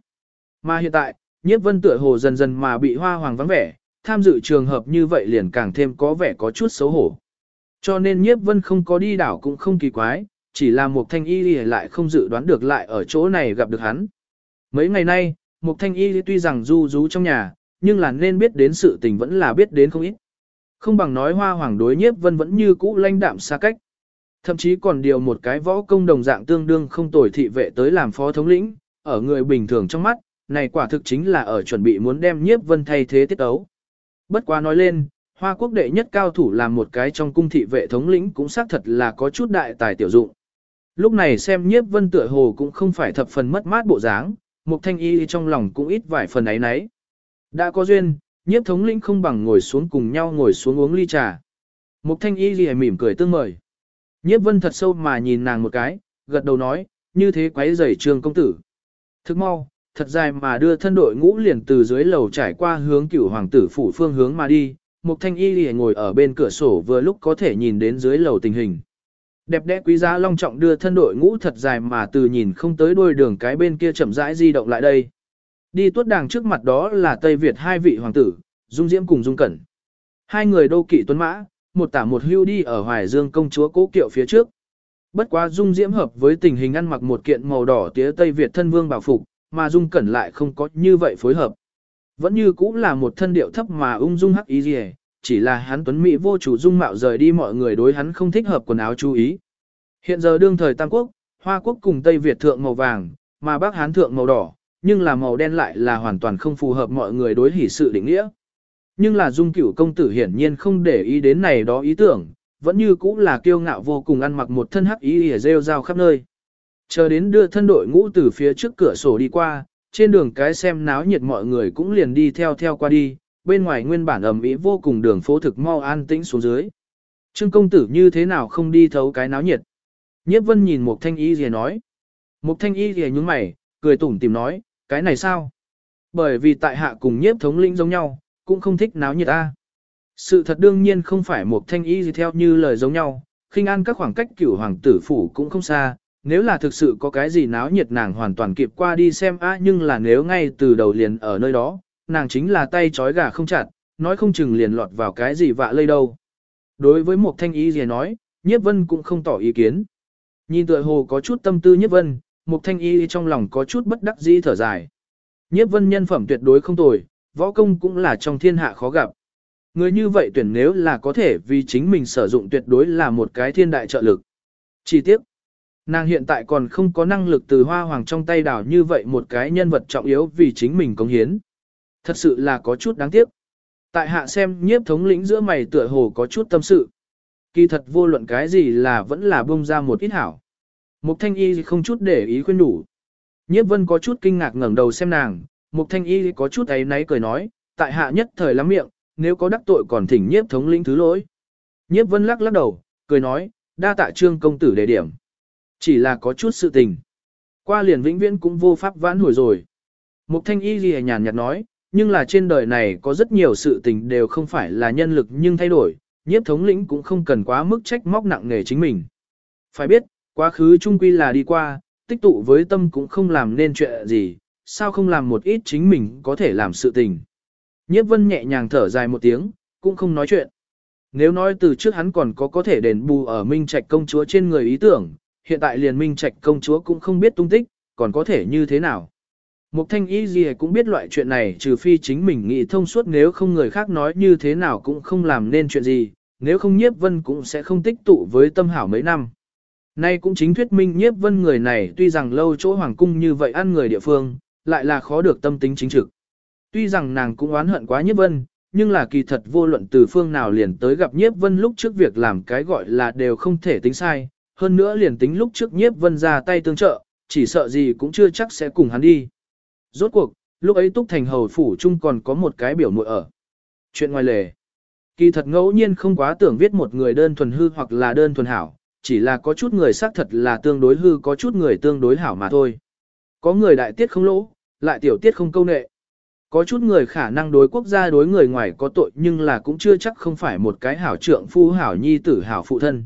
Mà hiện tại, nhiếp vân tựa hồ dần dần mà bị hoa hoàng vắng vẻ, tham dự trường hợp như vậy liền càng thêm có vẻ có chút xấu hổ. Cho nên nhiếp vân không có đi đảo cũng không kỳ quái, chỉ là một thanh y lại không dự đoán được lại ở chỗ này gặp được hắn. Mấy ngày nay, một thanh y tuy rằng du rú trong nhà, nhưng là nên biết đến sự tình vẫn là biết đến không ít. Không bằng nói hoa hoàng đối nhiếp vân vẫn như cũ lanh đạm xa cách. Thậm chí còn điều một cái võ công đồng dạng tương đương không tồi thị vệ tới làm phó thống lĩnh, ở người bình thường trong mắt, này quả thực chính là ở chuẩn bị muốn đem nhiếp vân thay thế tiết ấu. Bất quá nói lên, hoa quốc đệ nhất cao thủ làm một cái trong cung thị vệ thống lĩnh cũng xác thật là có chút đại tài tiểu dụng. Lúc này xem nhiếp vân tựa hồ cũng không phải thập phần mất mát bộ dáng, mục thanh y trong lòng cũng ít vài phần ấy nấy. Đã có duyên, nhiếp thống lĩnh không bằng ngồi xuống cùng nhau ngồi xuống uống ly trà. Mục thanh y gì mỉm cười tương mời. Nhiếp vân thật sâu mà nhìn nàng một cái, gật đầu nói, như thế quấy rầy trương công tử. Thức mau, thật dài mà đưa thân đội ngũ liền từ dưới lầu trải qua hướng cửu hoàng tử phủ phương hướng mà đi. Mục thanh y lìa ngồi ở bên cửa sổ vừa lúc có thể nhìn đến dưới lầu tình hình. Đẹp đẽ quý giá long trọng đưa thân đội ngũ thật dài mà từ nhìn không tới đuôi đường cái bên kia chậm rãi di động lại đây. Đi tuốt đàng trước mặt đó là Tây Việt hai vị hoàng tử, Dung Diễm cùng Dung Cẩn. Hai người đô kỵ tuấn mã, một tả một hưu đi ở Hoài Dương công chúa cố kiệu phía trước. Bất quá Dung Diễm hợp với tình hình ăn mặc một kiện màu đỏ tía Tây Việt thân vương bảo phục, mà Dung Cẩn lại không có như vậy phối hợp. Vẫn như cũng là một thân điệu thấp mà ung dung hắc ý gì chỉ là hắn tuấn mỹ vô chủ dung mạo rời đi mọi người đối hắn không thích hợp quần áo chú ý. Hiện giờ đương thời Tam Quốc, Hoa Quốc cùng Tây Việt thượng màu vàng, mà Bắc Hán thượng màu đỏ, nhưng là màu đen lại là hoàn toàn không phù hợp mọi người đối hỷ sự định nghĩa. Nhưng là dung cửu công tử hiển nhiên không để ý đến này đó ý tưởng, vẫn như cũ là kiêu ngạo vô cùng ăn mặc một thân hắc ý ỉa rêu rao khắp nơi. Chờ đến đưa thân đội ngũ từ phía trước cửa sổ đi qua, trên đường cái xem náo nhiệt mọi người cũng liền đi theo theo qua đi, bên ngoài nguyên bản ẩm ĩ vô cùng đường phố thực mau an tĩnh xuống dưới. Trương công tử như thế nào không đi thấu cái náo nhiệt. Nhiếp vân nhìn một thanh y gì nói. Một thanh y gì nhúng mày, cười tủm tìm nói, cái này sao? Bởi vì tại hạ cùng nhiếp thống lĩnh giống nhau, cũng không thích náo nhiệt ta. Sự thật đương nhiên không phải một thanh y gì theo như lời giống nhau, khinh an các khoảng cách cửu hoàng tử phủ cũng không xa, nếu là thực sự có cái gì náo nhiệt nàng hoàn toàn kịp qua đi xem á nhưng là nếu ngay từ đầu liền ở nơi đó, nàng chính là tay trói gà không chặt, nói không chừng liền lọt vào cái gì vạ lây đâu. Đối với một thanh y gì nói, nhiếp vân cũng không tỏ ý kiến. Nhìn tựa hồ có chút tâm tư nhiếp vân, một thanh y trong lòng có chút bất đắc dĩ thở dài. Nhiếp vân nhân phẩm tuyệt đối không tồi, võ công cũng là trong thiên hạ khó gặp. Người như vậy tuyển nếu là có thể vì chính mình sử dụng tuyệt đối là một cái thiên đại trợ lực. Chi tiết, nàng hiện tại còn không có năng lực từ hoa hoàng trong tay đảo như vậy một cái nhân vật trọng yếu vì chính mình công hiến. Thật sự là có chút đáng tiếc. Tại hạ xem nhiếp thống lĩnh giữa mày tựa hồ có chút tâm sự. Kỳ thật vô luận cái gì là vẫn là bông ra một ít hảo. Mục thanh y không chút để ý khuyên đủ. Nhiếp vân có chút kinh ngạc ngẩng đầu xem nàng, Mục Thanh Y có chút ấy náy cười nói, tại hạ nhất thời lắm miệng, nếu có đắc tội còn thỉnh nhiếp thống lĩnh thứ lỗi. Nhiếp vân lắc lắc đầu, cười nói, đa tạ trương công tử đề điểm. Chỉ là có chút sự tình. Qua liền vĩnh viễn cũng vô pháp vãn hồi rồi. Mục thanh y gì nhàn nhạt nói, nhưng là trên đời này có rất nhiều sự tình đều không phải là nhân lực nhưng thay đổi, nhiếp thống lĩnh cũng không cần quá mức trách móc nặng nề chính mình. Phải biết, quá khứ trung quy là đi qua, tích tụ với tâm cũng không làm nên chuyện gì, sao không làm một ít chính mình có thể làm sự tình. Nhiếp vân nhẹ nhàng thở dài một tiếng, cũng không nói chuyện. Nếu nói từ trước hắn còn có có thể đền bù ở Minh Trạch công chúa trên người ý tưởng, hiện tại liền Minh Trạch công chúa cũng không biết tung tích, còn có thể như thế nào. Mục thanh y gì cũng biết loại chuyện này trừ phi chính mình nghĩ thông suốt nếu không người khác nói như thế nào cũng không làm nên chuyện gì, nếu không nhiếp vân cũng sẽ không tích tụ với tâm hảo mấy năm. Nay cũng chính thuyết minh nhiếp vân người này tuy rằng lâu chỗ hoàng cung như vậy ăn người địa phương, lại là khó được tâm tính chính trực. Tuy rằng nàng cũng oán hận quá nhiếp vân, nhưng là kỳ thật vô luận từ phương nào liền tới gặp nhiếp vân lúc trước việc làm cái gọi là đều không thể tính sai, hơn nữa liền tính lúc trước nhiếp vân ra tay tương trợ, chỉ sợ gì cũng chưa chắc sẽ cùng hắn đi. Rốt cuộc, lúc ấy Túc Thành Hầu Phủ Trung còn có một cái biểu muội ở. Chuyện ngoài lề. Kỳ thật ngẫu nhiên không quá tưởng viết một người đơn thuần hư hoặc là đơn thuần hảo, chỉ là có chút người xác thật là tương đối hư có chút người tương đối hảo mà thôi. Có người đại tiết không lỗ, lại tiểu tiết không câu nệ. Có chút người khả năng đối quốc gia đối người ngoài có tội nhưng là cũng chưa chắc không phải một cái hảo trượng phu hảo nhi tử hảo phụ thân.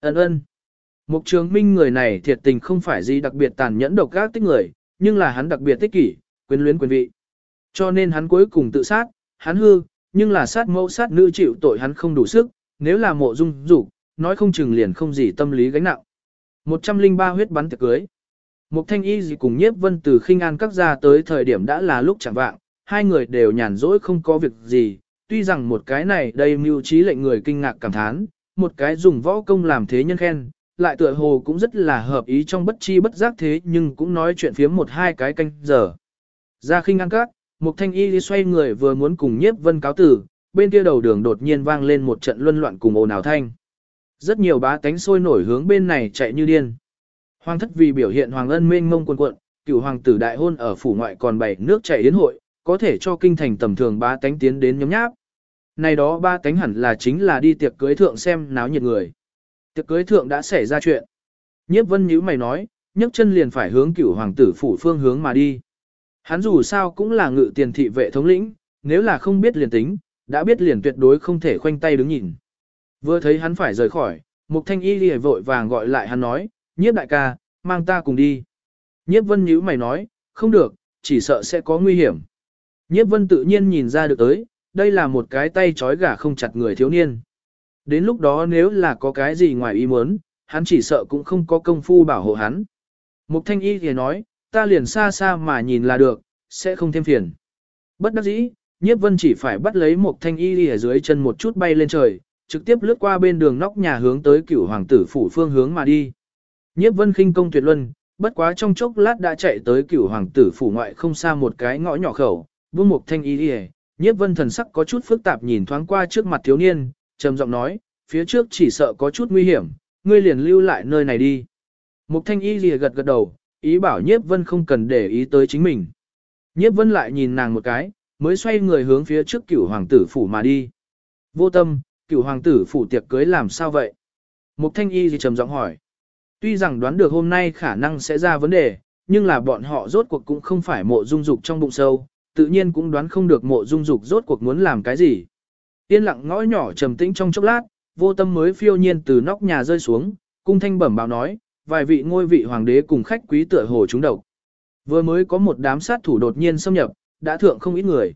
Ấn ơn. Mục trường minh người này thiệt tình không phải gì đặc biệt tàn nhẫn độc gác tích người, nhưng là hắn đặc biệt tích kỷ, quyến luyến quyền vị. Cho nên hắn cuối cùng tự sát, hắn hư, nhưng là sát mẫu sát nữ chịu tội hắn không đủ sức, nếu là mộ dung rủ nói không chừng liền không gì tâm lý gánh nặng. 103 huyết bắn tiệc cưới. Mục thanh y gì cùng nhiếp vân từ khinh an các gia tới thời điểm đã là lúc chẳng vạng, hai người đều nhàn rỗi không có việc gì, tuy rằng một cái này đầy mưu trí lệnh người kinh ngạc cảm thán, một cái dùng võ công làm thế nhân khen, lại tựa hồ cũng rất là hợp ý trong bất chi bất giác thế nhưng cũng nói chuyện phiếm một hai cái canh giờ. Ra khinh ngăn các, Mục Thanh Y đi xoay người vừa muốn cùng nhiếp vân cáo tử, bên kia đầu đường đột nhiên vang lên một trận luân loạn cùng ồn ào thanh. Rất nhiều bá tánh sôi nổi hướng bên này chạy như điên. Hoàng thất vì biểu hiện hoàng ân mênh mông quần quận, cựu hoàng tử đại hôn ở phủ ngoại còn bảy nước chạy đến hội, có thể cho kinh thành tầm thường bá tánh tiến đến nhóm nháp. Này đó ba tánh hẳn là chính là đi tiệc cưới thượng xem náo nhiệt người. Tiệc cưới thượng đã xảy ra chuyện. Nhiếp vân nhíu mày nói, nhấc chân liền phải hướng cửu hoàng tử phủ phương hướng mà đi. Hắn dù sao cũng là ngự tiền thị vệ thống lĩnh, nếu là không biết liền tính, đã biết liền tuyệt đối không thể khoanh tay đứng nhìn. Vừa thấy hắn phải rời khỏi, Mục Thanh Y lìa vội vàng gọi lại hắn nói, nhiếp đại ca, mang ta cùng đi. Nhiếp vân nhíu mày nói, không được, chỉ sợ sẽ có nguy hiểm. Nhiếp vân tự nhiên nhìn ra được tới, đây là một cái tay trói gà không chặt người thiếu niên. Đến lúc đó nếu là có cái gì ngoài ý muốn, hắn chỉ sợ cũng không có công phu bảo hộ hắn. Mục thanh y thì nói, ta liền xa xa mà nhìn là được, sẽ không thêm phiền. Bất đắc dĩ, nhiếp vân chỉ phải bắt lấy một thanh y ở dưới chân một chút bay lên trời, trực tiếp lướt qua bên đường nóc nhà hướng tới cửu hoàng tử phủ phương hướng mà đi. Nhiếp vân khinh công tuyệt luân, bất quá trong chốc lát đã chạy tới cửu hoàng tử phủ ngoại không xa một cái ngõ nhỏ khẩu, Vương Mục Thanh y đi nhiếp vân thần sắc có chút phức tạp nhìn thoáng qua trước mặt thiếu niên, trầm giọng nói, phía trước chỉ sợ có chút nguy hiểm, ngươi liền lưu lại nơi này đi. Mục Thanh y lìa gật gật đầu, ý bảo nhiếp vân không cần để ý tới chính mình. Nhiếp vân lại nhìn nàng một cái, mới xoay người hướng phía trước cửu hoàng tử phủ mà đi. Vô tâm, cửu hoàng tử phủ tiệc cưới làm sao vậy? Mục Thanh y gì trầm giọng hỏi. Tuy rằng đoán được hôm nay khả năng sẽ ra vấn đề, nhưng là bọn họ rốt cuộc cũng không phải mộ dung dục trong bụng sâu, tự nhiên cũng đoán không được mộ dung dục rốt cuộc muốn làm cái gì. Yên lặng ngõ nhỏ trầm tĩnh trong chốc lát, vô tâm mới phiêu nhiên từ nóc nhà rơi xuống, cung thanh bẩm báo nói, vài vị ngôi vị hoàng đế cùng khách quý tựa hồ chúng độc. Vừa mới có một đám sát thủ đột nhiên xâm nhập, đã thượng không ít người.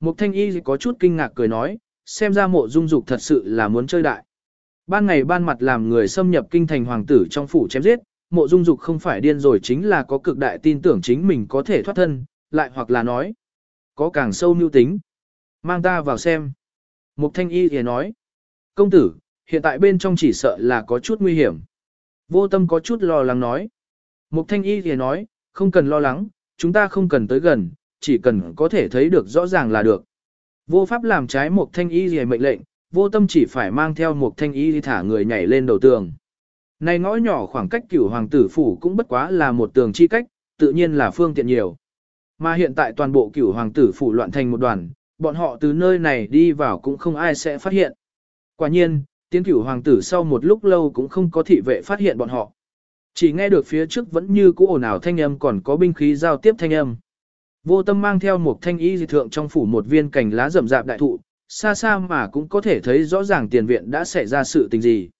Mục thanh y có chút kinh ngạc cười nói, xem ra mộ dung dục thật sự là muốn chơi đại. Ban ngày ban mặt làm người xâm nhập kinh thành hoàng tử trong phủ chém giết, mộ dung dục không phải điên rồi chính là có cực đại tin tưởng chính mình có thể thoát thân, lại hoặc là nói. Có càng sâu mưu tính. Mang ta vào xem. Mục thanh y thì nói. Công tử, hiện tại bên trong chỉ sợ là có chút nguy hiểm. Vô tâm có chút lo lắng nói. Mục thanh y thì nói, không cần lo lắng, chúng ta không cần tới gần, chỉ cần có thể thấy được rõ ràng là được. Vô pháp làm trái mục thanh y thì mệnh lệnh, vô tâm chỉ phải mang theo mục thanh y thì thả người nhảy lên đầu tường. Này ngõ nhỏ khoảng cách cửu hoàng tử phủ cũng bất quá là một tường chi cách, tự nhiên là phương tiện nhiều. Mà hiện tại toàn bộ cửu hoàng tử phủ loạn thành một đoàn, bọn họ từ nơi này đi vào cũng không ai sẽ phát hiện. Quả nhiên, tiến cửu hoàng tử sau một lúc lâu cũng không có thị vệ phát hiện bọn họ. Chỉ nghe được phía trước vẫn như cũ ồn ào thanh âm còn có binh khí giao tiếp thanh âm. Vô tâm mang theo một thanh y dị thượng trong phủ một viên cành lá rậm rạp đại thụ, xa xa mà cũng có thể thấy rõ ràng tiền viện đã xảy ra sự tình gì.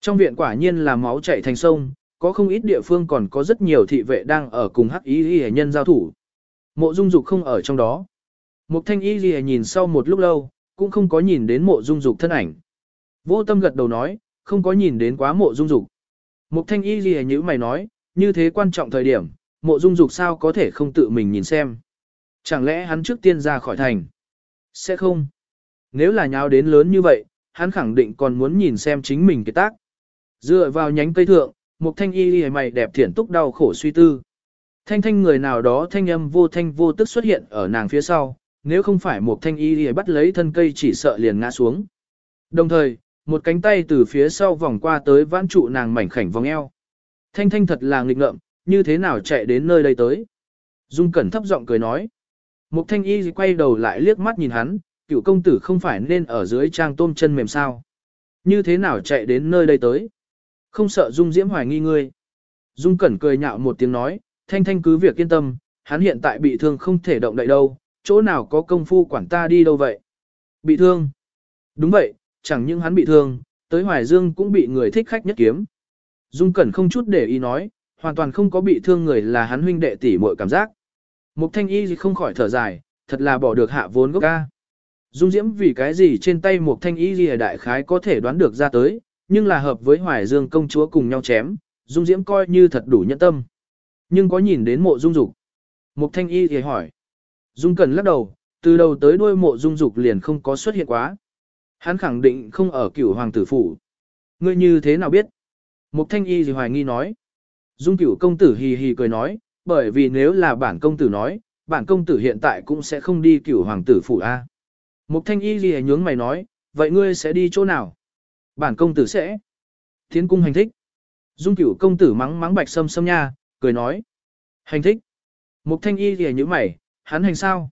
Trong viện quả nhiên là máu chảy thành sông, có không ít địa phương còn có rất nhiều thị vệ đang ở cùng hắc y y nhân giao thủ. Mộ dung dục không ở trong đó. Mục thanh y gì nhìn sau một lúc lâu, cũng không có nhìn đến mộ dung dục thân ảnh. Vô tâm gật đầu nói, không có nhìn đến quá mộ dung dục. Mục thanh y gì như mày nói, như thế quan trọng thời điểm, mộ dung dục sao có thể không tự mình nhìn xem. Chẳng lẽ hắn trước tiên ra khỏi thành? Sẽ không. Nếu là nháo đến lớn như vậy, hắn khẳng định còn muốn nhìn xem chính mình cái tác. Dựa vào nhánh cây thượng, mục thanh y gì mày đẹp thiển túc đau khổ suy tư. Thanh thanh người nào đó thanh âm vô thanh vô tức xuất hiện ở nàng phía sau, nếu không phải một thanh y thì bắt lấy thân cây chỉ sợ liền ngã xuống. Đồng thời, một cánh tay từ phía sau vòng qua tới vãn trụ nàng mảnh khảnh vòng eo. Thanh thanh thật là nghịch ngợm, như thế nào chạy đến nơi đây tới. Dung Cẩn thấp giọng cười nói. Mục thanh y quay đầu lại liếc mắt nhìn hắn, cựu công tử không phải nên ở dưới trang tôm chân mềm sao. Như thế nào chạy đến nơi đây tới. Không sợ Dung Diễm hoài nghi ngươi. Dung Cẩn cười nhạo một tiếng nói, thanh thanh cứ việc yên tâm, hắn hiện tại bị thương không thể động đậy đâu, chỗ nào có công phu quản ta đi đâu vậy. Bị thương. Đúng vậy, chẳng những hắn bị thương, tới Hoài Dương cũng bị người thích khách nhất kiếm. Dung Cẩn không chút để ý nói, hoàn toàn không có bị thương người là hắn huynh đệ tỷ muội cảm giác. Mục Thanh Y không khỏi thở dài, thật là bỏ được hạ vốn gốc ca. Dung Diễm vì cái gì trên tay Mục Thanh Y gì đại khái có thể đoán được ra tới, nhưng là hợp với Hoài Dương công chúa cùng nhau chém, Dung Diễm coi như thật đủ nhẫn tâm. Nhưng có nhìn đến mộ Dung Dục. Mục Thanh Y thì hỏi. Dung Cẩn lắc đầu, từ đầu tới đuôi mộ Dung Dục liền không có xuất hiện quá. Hắn khẳng định không ở cửu hoàng tử phủ. Ngươi như thế nào biết? Mục thanh y gì hoài nghi nói. Dung cửu công tử hì hì cười nói, bởi vì nếu là bản công tử nói, bản công tử hiện tại cũng sẽ không đi cửu hoàng tử phủ A. Mục thanh y gì nhướng mày nói, vậy ngươi sẽ đi chỗ nào? Bản công tử sẽ. Thiên cung hành thích. Dung cửu công tử mắng mắng bạch sâm sâm nha, cười nói. Hành thích. Mục thanh y gì nhướng mày, hắn hành sao?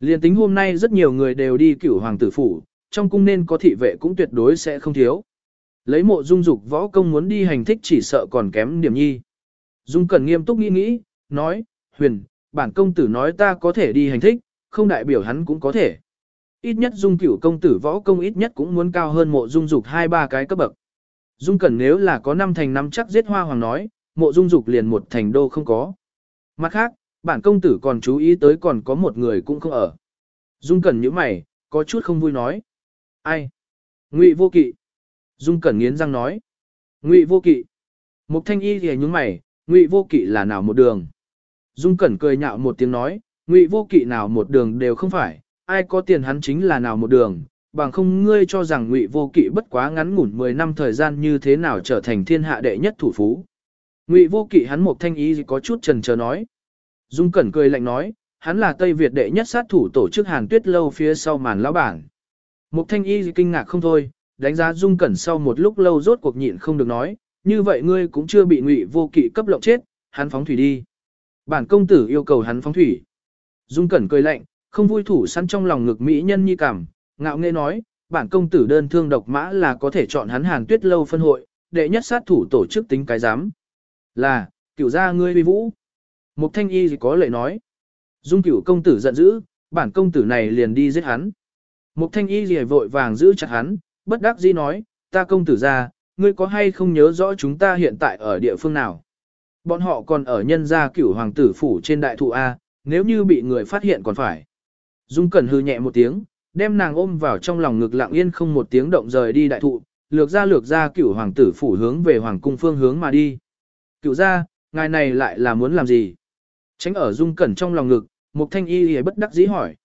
Liên tính hôm nay rất nhiều người đều đi cửu hoàng tử phủ, trong cung nên có thị vệ cũng tuyệt đối sẽ không thiếu. Lấy mộ dung dục võ công muốn đi hành thích chỉ sợ còn kém điểm nhi. Dung cần nghiêm túc nghĩ nghĩ, nói, huyền, bản công tử nói ta có thể đi hành thích, không đại biểu hắn cũng có thể. Ít nhất dung cửu công tử võ công ít nhất cũng muốn cao hơn mộ dung dục hai ba cái cấp bậc. Dung cần nếu là có năm thành năm chắc giết hoa hoàng nói, mộ dung dục liền một thành đô không có. Mặt khác, bản công tử còn chú ý tới còn có một người cũng không ở. Dung Cẩn nhíu mày, có chút không vui nói. Ai? Ngụy vô kỵ. Dung Cẩn nghiến răng nói. Ngụy vô kỵ. Mục thanh y thì nhúng mày, ngụy vô kỵ là nào một đường. Dung Cẩn cười nhạo một tiếng nói, ngụy vô kỵ nào một đường đều không phải, ai có tiền hắn chính là nào một đường, bằng không ngươi cho rằng ngụy vô kỵ bất quá ngắn ngủn 10 năm thời gian như thế nào trở thành thiên hạ đệ nhất thủ phú. Ngụy vô kỵ hắn một thanh ý có chút trần chờ nói. Dung Cẩn cười lạnh nói, hắn là Tây Việt đệ nhất sát thủ tổ chức Hàn Tuyết lâu phía sau màn lão bảng. Mục thanh y kinh ngạc không thôi, đánh giá dung cẩn sau một lúc lâu rốt cuộc nhịn không được nói, như vậy ngươi cũng chưa bị ngụy vô kỵ cấp lộng chết, hắn phóng thủy đi. Bản công tử yêu cầu hắn phóng thủy. Dung cẩn cười lạnh, không vui thủ săn trong lòng ngực mỹ nhân nhi cảm, ngạo nghễ nói, bản công tử đơn thương độc mã là có thể chọn hắn hàn tuyết lâu phân hội, đệ nhất sát thủ tổ chức tính cái giám. Là, cửu gia ngươi uy vũ. Mục thanh y gì có lệ nói. Dung cửu công tử giận dữ, bản công tử này liền đi giết hắn. Mục thanh y gì vội vàng giữ chặt hắn, bất đắc dĩ nói, ta công tử ra, ngươi có hay không nhớ rõ chúng ta hiện tại ở địa phương nào? Bọn họ còn ở nhân gia cửu hoàng tử phủ trên đại thụ A, nếu như bị người phát hiện còn phải. Dung Cẩn hư nhẹ một tiếng, đem nàng ôm vào trong lòng ngực lặng yên không một tiếng động rời đi đại thụ, lược ra lược ra cửu hoàng tử phủ hướng về hoàng cung phương hướng mà đi. Cửu ra, ngài này lại là muốn làm gì? Tránh ở Dung Cẩn trong lòng ngực, Mục Thanh Y lìa bất đắc dĩ hỏi.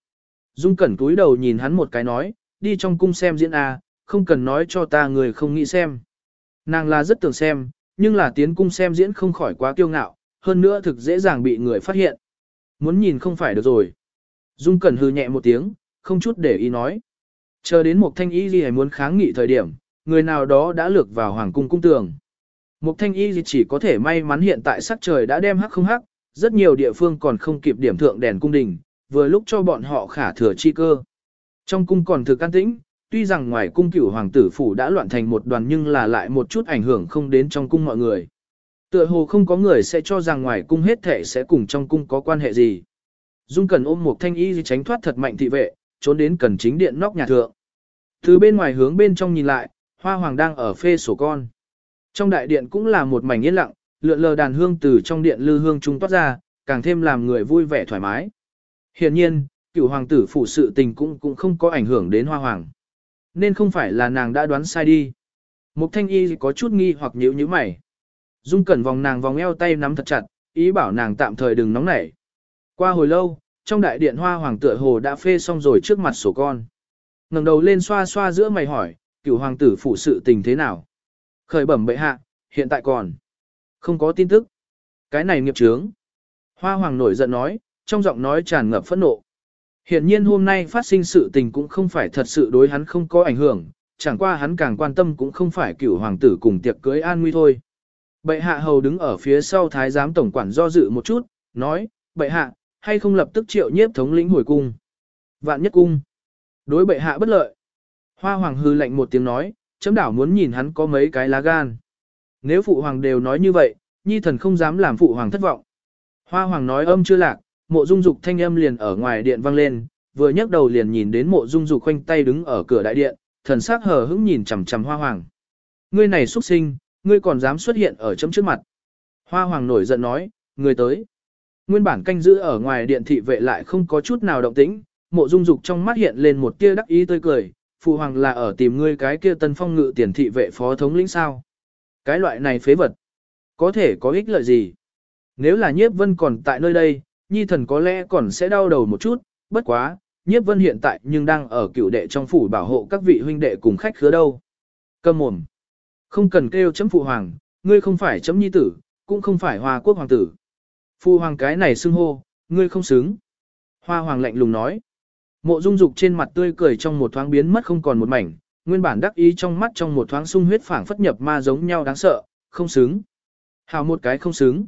Dung Cẩn cúi đầu nhìn hắn một cái nói, đi trong cung xem diễn A, không cần nói cho ta người không nghĩ xem. Nàng là rất tưởng xem, nhưng là tiến cung xem diễn không khỏi quá kiêu ngạo, hơn nữa thực dễ dàng bị người phát hiện. Muốn nhìn không phải được rồi. Dung Cẩn hư nhẹ một tiếng, không chút để ý nói. Chờ đến một thanh y gì muốn kháng nghị thời điểm, người nào đó đã lược vào hoàng cung cung tường. Một thanh y gì chỉ có thể may mắn hiện tại sắc trời đã đem hắc không hắc, rất nhiều địa phương còn không kịp điểm thượng đèn cung đình, vừa lúc cho bọn họ khả thừa chi cơ. Trong cung còn thực can tĩnh, tuy rằng ngoài cung cửu hoàng tử phủ đã loạn thành một đoàn nhưng là lại một chút ảnh hưởng không đến trong cung mọi người. Tựa hồ không có người sẽ cho rằng ngoài cung hết thể sẽ cùng trong cung có quan hệ gì. Dung cần ôm một thanh y tránh thoát thật mạnh thị vệ, trốn đến cần chính điện nóc nhà thượng. Từ bên ngoài hướng bên trong nhìn lại, hoa hoàng đang ở phê sổ con. Trong đại điện cũng là một mảnh yên lặng, lượn lờ đàn hương từ trong điện lư hương trung toát ra, càng thêm làm người vui vẻ thoải mái. Hiện nhiên, cựu hoàng tử phụ sự tình cũng cũng không có ảnh hưởng đến hoa hoàng. Nên không phải là nàng đã đoán sai đi. Mục thanh y có chút nghi hoặc nhíu như mày. Dung cẩn vòng nàng vòng eo tay nắm thật chặt, ý bảo nàng tạm thời đừng nóng nảy. Qua hồi lâu, trong đại điện hoa hoàng tựa hồ đã phê xong rồi trước mặt sổ con. ngẩng đầu lên xoa xoa giữa mày hỏi, cựu hoàng tử phụ sự tình thế nào? Khởi bẩm bệ hạ, hiện tại còn. Không có tin tức. Cái này nghiệp chướng. Hoa hoàng nổi giận nói, trong giọng nói tràn ngập phẫn nộ. Hiện nhiên hôm nay phát sinh sự tình cũng không phải thật sự đối hắn không có ảnh hưởng, chẳng qua hắn càng quan tâm cũng không phải cửu hoàng tử cùng tiệc cưới an nguy thôi. Bệ hạ hầu đứng ở phía sau thái giám tổng quản do dự một chút, nói, bệ hạ, hay không lập tức triệu nhiếp thống lĩnh hồi cung. Vạn nhất cung. Đối bệ hạ bất lợi. Hoa hoàng hư lạnh một tiếng nói, chấm đảo muốn nhìn hắn có mấy cái lá gan. Nếu phụ hoàng đều nói như vậy, nhi thần không dám làm phụ hoàng thất vọng. Hoa hoàng nói âm chưa lạc, mộ dung dục thanh âm liền ở ngoài điện vang lên, vừa nhấc đầu liền nhìn đến mộ dung dục khoanh tay đứng ở cửa đại điện, thần sắc hờ hững nhìn chằm chằm hoa hoàng. Ngươi này xuất sinh, ngươi còn dám xuất hiện ở chấm trước mặt. Hoa hoàng nổi giận nói, ngươi tới. Nguyên bản canh giữ ở ngoài điện thị vệ lại không có chút nào động tĩnh, mộ dung dục trong mắt hiện lên một tia đắc ý tươi cười, phụ hoàng là ở tìm ngươi cái kia tân phong ngự tiền thị vệ phó thống lĩnh sao. Cái loại này phế vật, có thể có ích lợi gì? Nếu là nhiếp vân còn tại nơi đây, nhi thần có lẽ còn sẽ đau đầu một chút, bất quá, nhiếp vân hiện tại nhưng đang ở cựu đệ trong phủ bảo hộ các vị huynh đệ cùng khách khứa đâu. Cầm mồm. Không cần kêu chấm phụ hoàng, ngươi không phải chấm nhi tử, cũng không phải hoa quốc hoàng tử. Phụ hoàng cái này xưng hô, ngươi không xứng. Hoa hoàng lạnh lùng nói. Mộ dung dục trên mặt tươi cười trong một thoáng biến mất không còn một mảnh, nguyên bản đắc ý trong mắt trong một thoáng sung huyết phảng phất nhập ma giống nhau đáng sợ, không xứng. Hào một cái không xứng.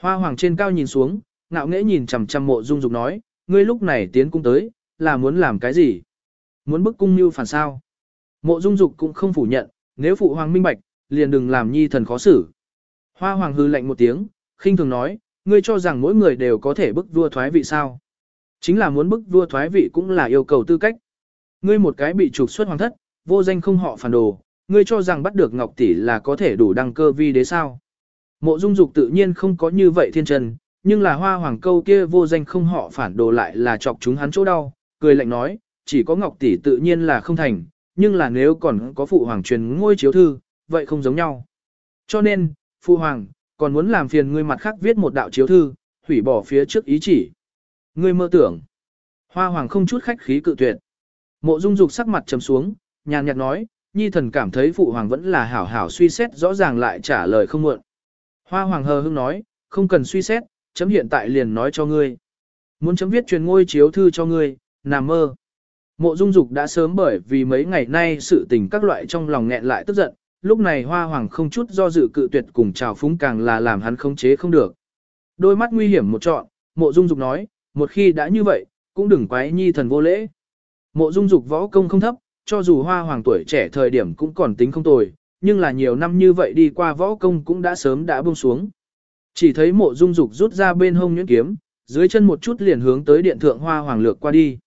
Hoa hoàng trên cao nhìn xuống, ngạo nghễ nhìn chằm chằm mộ dung dục nói, ngươi lúc này tiến cung tới, là muốn làm cái gì? Muốn bức cung như phản sao? Mộ dung dục cũng không phủ nhận, nếu phụ hoàng minh bạch, liền đừng làm nhi thần khó xử. Hoa hoàng hư lạnh một tiếng, khinh thường nói, ngươi cho rằng mỗi người đều có thể bức vua thoái vị sao? Chính là muốn bức vua thoái vị cũng là yêu cầu tư cách. Ngươi một cái bị trục xuất hoàng thất, vô danh không họ phản đồ, ngươi cho rằng bắt được Ngọc Tỷ là có thể đủ đăng cơ vi đế sao? Mộ dung dục tự nhiên không có như vậy thiên trần, nhưng là hoa hoàng câu kia vô danh không họ phản đồ lại là chọc chúng hắn chỗ đau, cười lạnh nói, chỉ có Ngọc Tỷ tự nhiên là không thành, nhưng là nếu còn có phụ hoàng truyền ngôi chiếu thư, vậy không giống nhau. Cho nên, phụ hoàng, còn muốn làm phiền ngươi mặt khác viết một đạo chiếu thư, hủy bỏ phía trước ý chỉ. Ngươi mơ tưởng. Hoa hoàng không chút khách khí cự tuyệt. Mộ dung dục sắc mặt trầm xuống, nhàn nhạt nói, nhi thần cảm thấy phụ hoàng vẫn là hảo hảo suy xét rõ ràng lại trả lời không muộn. Hoa hoàng hờ hưng nói, không cần suy xét, chấm hiện tại liền nói cho ngươi. Muốn chấm viết truyền ngôi chiếu thư cho ngươi, nằm mơ. Mộ dung dục đã sớm bởi vì mấy ngày nay sự tình các loại trong lòng nghẹn lại tức giận, lúc này hoa hoàng không chút do dự cự tuyệt cùng chào phúng càng là làm hắn không chế không được. Đôi mắt nguy hiểm một trọn, mộ dung dục nói, một khi đã như vậy, cũng đừng quái nhi thần vô lễ. Mộ dung dục võ công không thấp, cho dù hoa hoàng tuổi trẻ thời điểm cũng còn tính không tồi, nhưng là nhiều năm như vậy đi qua võ công cũng đã sớm đã buông xuống. Chỉ thấy mộ dung dục rút ra bên hông nhuyễn kiếm, dưới chân một chút liền hướng tới điện thượng hoa hoàng lược qua đi.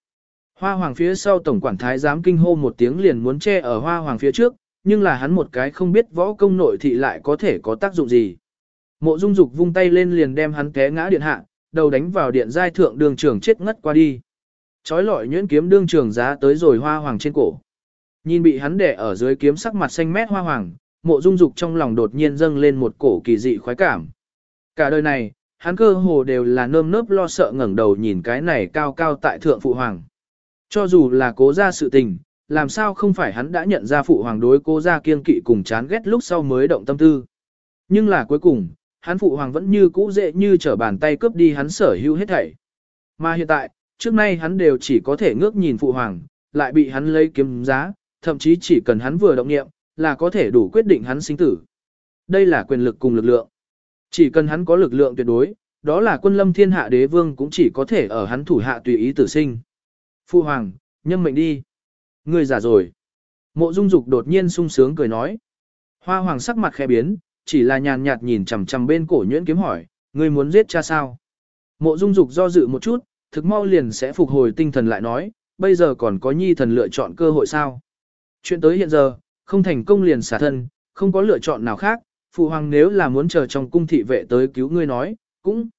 Hoa hoàng phía sau tổng quản thái giám kinh hô một tiếng liền muốn che ở hoa hoàng phía trước, nhưng là hắn một cái không biết võ công nội thị lại có thể có tác dụng gì. Mộ dung dục vung tay lên liền đem hắn té ngã điện hạ, đầu đánh vào điện giai thượng đường trường chết ngất qua đi. Chói lọi nhuyễn kiếm đương trường giá tới rồi hoa hoàng trên cổ. Nhìn bị hắn đẻ ở dưới kiếm sắc mặt xanh mét hoa hoàng, mộ dung dục trong lòng đột nhiên dâng lên một cổ kỳ dị khoái cảm. Cả đời này, hắn cơ hồ đều là nơm nớp lo sợ ngẩng đầu nhìn cái này cao cao tại thượng phụ hoàng. Cho dù là cố ra sự tình, làm sao không phải hắn đã nhận ra phụ hoàng đối cố ra kiên kỵ cùng chán ghét lúc sau mới động tâm tư. Nhưng là cuối cùng, hắn phụ hoàng vẫn như cũ dễ như trở bàn tay cướp đi hắn sở hữu hết thảy. Mà hiện tại, trước nay hắn đều chỉ có thể ngước nhìn phụ hoàng, lại bị hắn lấy kiếm giá, thậm chí chỉ cần hắn vừa động nghiệm, là có thể đủ quyết định hắn sinh tử. Đây là quyền lực cùng lực lượng. Chỉ cần hắn có lực lượng tuyệt đối, đó là quân lâm thiên hạ đế vương cũng chỉ có thể ở hắn thủ hạ tùy ý tử sinh. Phu hoàng, nhâm mệnh đi. Ngươi già rồi. Mộ dung dục đột nhiên sung sướng cười nói. Hoa hoàng sắc mặt khẽ biến, chỉ là nhàn nhạt nhìn chằm chằm bên cổ nhuyễn kiếm hỏi, ngươi muốn giết cha sao? Mộ dung dục do dự một chút, thực mau liền sẽ phục hồi tinh thần lại nói, bây giờ còn có nhi thần lựa chọn cơ hội sao? Chuyện tới hiện giờ, không thành công liền xả thân, không có lựa chọn nào khác, phụ hoàng nếu là muốn chờ trong cung thị vệ tới cứu ngươi nói, cũng